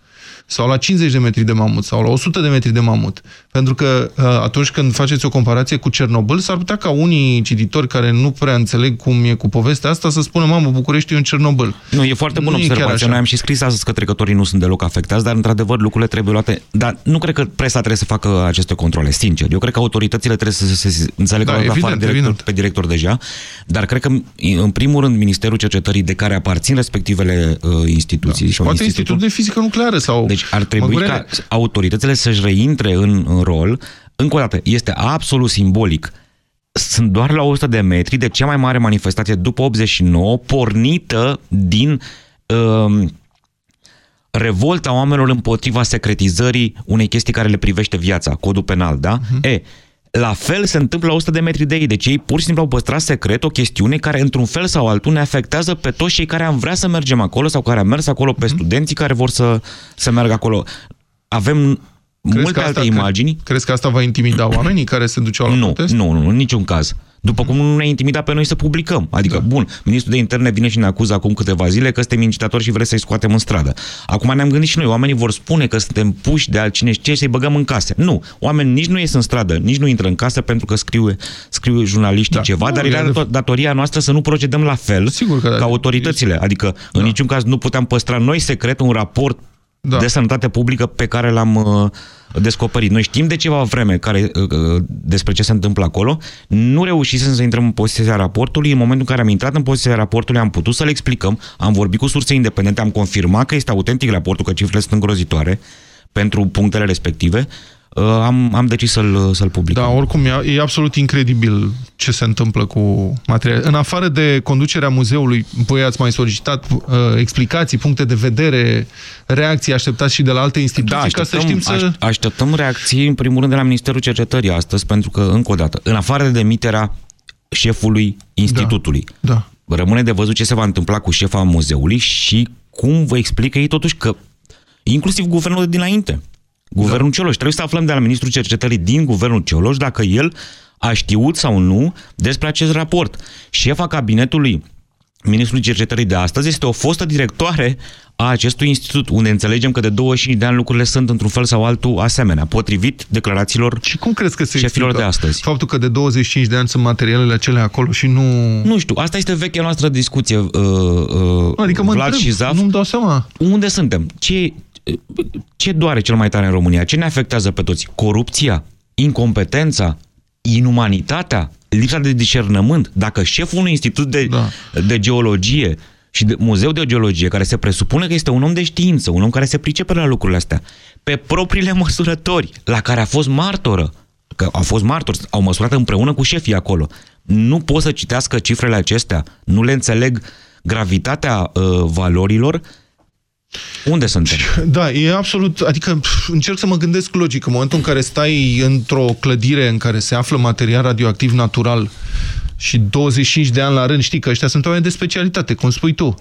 sau la 50 de metri de mamut, sau la 100 de metri de mamut. Pentru că uh, atunci când faceți o comparație cu Cernobâl, s-ar putea ca unii cititori care nu prea înțeleg cum e cu povestea asta să spună, mamă, București e un Cernobâl. Nu, e foarte bună observație. Noi am și scris astăzi că trecătorii nu sunt deloc afectați, dar într-adevăr lucrurile trebuie luate. Dar nu cred că presa trebuie să facă aceste controle, sincer. Eu cred că autoritățile trebuie să se, se înțeleagă Da, da, evident, afară director, evident. pe director deja, dar cred că în primul rând Ministerul Cercetării de care aparțin respectivele uh, instituții da. și Poate Institutul de Fizică Nucleară sau... Deci ar trebui Măgurele. ca autoritățile să-și reintre în, în rol. Încă o dată, este absolut simbolic. Sunt doar la 100 de metri de cea mai mare manifestație după 89, pornită din uh, revolta oamenilor împotriva secretizării unei chestii care le privește viața, codul penal, da? Mhm. Uh-huh. E, la fel se întâmplă la 100 de metri de ei, deci ei pur și simplu au păstrat secret o chestiune care într-un fel sau altul ne afectează pe toți cei care am vrea să mergem acolo sau care am mers acolo, Mhm. pe studenții care vor să, să meargă acolo. Avem multe că alte asta- imagini. Crezi că asta va intimida oamenii care se duceau la Nu, protest? nu, nu, în niciun caz. După cum nu ne-a intimidat pe noi să publicăm. Adică, da. bun, ministrul de interne vine și ne acuză acum câteva zile că suntem incitatori și vrem să-i scoatem în stradă. Acum ne-am gândit și noi, oamenii vor spune că suntem puși de altcine știe să-i băgăm în case. Nu, oamenii nici nu ies în stradă, nici nu intră în casă pentru că scriu, scriu jurnaliștii da. ceva, Nu, dar e era adevărat. datoria noastră să nu procedăm la fel Sigur că da. ca autoritățile. Adică, în niciun caz nu puteam păstra noi secret un raport Da. de sănătate publică pe care l-am uh, descoperit. Noi știm de ceva vreme care, uh, uh, despre ce se întâmplă acolo, nu reușisem să intrăm în posesia raportului. În momentul în care am intrat în posesia raportului, am putut să le explicăm, am vorbit cu surse independente, am confirmat că este autentic raportul, că cifrele sunt îngrozitoare pentru punctele respective. Uh, am, am decis să-l să publicăm. Da, oricum e, e absolut incredibil ce se întâmplă cu materiale. În afară de conducerea muzeului, voi ați mai solicitat uh, explicații, puncte de vedere, reacții, așteptați și de la alte instituții Da, ca să știm să... aș- așteptăm reacții, în primul rând, de la Ministerul Cercetării astăzi, pentru că, încă o dată, în afară de demiterea șefului institutului, da. rămâne de văzut ce se va întâmpla cu șefa muzeului și cum vă explică ei totuși că, inclusiv guvernul de dinainte, guvernul da. Cioloș, trebuie să aflăm de la Ministrul Cercetării din guvernul Cioloș dacă el a știut sau nu despre acest raport. Șefa cabinetului Ministrului Cercetării de astăzi este o fostă directoare a acestui institut, unde înțelegem că de 25 de ani lucrurile sunt într-un fel sau altul asemenea, potrivit declarațiilor și cum crezi că se șefilor explică de astăzi. Faptul că de 25 de ani sunt materialele acelea acolo și nu... Nu știu, asta este vechea noastră discuție, uh, uh, Adică mă Vlad întreb, și Zaf. nu-mi dau seama. Unde suntem? Ce, ce doare cel mai tare în România? Ce ne afectează pe toți? Corupția? Incompetența? Inumanitatea? Lipsa de discernământ? Dacă șeful unui institut de, da. de geologie și de muzeu de geologie, care se presupune că este un om de știință, un om care se pricepe la lucrurile astea, pe propriile măsurători, la care a fost martoră, că au fost martori, au măsurat împreună cu șefii acolo. Nu pot să citească cifrele acestea, nu le înțeleg gravitatea uh, valorilor. Unde suntem? <laughs> Da, e absolut, adică pf, încerc să mă gândesc logic. În momentul în care stai într-o clădire în care se află material radioactiv natural și 25 de ani la rând, știi că ăștia sunt oameni de specialitate, cum spui tu,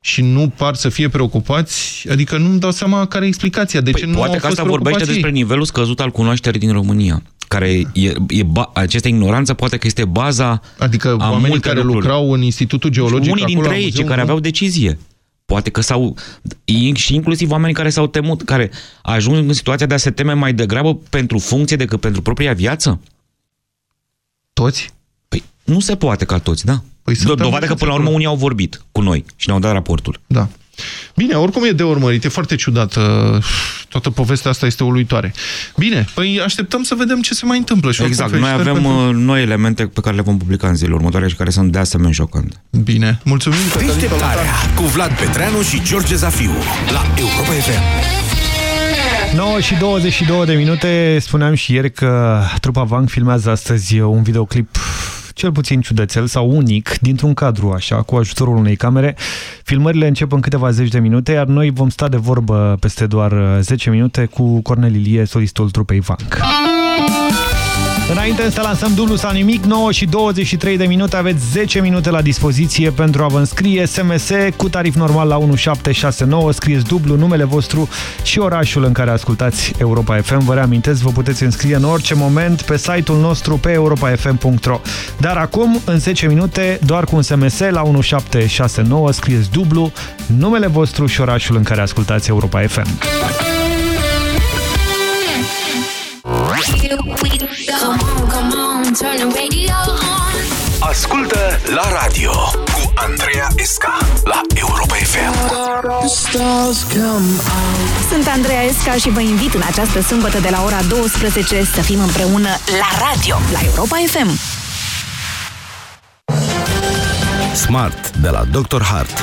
și nu par să fie preocupați, adică nu-mi dau seama care e explicația. De ce Păi, nu poate au că fost asta vorbește preocupați despre ei? nivelul scăzut al cunoașterii din România care e, e ba, această ignoranță poate că este baza Adică a oamenii multe care lucruri. lucrau în Institutul Geologic Unii acolo dintre la ei, muzeu, cei care nu? aveau decizie. Poate că s-au... Și inclusiv oamenii care s-au temut, care ajung în situația de a se teme mai degrabă pentru funcție decât pentru propria viață. Toți? Păi nu se poate ca toți, da. Păi Do- sunt Dovadă că angajați până la urmă acolo. unii au vorbit cu noi și ne-au dat raportul. Da. Bine, oricum e de urmărit, e foarte ciudat. uh, Toată povestea asta este uluitoare. Bine, păi așteptăm să vedem ce se mai întâmplă. Și oricum, Exact, noi felicitări avem pentru- pentru... noi elemente pe care le vom publica în zilele următoare și care sunt de asemenea șocante. Bine, mulțumim. Deșteptarea cu Vlad Petreanu și George Zafiu la Europa FM. 9 și 22 de minute, spuneam și ieri că trupa Vang filmează astăzi un videoclip cel puțin ciudățel sau unic, dintr-un cadru așa, cu ajutorul unei camere. Filmările încep în câteva zeci de minute, iar noi vom sta de vorbă peste doar 10 minute cu Cornel Ilie, solistul trupei Vang. Înainte să lansăm dublu sau nimic, 9 și 23 de minute, aveți 10 minute la dispoziție pentru a vă înscrie SMS cu tarif normal la 1769, scrieți dublu numele vostru și orașul în care ascultați Europa FM. Vă reamintesc, vă puteți înscrie în orice moment pe site-ul nostru pe europafm.ro. Dar acum, în 10 minute, doar cu un SMS la 1769, scrieți dublu numele vostru și orașul în care ascultați Europa FM. Come on, come on, turn the radio on. Ascultă la radio cu Andreea Esca la Europa FM. Sunt Andreea Esca și vă invit în această sâmbătă de la ora 12 să fim împreună la radio, la Europa FM. Smart de la Dr. Hart.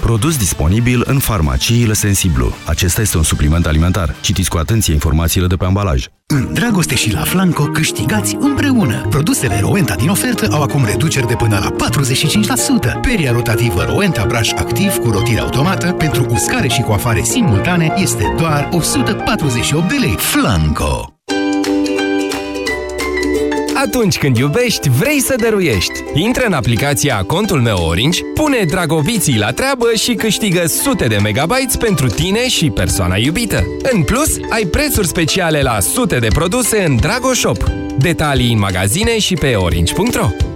Produs disponibil în farmaciile Sensiblu. Acesta este un supliment alimentar. Citiți cu atenție informațiile de pe ambalaj. În dragoste și la Flanco câștigați împreună. Produsele Rowenta din ofertă au acum reduceri de până la 45%. Peria rotativă Rowenta Brush Activ cu rotire automată pentru uscare și coafare simultane este doar 148 de lei. Flanco! Atunci când iubești, vrei să dăruiești. Intră în aplicația Contul meu Orange, pune dragobiții la treabă și câștigă sute de megabytes pentru tine și persoana iubită. În plus, ai prețuri speciale la sute de produse în Dragoshop. Detalii în magazine și pe orange.ro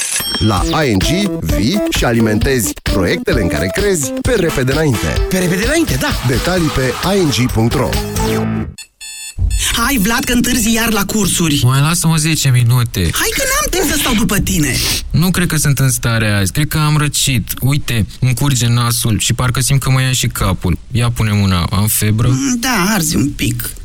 La ING vii și alimentezi proiectele în care crezi pe repede înainte. Pe repede înainte, da! Detalii pe ing.ro Hai, Vlad, că întârzi iar la cursuri. Mai lasă-mă 10 minute. Hai că n-am timp să stau după tine. Nu cred că sunt în stare azi. Cred că am răcit. Uite, îmi curge nasul și parcă simt că mă ia și capul. Ia pune mâna. Am febră? Mm, Da, arzi un pic.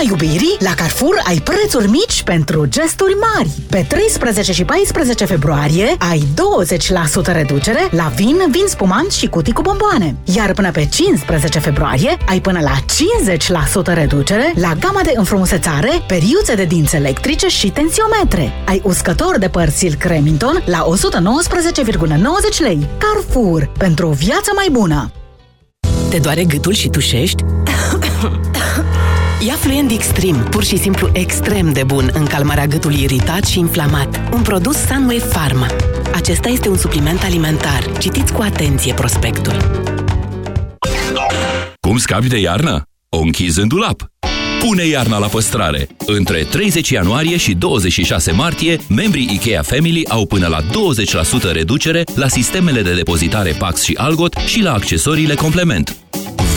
În luna iubirii, la Carrefour ai prețuri mici pentru gesturi mari. Pe 13 și 14 februarie ai 20% reducere la vin, vin spumant și cutii cu bomboane. Iar până pe 15 februarie ai până la 50% reducere la gama de înfrumusețare, periuțe de dinți electrice și tensiometre. Ai uscător de păr Silk Remington la 119,90 lei. Carrefour. Pentru o viață mai bună. Te doare gâtul și tușești? <coughs> Ia Fluent Extreme, pur și simplu extrem de bun în calmarea gâtului iritat și inflamat. Un produs Sunway Pharma. Acesta este un supliment alimentar. Citiți cu atenție prospectul. Cum scapi de iarnă? O închizi în dulap. Pune iarna la păstrare. Între 30 ianuarie și 26 martie, membrii IKEA Family au până la 20% reducere la sistemele de depozitare Pax și Algot și la accesoriile complement.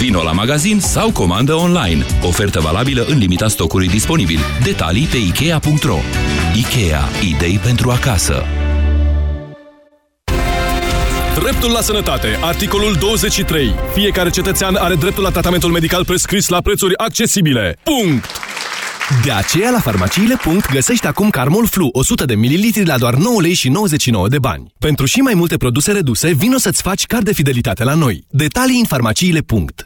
Vino la magazin sau comandă online. Ofertă valabilă în limita stocului disponibil. Detalii pe Ikea.ro Ikea. Idei pentru acasă. Dreptul la sănătate. Articolul 23. Fiecare cetățean are dreptul la tratamentul medical prescris la prețuri accesibile. Punct! De aceea, la farmaciile. găsești acum Carmol Flu 100 de ml la doar 9 lei și 99 de bani. Pentru și mai multe produse reduse, vino să-ți faci card de fidelitate la noi. Detalii în farmaciile.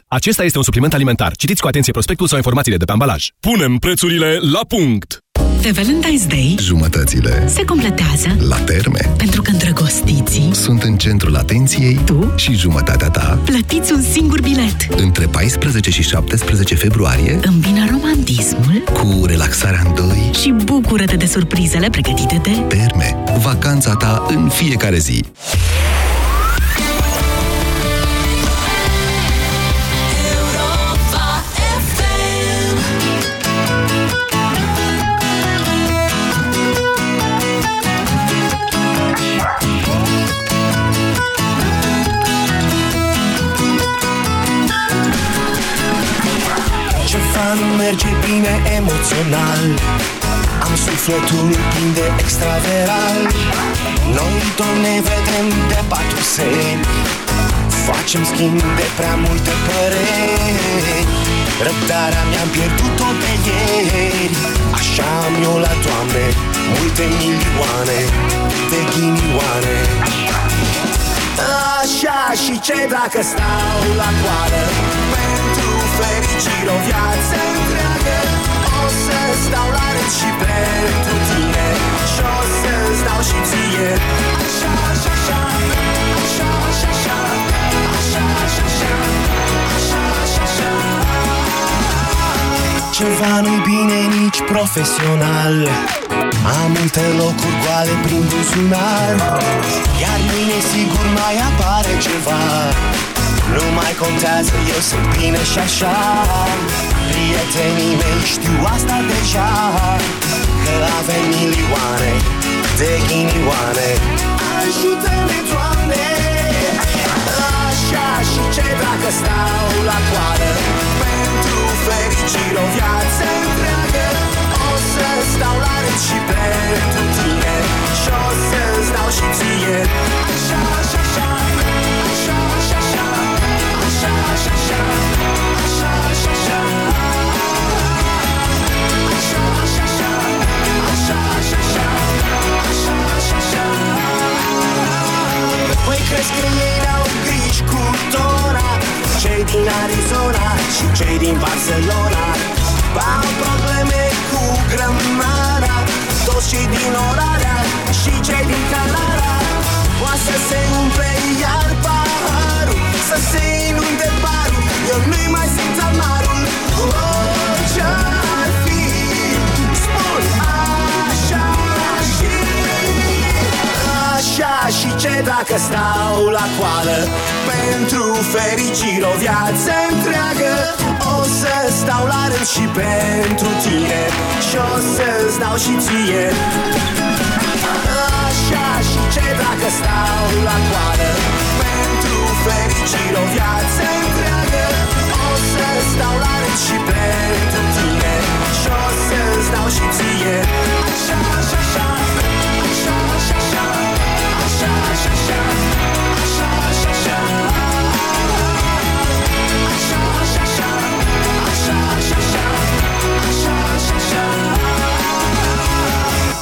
Acesta este un supliment alimentar. Citiți cu atenție prospectul sau informațiile de pe ambalaj. Punem prețurile la punct! Pe Valentine's Day Jumătățile se completează la terme pentru că îndrăgostiții sunt în centrul atenției Tu? și jumătatea ta plătiți un singur bilet. între 14 și 17 februarie Îmbină romantismul cu relaxarea în doi și bucură-te de surprizele pregătite de terme. Vacanța ta în fiecare zi. Merge bine emoțional. Am sufletul plin de extraveral. Noi tot ne vedem de patru seni Facem schimb de prea multe păreri. Răbdarea mi-am pierdut-o de ieri. Așa am eu la toamne Multe milioane de ghinioane. Așa și ce dacă stau la coadă Pentru fericire o viață întreagă O să stau la rând și pentru tine Și o să-ți dau și ție Așa, așa, așa Așa, așa, așa Așa, așa, așa Așa, așa, așa Ceva nu-i bine nici profesional. Am multe locuri goale prin buzunar. Iar mâine sigur mai apare ceva Nu mai contează, eu sunt bine și așa. Prietenii mei știu asta deja Că avem milioane de ghinioane. Ajută-ne, Doamne! Așa și ce dacă stau la coadă Pentru fericire o viață întreagă O să stau la rând și pentru tine. Și o să-ți dau și ție. Așa, așa, așa Așa, Păi crezi că ei au griji cu tona Cei din Arizona și cei din Barcelona Au probleme cu grămada. Toți cei din Orarea și cei din Canara Poate să se umple iar paharul Să se inunde barul Eu nu-i mai simt amarul. Orice-ar fi Spun așa și Așa și ce dacă stau la coadă Pentru fericire o viață întreagă. O să stau la rând și pentru tine. Și o să-ți dau și ție. Așa și ce dacă stau la coadă Pentru fericire o viață întreagă O să stau la rând și pentru tine Și o să-ți dau și ție. Așa, așa, așa Așa,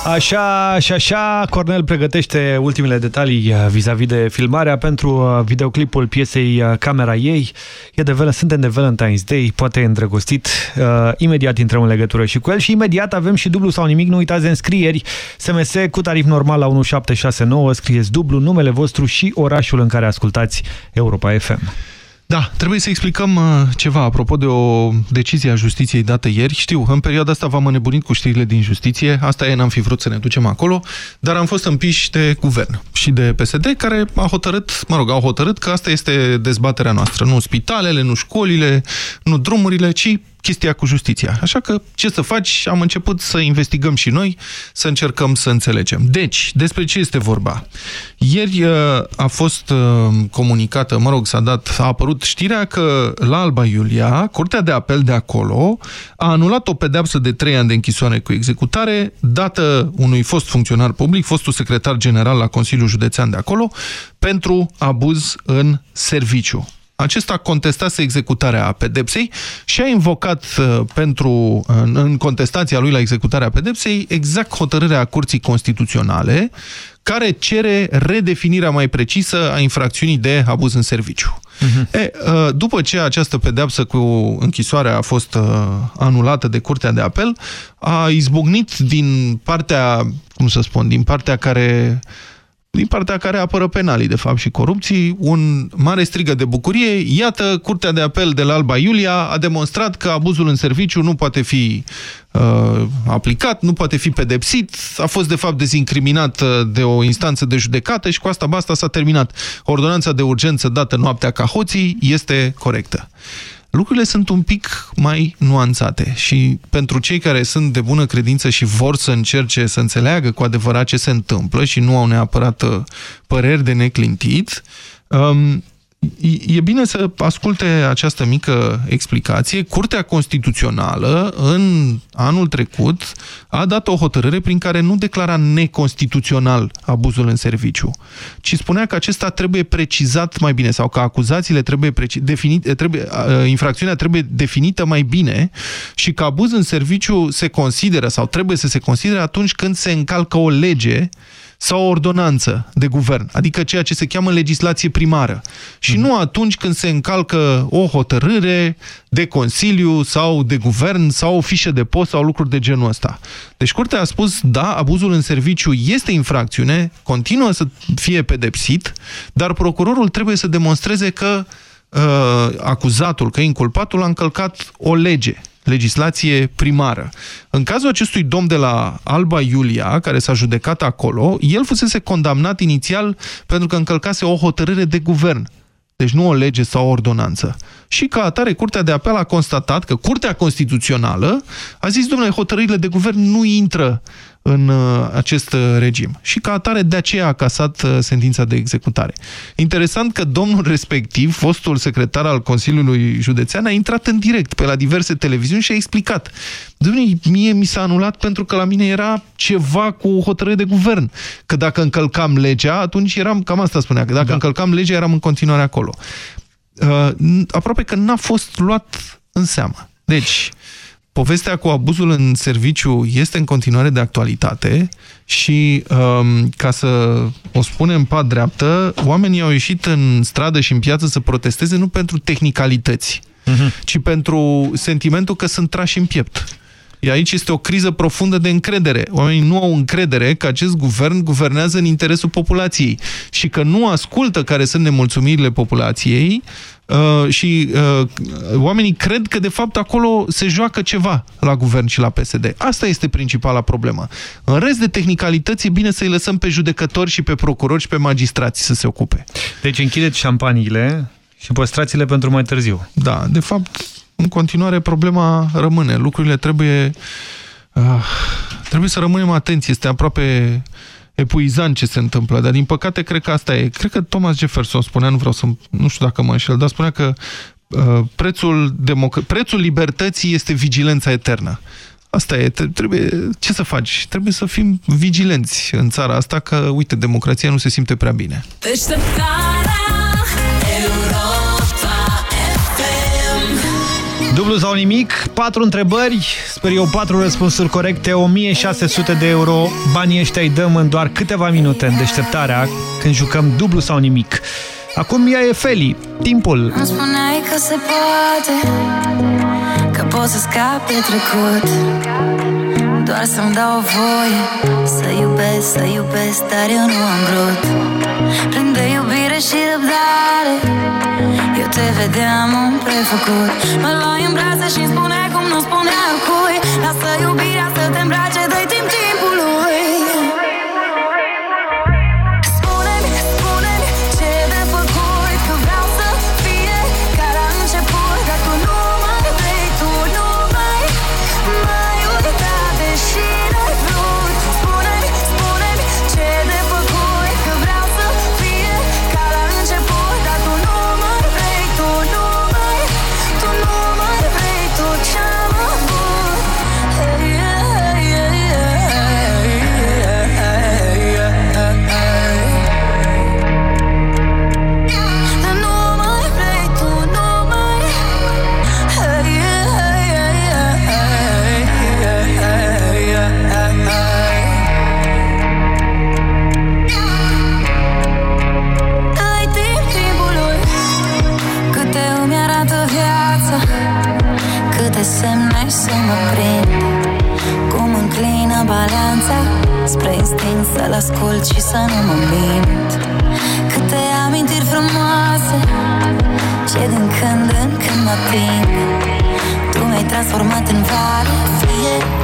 Așa și așa, Cornel pregătește ultimele detalii uh, vis-a-vis -vis de filmarea pentru uh, videoclipul piesei uh, Camera ei. E de val- suntem de Valentine's Day, poate e îndrăgostit. Uh, imediat intrăm în legătură și cu el și imediat avem și dublu sau nimic. Nu uitați de înscrieri. SMS cu tarif normal la 1769, scrieți dublu, numele vostru și orașul în care ascultați Europa FM. Da, trebuie să explicăm uh, ceva apropo de o decizie a justiției dată ieri. Știu, în perioada asta v-am înnebunit cu știrile din justiție, asta e, n-am fi vrut să ne ducem acolo, dar am fost împiși de guvern și de PSD, care a hotărât, mă rog, au hotărât că asta este dezbaterea noastră. Nu spitalele, nu școlile, nu drumurile, ci chestia cu justiția. Așa că, ce să faci? Am început să investigăm și noi, să încercăm să înțelegem. Deci, despre ce este vorba? Ieri uh, a fost uh, comunicată, mă rog, s-a dat, a apărut știrea că la Alba Iulia, Curtea de Apel de acolo, a anulat o pedeapsă de trei ani de închisoare cu executare, dată unui fost funcționar public, fostul secretar general la Consiliul Județean de acolo, pentru abuz în serviciu. Acesta contestase executarea pedepsei și a invocat uh, pentru, în, în contestația lui la executarea pedepsei exact hotărârea Curții Constituționale care cere redefinirea mai precisă a infracțiunii de abuz în serviciu. Uh-huh. E, uh, după ce această pedeapsă cu închisoarea a fost uh, anulată de Curtea de Apel, a izbucnit din partea, cum să spun, din partea care din partea care apără penalii, de fapt, și corupții, un mare strigă de bucurie. Iată, Curtea de Apel de la Alba Iulia a demonstrat că abuzul în serviciu nu poate fi uh, aplicat, nu poate fi pedepsit, a fost, de fapt, dezincriminat de o instanță de judecată și cu asta basta s-a terminat. Ordonanța de urgență dată noaptea ca hoții este corectă lucrurile sunt un pic mai nuanțate și pentru cei care sunt de bună credință și vor să încerce să înțeleagă cu adevărat ce se întâmplă și nu au neapărat uh, păreri de neclintit, um, e bine să asculte această mică explicație. Curtea Constituțională, în anul trecut, a dat o hotărâre prin care nu declara neconstituțional abuzul în serviciu, ci spunea că acesta trebuie precizat mai bine sau că acuzațiile trebuie, definite, trebuie infracțiunea trebuie definită mai bine și că abuz în serviciu se consideră sau trebuie să se considere atunci când se încalcă o lege sau o ordonanță de guvern, adică ceea ce se cheamă legislație primară. Și nu atunci când se încalcă o hotărâre de Consiliu sau de Guvern sau o fișă de post sau lucruri de genul ăsta. Deci Curtea a spus, da, abuzul în serviciu este infracțiune, continuă să fie pedepsit, dar procurorul trebuie să demonstreze că uh, acuzatul, că inculpatul a încălcat o lege legislație primară. În cazul acestui domn de la Alba Iulia, care s-a judecat acolo, el fusese condamnat inițial pentru că încălcase o hotărâre de guvern. Deci nu o lege sau o ordonanță. Și ca atare, Curtea de Apel a constatat că Curtea Constituțională a zis, domnule, hotărârile de guvern nu intră în uh, acest uh, regim. Și ca atare de aceea a casat uh, sentința de executare. Interesant că domnul respectiv, fostul secretar al Consiliului Județean, a intrat în direct pe la diverse televiziuni și a explicat. Domnule, mie mi s-a anulat pentru că la mine era ceva cu hotărâre de guvern. Că dacă încălcam legea, atunci eram, cam asta spunea, că dacă da. încălcam legea, eram în continuare acolo. Uh, aproape că n-a fost luat în seamă. Deci, povestea cu abuzul în serviciu este în continuare de actualitate și, um, ca să o spunem pa dreaptă, oamenii au ieșit în stradă și în piață să protesteze nu pentru tehnicalități, uh mhm. -huh. ci pentru sentimentul că sunt trași în piept. Aici este o criză profundă de încredere. Oamenii nu au încredere că acest guvern guvernează în interesul populației și că nu ascultă care sunt nemulțumirile populației uh, și uh, oamenii cred că de fapt acolo se joacă ceva la guvern și la PSD. Asta este principala problemă. În rest de tehnicalități e bine să-i lăsăm pe judecători și pe procurori și pe magistrați să se ocupe. Deci închideți șampaniile și păstrați-le pentru mai târziu. Da, de fapt în continuare problema rămâne. Lucrurile trebuie, uh, trebuie să rămânem atenți. Este aproape epuizant ce se întâmplă, dar din păcate cred că asta e. Cred că Thomas Jefferson spunea, nu vreau să, nu știu dacă mă înșel, dar spunea că uh, prețul, prețul libertății este vigilența eternă. Asta e, trebuie, ce să faci? Trebuie să fim vigilenți în țara asta, că, uite, democrația nu se simte prea bine. Dublu sau nimic, patru întrebări, sper eu patru răspunsuri corecte, 1600 de euro. Banii ăștia îi dăm în doar câteva minute în deșteptarea când jucăm dublu sau nimic. Acum ea e Feli, timpul. Îmi spuneai că se poate, că pot să scap de trecut. Doar să-mi dau voie Să iubesc, să iubesc Dar eu nu am vrut Plin de iubire și răbdare Eu te vedeam un prefăcut. Mă luai în brațe și-mi spuneai cum nu spunea cui. Lasă iubirea să te îmbrace dă balanța Spre instinct să-l ascult și să nu mă mint. Câte amintiri frumoase Ce din când în când mă prind Tu mi-ai transformat în vale Fiecare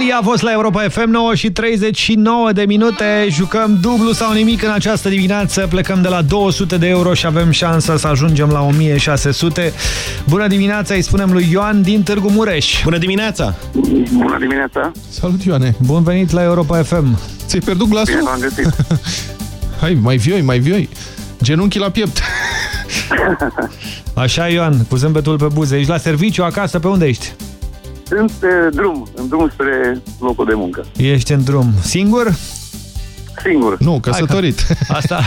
Felia a fost la Europa FM 9 și 39 de minute. Jucăm dublu sau nimic în această dimineață. Plecăm de la 200 de euro și avem șansa să ajungem la 1600. Bună dimineața, îi spunem lui Ioan din Târgu Mureș. Bună dimineața! Bună dimineața! Salut, Ioane! Bun venit la Europa FM. Ți-ai pierdut glasul? Bine v-am găsit. <laughs> Hai, mai vioi, mai vioi. Genunchii la piept. <laughs> Așa, Ioan, cu zâmbetul pe buze. Ești la serviciu, acasă, pe unde ești? Sunt pe drum, în drum spre locul de muncă. Ești în drum. Singur? Singur. Nu, căsătorit. Asta,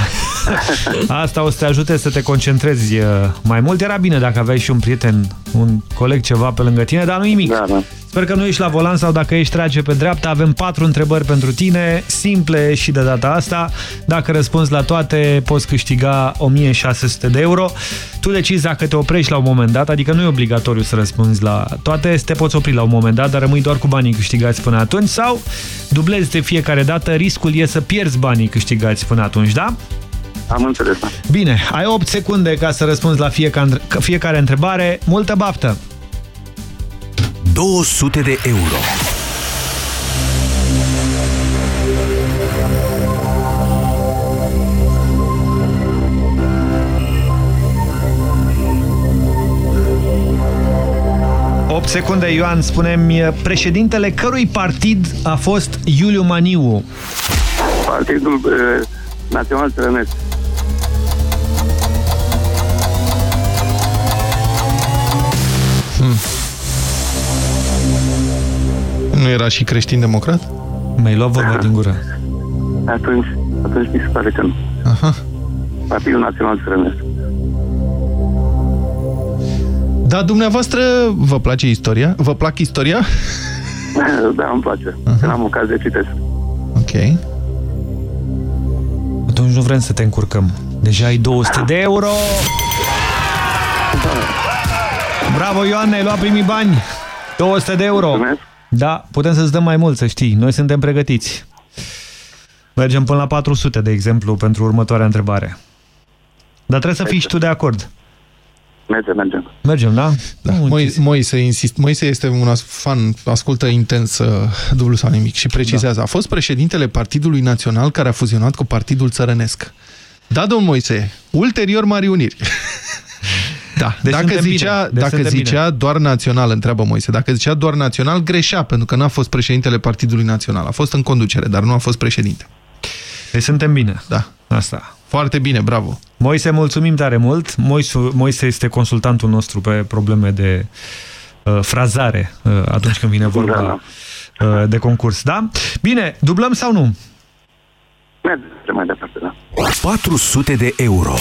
<laughs> asta o să te ajute să te concentrezi uh, mai mult. Era bine dacă aveai și un prieten, un coleg ceva pe lângă tine, dar nu nimic. Da, da. Sper că nu ești la volan sau dacă ești trage pe dreapta. Avem patru întrebări pentru tine, simple și de data asta. Dacă răspunzi la toate, poți câștiga 1600 de euro. Tu decizi dacă te oprești la un moment dat, adică nu e obligatoriu să răspunzi la toate, te poți opri la un moment dat, dar rămâi doar cu banii câștigați până atunci sau dublezi de fiecare dată, riscul e să pierzi banii câștigați până atunci, da? Am înțeles. da. Bine, ai 8 secunde ca să răspunzi la fiecare, fiecare întrebare. Multă baftă! 200 de euro. Opt secunde, Ioan, spune-mi, președintele cărui partid a fost Iuliu Maniu? Partidul uh, Național Țărănesc. Hmm. Nu era și creștin-democrat? Mi-ai luat vorba din gură. Atunci, atunci mi se pare că nu. Aha. Partidul Național Țărănesc. Da, dumneavoastră vă place istoria? Vă plac istoria? <laughs> Da, îmi place. Când am ocazie citesc. Ok. Atunci nu vrem să te încurcăm. Deja ai 200 de euro! Bravo, Ioan, ai luat primii bani! 200 de euro! Mulțumesc. Da, putem să-ți dăm mai mult, să știi. Noi suntem pregătiți. Mergem până la 400, de exemplu, pentru următoarea întrebare. Dar trebuie să fii și tu de acord. Mergem, mergem. Mergem, da? Da. Moise, Moise, insist, Moise este un as- fan, ascultă intens uh, dublu sau nimic și precizează. A fost președintele Partidului Național care a fuzionat cu Partidul Țărănesc. Da, domn Moise, ulterior mari uniri. <laughs> Da, Deci dacă suntem zicea, bine. Deci dacă suntem zicea doar național, întreabă Moise, dacă zicea doar național, greșea, pentru că n-a fost președintele Partidului Național. A fost în conducere, dar nu a fost președinte. Deci suntem bine. Da. Asta. Foarte bine, bravo. Moise, mulțumim tare mult. Moise, Moise este consultantul nostru pe probleme de uh, frazare uh, atunci când vine vorba uh, de concurs, da? Bine, dublăm sau nu? Mergem mai departe, da. 400 de euro.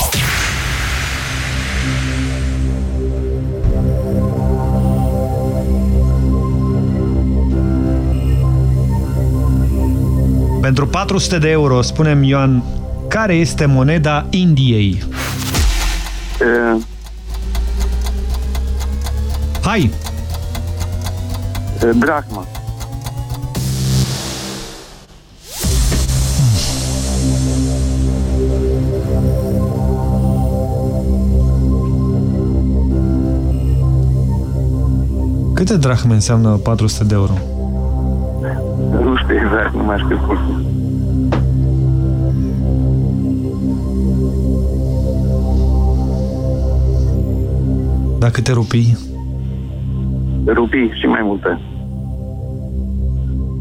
Pentru 400 de euro, spunem Ioan, care este moneda Indiei? Uh, Hai! uh, Drachma. Câte drahme înseamnă 400 de euro? Nu știu exact, nu mai știu cum. Dar câte rupii? Rupii și mai multe.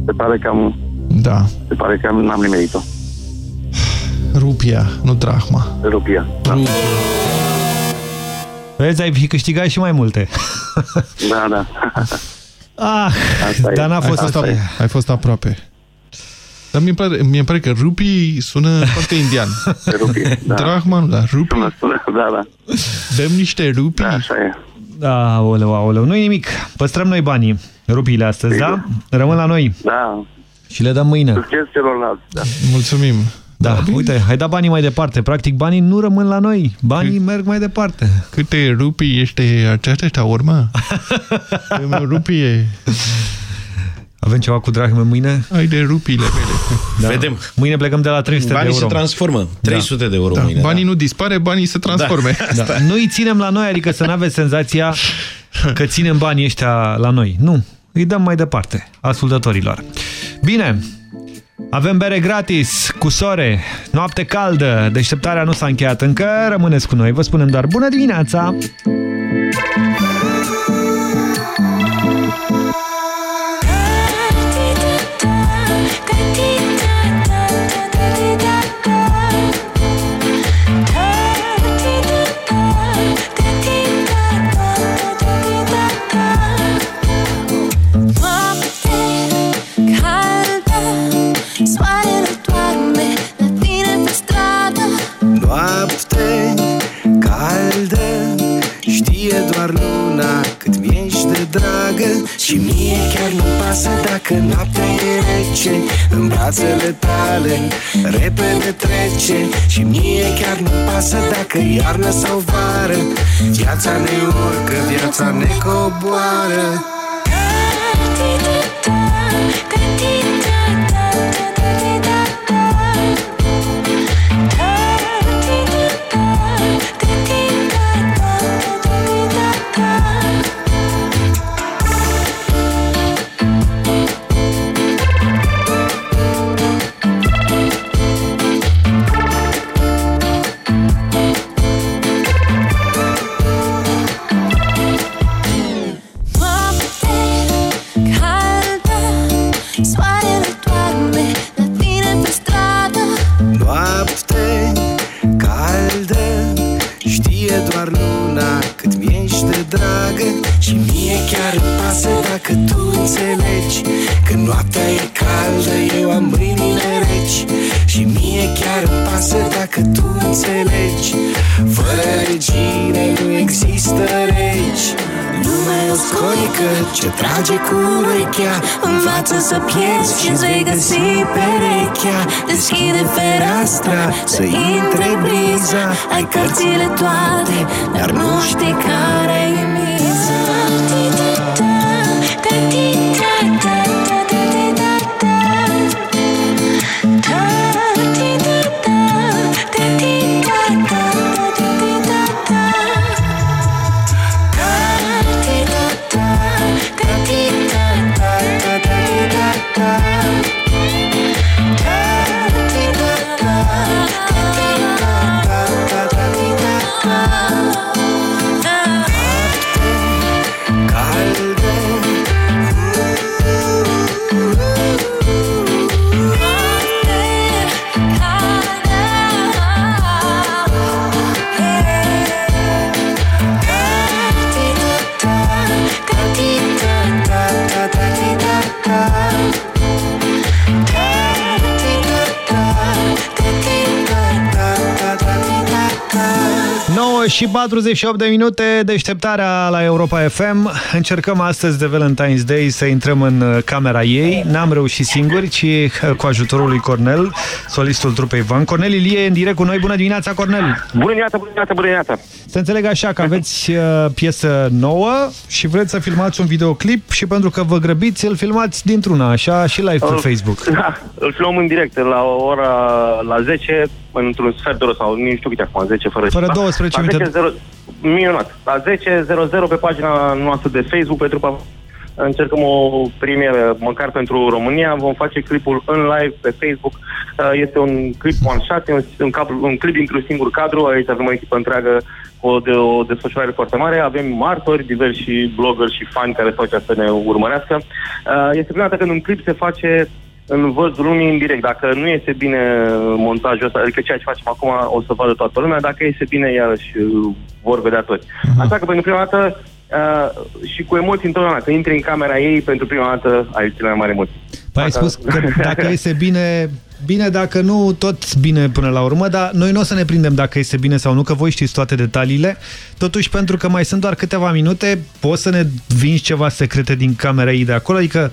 Se pare că am... Da. Se pare că am, n-am nimerit-o. Rupia, nu drahma. Rupia. Da. Vezi, ai fi câștigat și mai multe. Da, da. <laughs> Ah, Asta e. dar n-a Ai fost fost, asta. ap- ai fost aproape. Dar mi-e pare, mi pare că rupii sună foarte indian. Rupii, da. Drahma nu, dar rupii. Sună, sună, da, da. Dăm niște rupii. Da, așa e. Da, aoleu, aoleu. Nu-i nimic. Păstrăm noi banii, rupiile astăzi, da? Rămân la noi. Da. Și le dăm mâine. Succes celorlalți. Da. Mulțumim. Da, uite, hai da banii mai departe. Practic, banii nu rămân la noi. Banii merg mai departe. Câte rupii este aceasta shawarma? <laughs> Dăm o rupie. Avem ceva cu drahme mâine? Ai de rupiile mele. Da. Vedem. Mâine plecăm de la 300 Banii de euro. se transformă. 300 de euro Da, mâine. banii da. nu dispare, banii se transforme. <laughs> Da. Nu îi ținem la noi, adică să nu aveți senzația că ținem banii ăștia la noi. Nu. îi dăm mai departe ascultătorilor. Bine, avem bere gratis cu sore, noapte caldă, deșteptarea nu s-a încheiat încă, rămâneți cu noi, vă spunem doar bună dimineața! Și mie chiar nu pasă dacă noaptea e rece. În brațele tale repede trece. Și mie chiar nu pasă dacă iarnă sau vară. Viața ne urcă, viața ne coboară. Noapte ce trage cu urechea Învață să pierzi și vei găsi perechea. Deschide fereastra să intre briza Ai cărțile toate, dar nu știi care e și 48 de minute deșteptarea la Europa FM. Încercăm astăzi de Valentine's Day să intrăm în uh, camera ei. N-am reușit singuri, ci uh, cu ajutorul lui Cornel, solistul trupei Van. Cornel Ilie în direct cu noi. Bună dimineața, Cornel! Bună dimineața, bună dimineața, bună dimineața! Să înțeleg așa că aveți uh, piesă nouă și vreți să filmați un videoclip și pentru că vă grăbiți, îl filmați dintr-una, așa, și live pe Uh, Facebook. <laughs> Da, îl filmăm în direct la ora la 10, într-un sfert de oră sau nu știu câte acum, 10 fără Fără ceva. 12 la minute. 10, 0, minunat. La 10.00 pe pagina noastră de Facebook pe trupa încercăm o premieră măcar pentru România. Vom face clipul în live pe Facebook. Uh, Este un clip one shot, un, un, cap, un clip dintr-un singur cadru. Aici avem o echipă întreagă cu o, de, o desfășurare foarte mare. Avem martori, diversi blogger și fani care stau aici să ne urmărească. Uh, Este prima dată când un clip se face în văzul lumii în direct. Dacă nu este bine montajul ăsta, adică ceea ce facem acum o să vadă toată lumea, dacă este bine, iarăși uh, vor vedea toți. Așa că pentru prima dată uh, și cu emoții întotdeauna, când intri în camera ei, pentru prima dată ai cele mai mari emoții. Păi ai spus că dacă iese bine, bine, dacă nu, tot bine până la urmă, dar noi nu o să ne prindem dacă iese bine sau nu, că voi știți toate detaliile. Totuși, pentru că mai sunt doar câteva minute, poți să ne vingi ceva secrete din camera ei de acolo? Adică,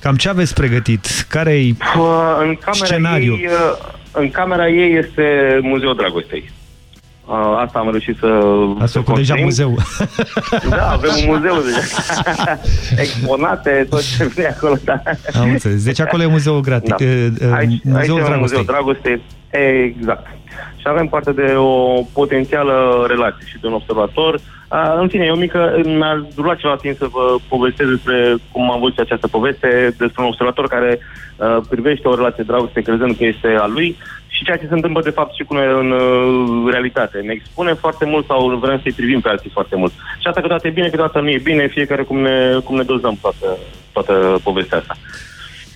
cam ce aveți pregătit? Care-i Uh, în camera scenariu? Ei, uh, în camera ei este Muzeul Dragostei. Uh, Asta am reușit să... Ați să făcut deja construim. muzeu. Da, avem un muzeu <laughs> deja. Exponate, tot ce vine acolo, da. Am înțeles. Deci acolo e muzeul gratis. Da. Uh, uh, Aici, aici muzeul e un Dragostei. muzeu dragoste. Exact. Și avem parte de o potențială relație și de un observator. A, în fine, e o mică... Mi-a durat ceva timp să vă povestesc despre cum am văzut această poveste, despre un observator care uh, privește o relație de dragoste crezând că este a lui și ceea ce se întâmplă de fapt și cu noi în uh, realitate. Ne expune foarte mult sau vrem să-i privim pe alții foarte mult. Și asta câteodată e bine, câteodată nu e bine, fiecare cum ne, cum ne dozăm toată, toată povestea asta.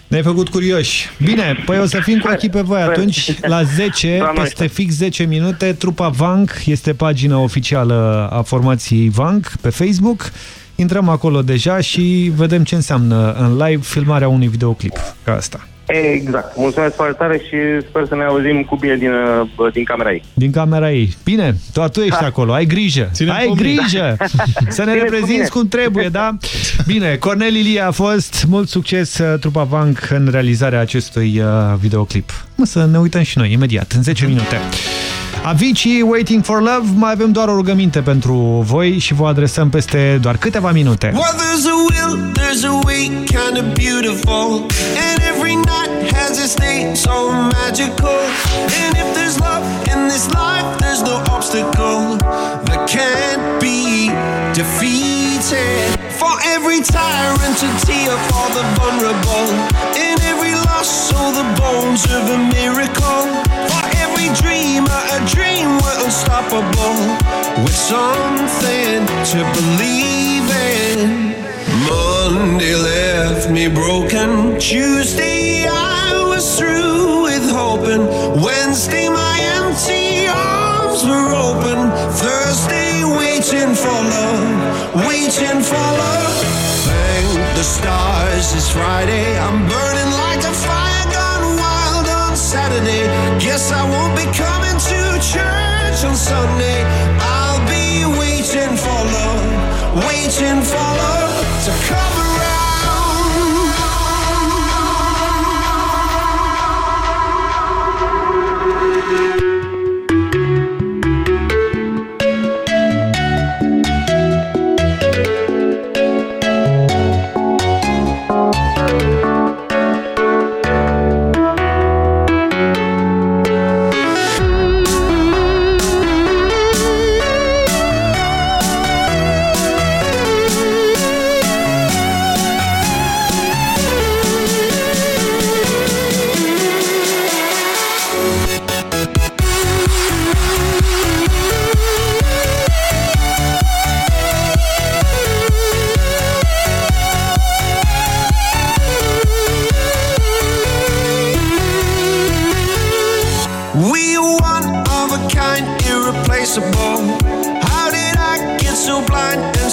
Ne-ai făcut curioși. Bine, păi o să fim cu ochii pe voi atunci. La 10, Doamne peste fix 10 minute, trupa Vank este pagina oficială a formației Vank pe Facebook. Intrăm acolo deja și vedem ce înseamnă în live filmarea unui videoclip ca asta. Exact. Mulțumesc foarte tare și sper să ne auzim cu bine din, uh, din camera ei. Din camera ei. Bine, tu, tu ești acolo, ai grijă. Ținem ai cu mine. grijă <laughs> să ne Țineți cu reprezinți mine. cum trebuie, da? Bine, Cornel Ilie a fost. Mult succes, uh, trupa Vank, în realizarea acestui uh, videoclip. Mă, să ne uităm și noi, imediat, în 10 minute. Avicii, Waiting for Love, mai avem doar o rugăminte pentru voi și vă adresăm peste doar câteva minute. Well, there's a will, there's a way, kind of beautiful. And every night has its day, so magical. And if there's love in this life, there's no obstacle that can't be defeated. For every tyrant, a tear for the vulnerable. In every loss, so the bones of a miracle. For every dreamer, a dream we're unstoppable. With something to believe in. Monday left me broken. Tuesday I was through with hoping. Wednesday my empty arms were open. Thursday waiting for love, waiting for love. Thank the stars it's Friday. I'm burning like a fire gone wild on Saturday. I won't be coming to church on Sunday. I'll be waiting for love, waiting for love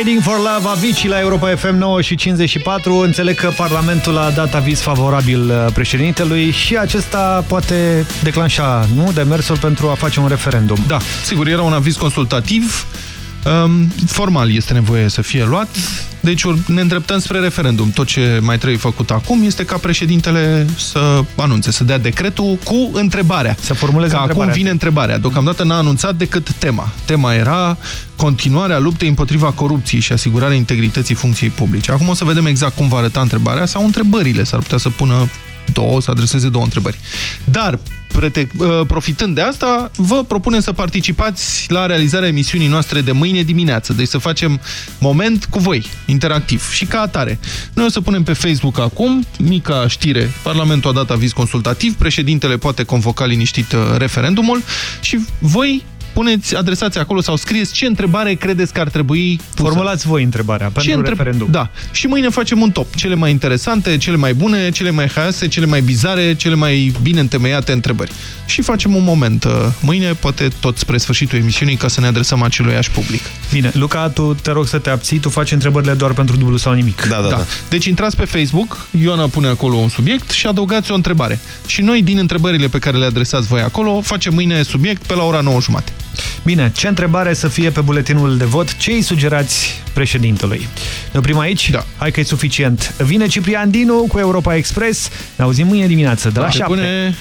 around. Riding for Love, Avicii la Europa FM 9 și 54. Înțeleg că Parlamentul a dat aviz favorabil uh, președintelui și acesta poate declanșa, nu, demersul pentru a face un referendum. Da, sigur, era un aviz consultativ. Um, formal este nevoie să fie luat, deci ne îndreptăm spre referendum. Tot ce mai trebuie făcut acum este ca președintele să anunțe, să dea decretul cu întrebarea. Să formuleze Că întrebarea. acum vine întrebarea. Deocamdată n-a anunțat decât tema. Tema era continuarea luptei împotriva corupției și asigurarea integrității funcției publice. Acum o să vedem exact cum va arăta întrebarea sau întrebările. S-ar putea să pună două, să adreseze două întrebări. Dar, prete uh, profitând de asta, vă propunem să participați la realizarea emisiunii noastre de mâine dimineață. Deci să facem moment cu voi, interactiv. Și ca atare. Noi o să punem pe Facebook acum, mica știre, Parlamentul a dat aviz consultativ, președintele poate convoca liniștit uh, referendumul și voi puneți, adresați acolo sau scrieți ce întrebare credeți că ar trebui pusă. Formulați voi întrebarea pentru întreb- referendum. Da. Și mâine facem un top. Cele mai interesante, cele mai bune, cele mai haioase, cele mai bizare, cele mai bine întemeiate întrebări. Și facem un moment uh, mâine, poate tot spre sfârșitul emisiunii, ca să ne adresăm aceluiași public. Bine, Luca, tu te rog să te abții, tu faci întrebările doar pentru dublu sau nimic. Da, da, da. Deci intrați pe Facebook, Ioana pune acolo un subiect și adăugați o întrebare. Și noi, din întrebările pe care le adresați voi acolo, facem mâine subiect pe la ora 9 jumate. Bine, ce întrebare să fie pe buletinul de vot? Ce îi sugerați președintelui? Ne oprim aici? Da. Hai că e suficient. Vine Ciprian Dinu cu Europa Express. Ne auzim mâine dimineață de la Toate 7. bune!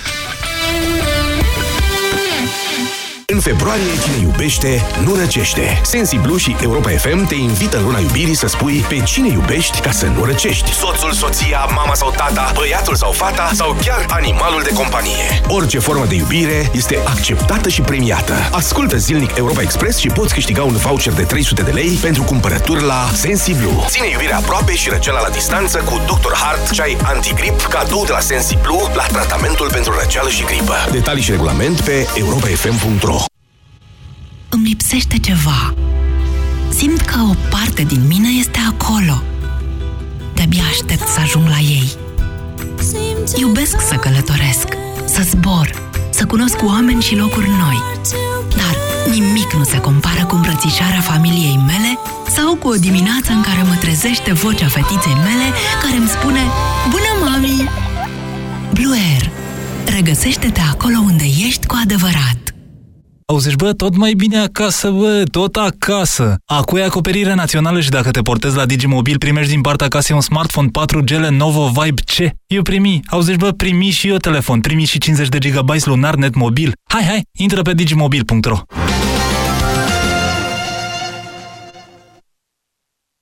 În februarie, cine iubește, nu răcește. Sensiblu și Europa FM te invită în luna iubirii să spui pe cine iubești ca să nu răcești. Soțul, soția, mama sau tata, băiatul sau fata sau chiar animalul de companie. Orice formă de iubire este acceptată și premiată. Ascultă zilnic Europa Express și poți câștiga un voucher de 300 de lei pentru cumpărături la Sensiblu. Ține iubirea aproape și răceala la distanță cu Dr. Hart, ceai antigrip, cadou de la Sensiblu la tratamentul pentru răceală și gripă. Detalii și regulament pe europafm.ro Îmi lipsește ceva. Simt că o parte din mine este acolo. De-abia aștept să ajung la ei. Iubesc să călătoresc, să zbor, să cunosc oameni și locuri noi. Dar nimic nu se compară cu îmbrățișarea familiei mele sau cu o dimineață în care mă trezește vocea fetiței mele care îmi spune Bună, mami! Blue Air. Regăsește-te acolo unde ești cu adevărat. Auziși, bă, tot mai bine acasă, bă, tot acasă. Acu e acoperire națională și dacă te portezi la Digimobil, primești din partea casei un smartphone 4G Lenovo Vibe C. Eu primi. Auziși, bă, primi și eu telefon, primi și 50 de GB lunar net mobil. Hai, hai, intră pe digimobil.ro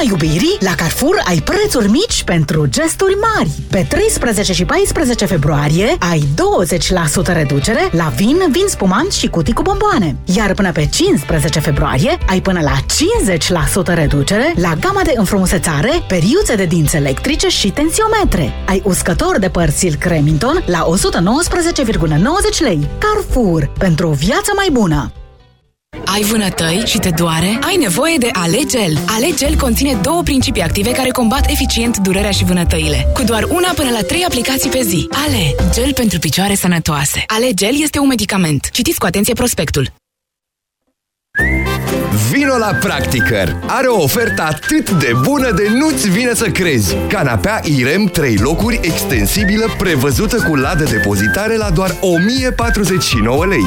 În luna iubirii, la Carrefour ai prețuri mici pentru gesturi mari. Pe 13 și 14 februarie ai 20% reducere la vin, vin spumant și cutii cu bomboane. Iar până pe 15 februarie ai până la 50% reducere la gama de înfrumusețare, periuțe de dinți electrice și tensiometre. Ai uscător de păr Silk Remington la 119,90 lei. Carrefour, pentru o viață mai bună! Ai vânătăi și te doare? Ai nevoie de Alegel. Alegel conține două principii active care combat eficient durerea și vânătăile. Cu doar una până la trei aplicații pe zi. Ale, gel pentru picioare sănătoase. Alegel este un medicament. Citiți cu atenție prospectul. Vino la Practicăr! Are o ofertă atât de bună de nu-ți vine să crezi! Canapea Irem 3 locuri extensibilă prevăzută cu ladă depozitare la doar 1049 lei.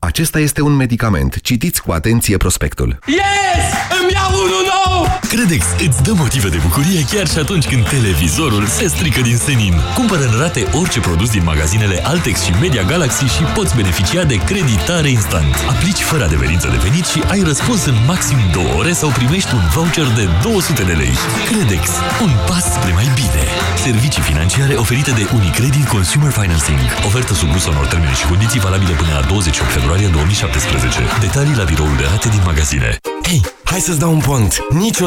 Acesta este un medicament. Citiți cu atenție prospectul. Yes! Îmi iau unul nou! Credex îți dă motive de bucurie chiar și atunci când televizorul se strică din senin. Cumpără în rate orice produs din magazinele Altex și Media Galaxy și poți beneficia de creditare instant. Aplici fără adeverință de venit și ai răspuns în maxim 2 ore sau primești un voucher de 200 de lei. Credex. Un pas spre mai bine. Servicii financiare oferite de Unicredit Consumer Financing. Ofertă supusă unor termeni și condiții valabile până la 28 februarie 2017. Detalii la biroul de rate din magazine. Hei, hai să-ți dau un pont. Niciodată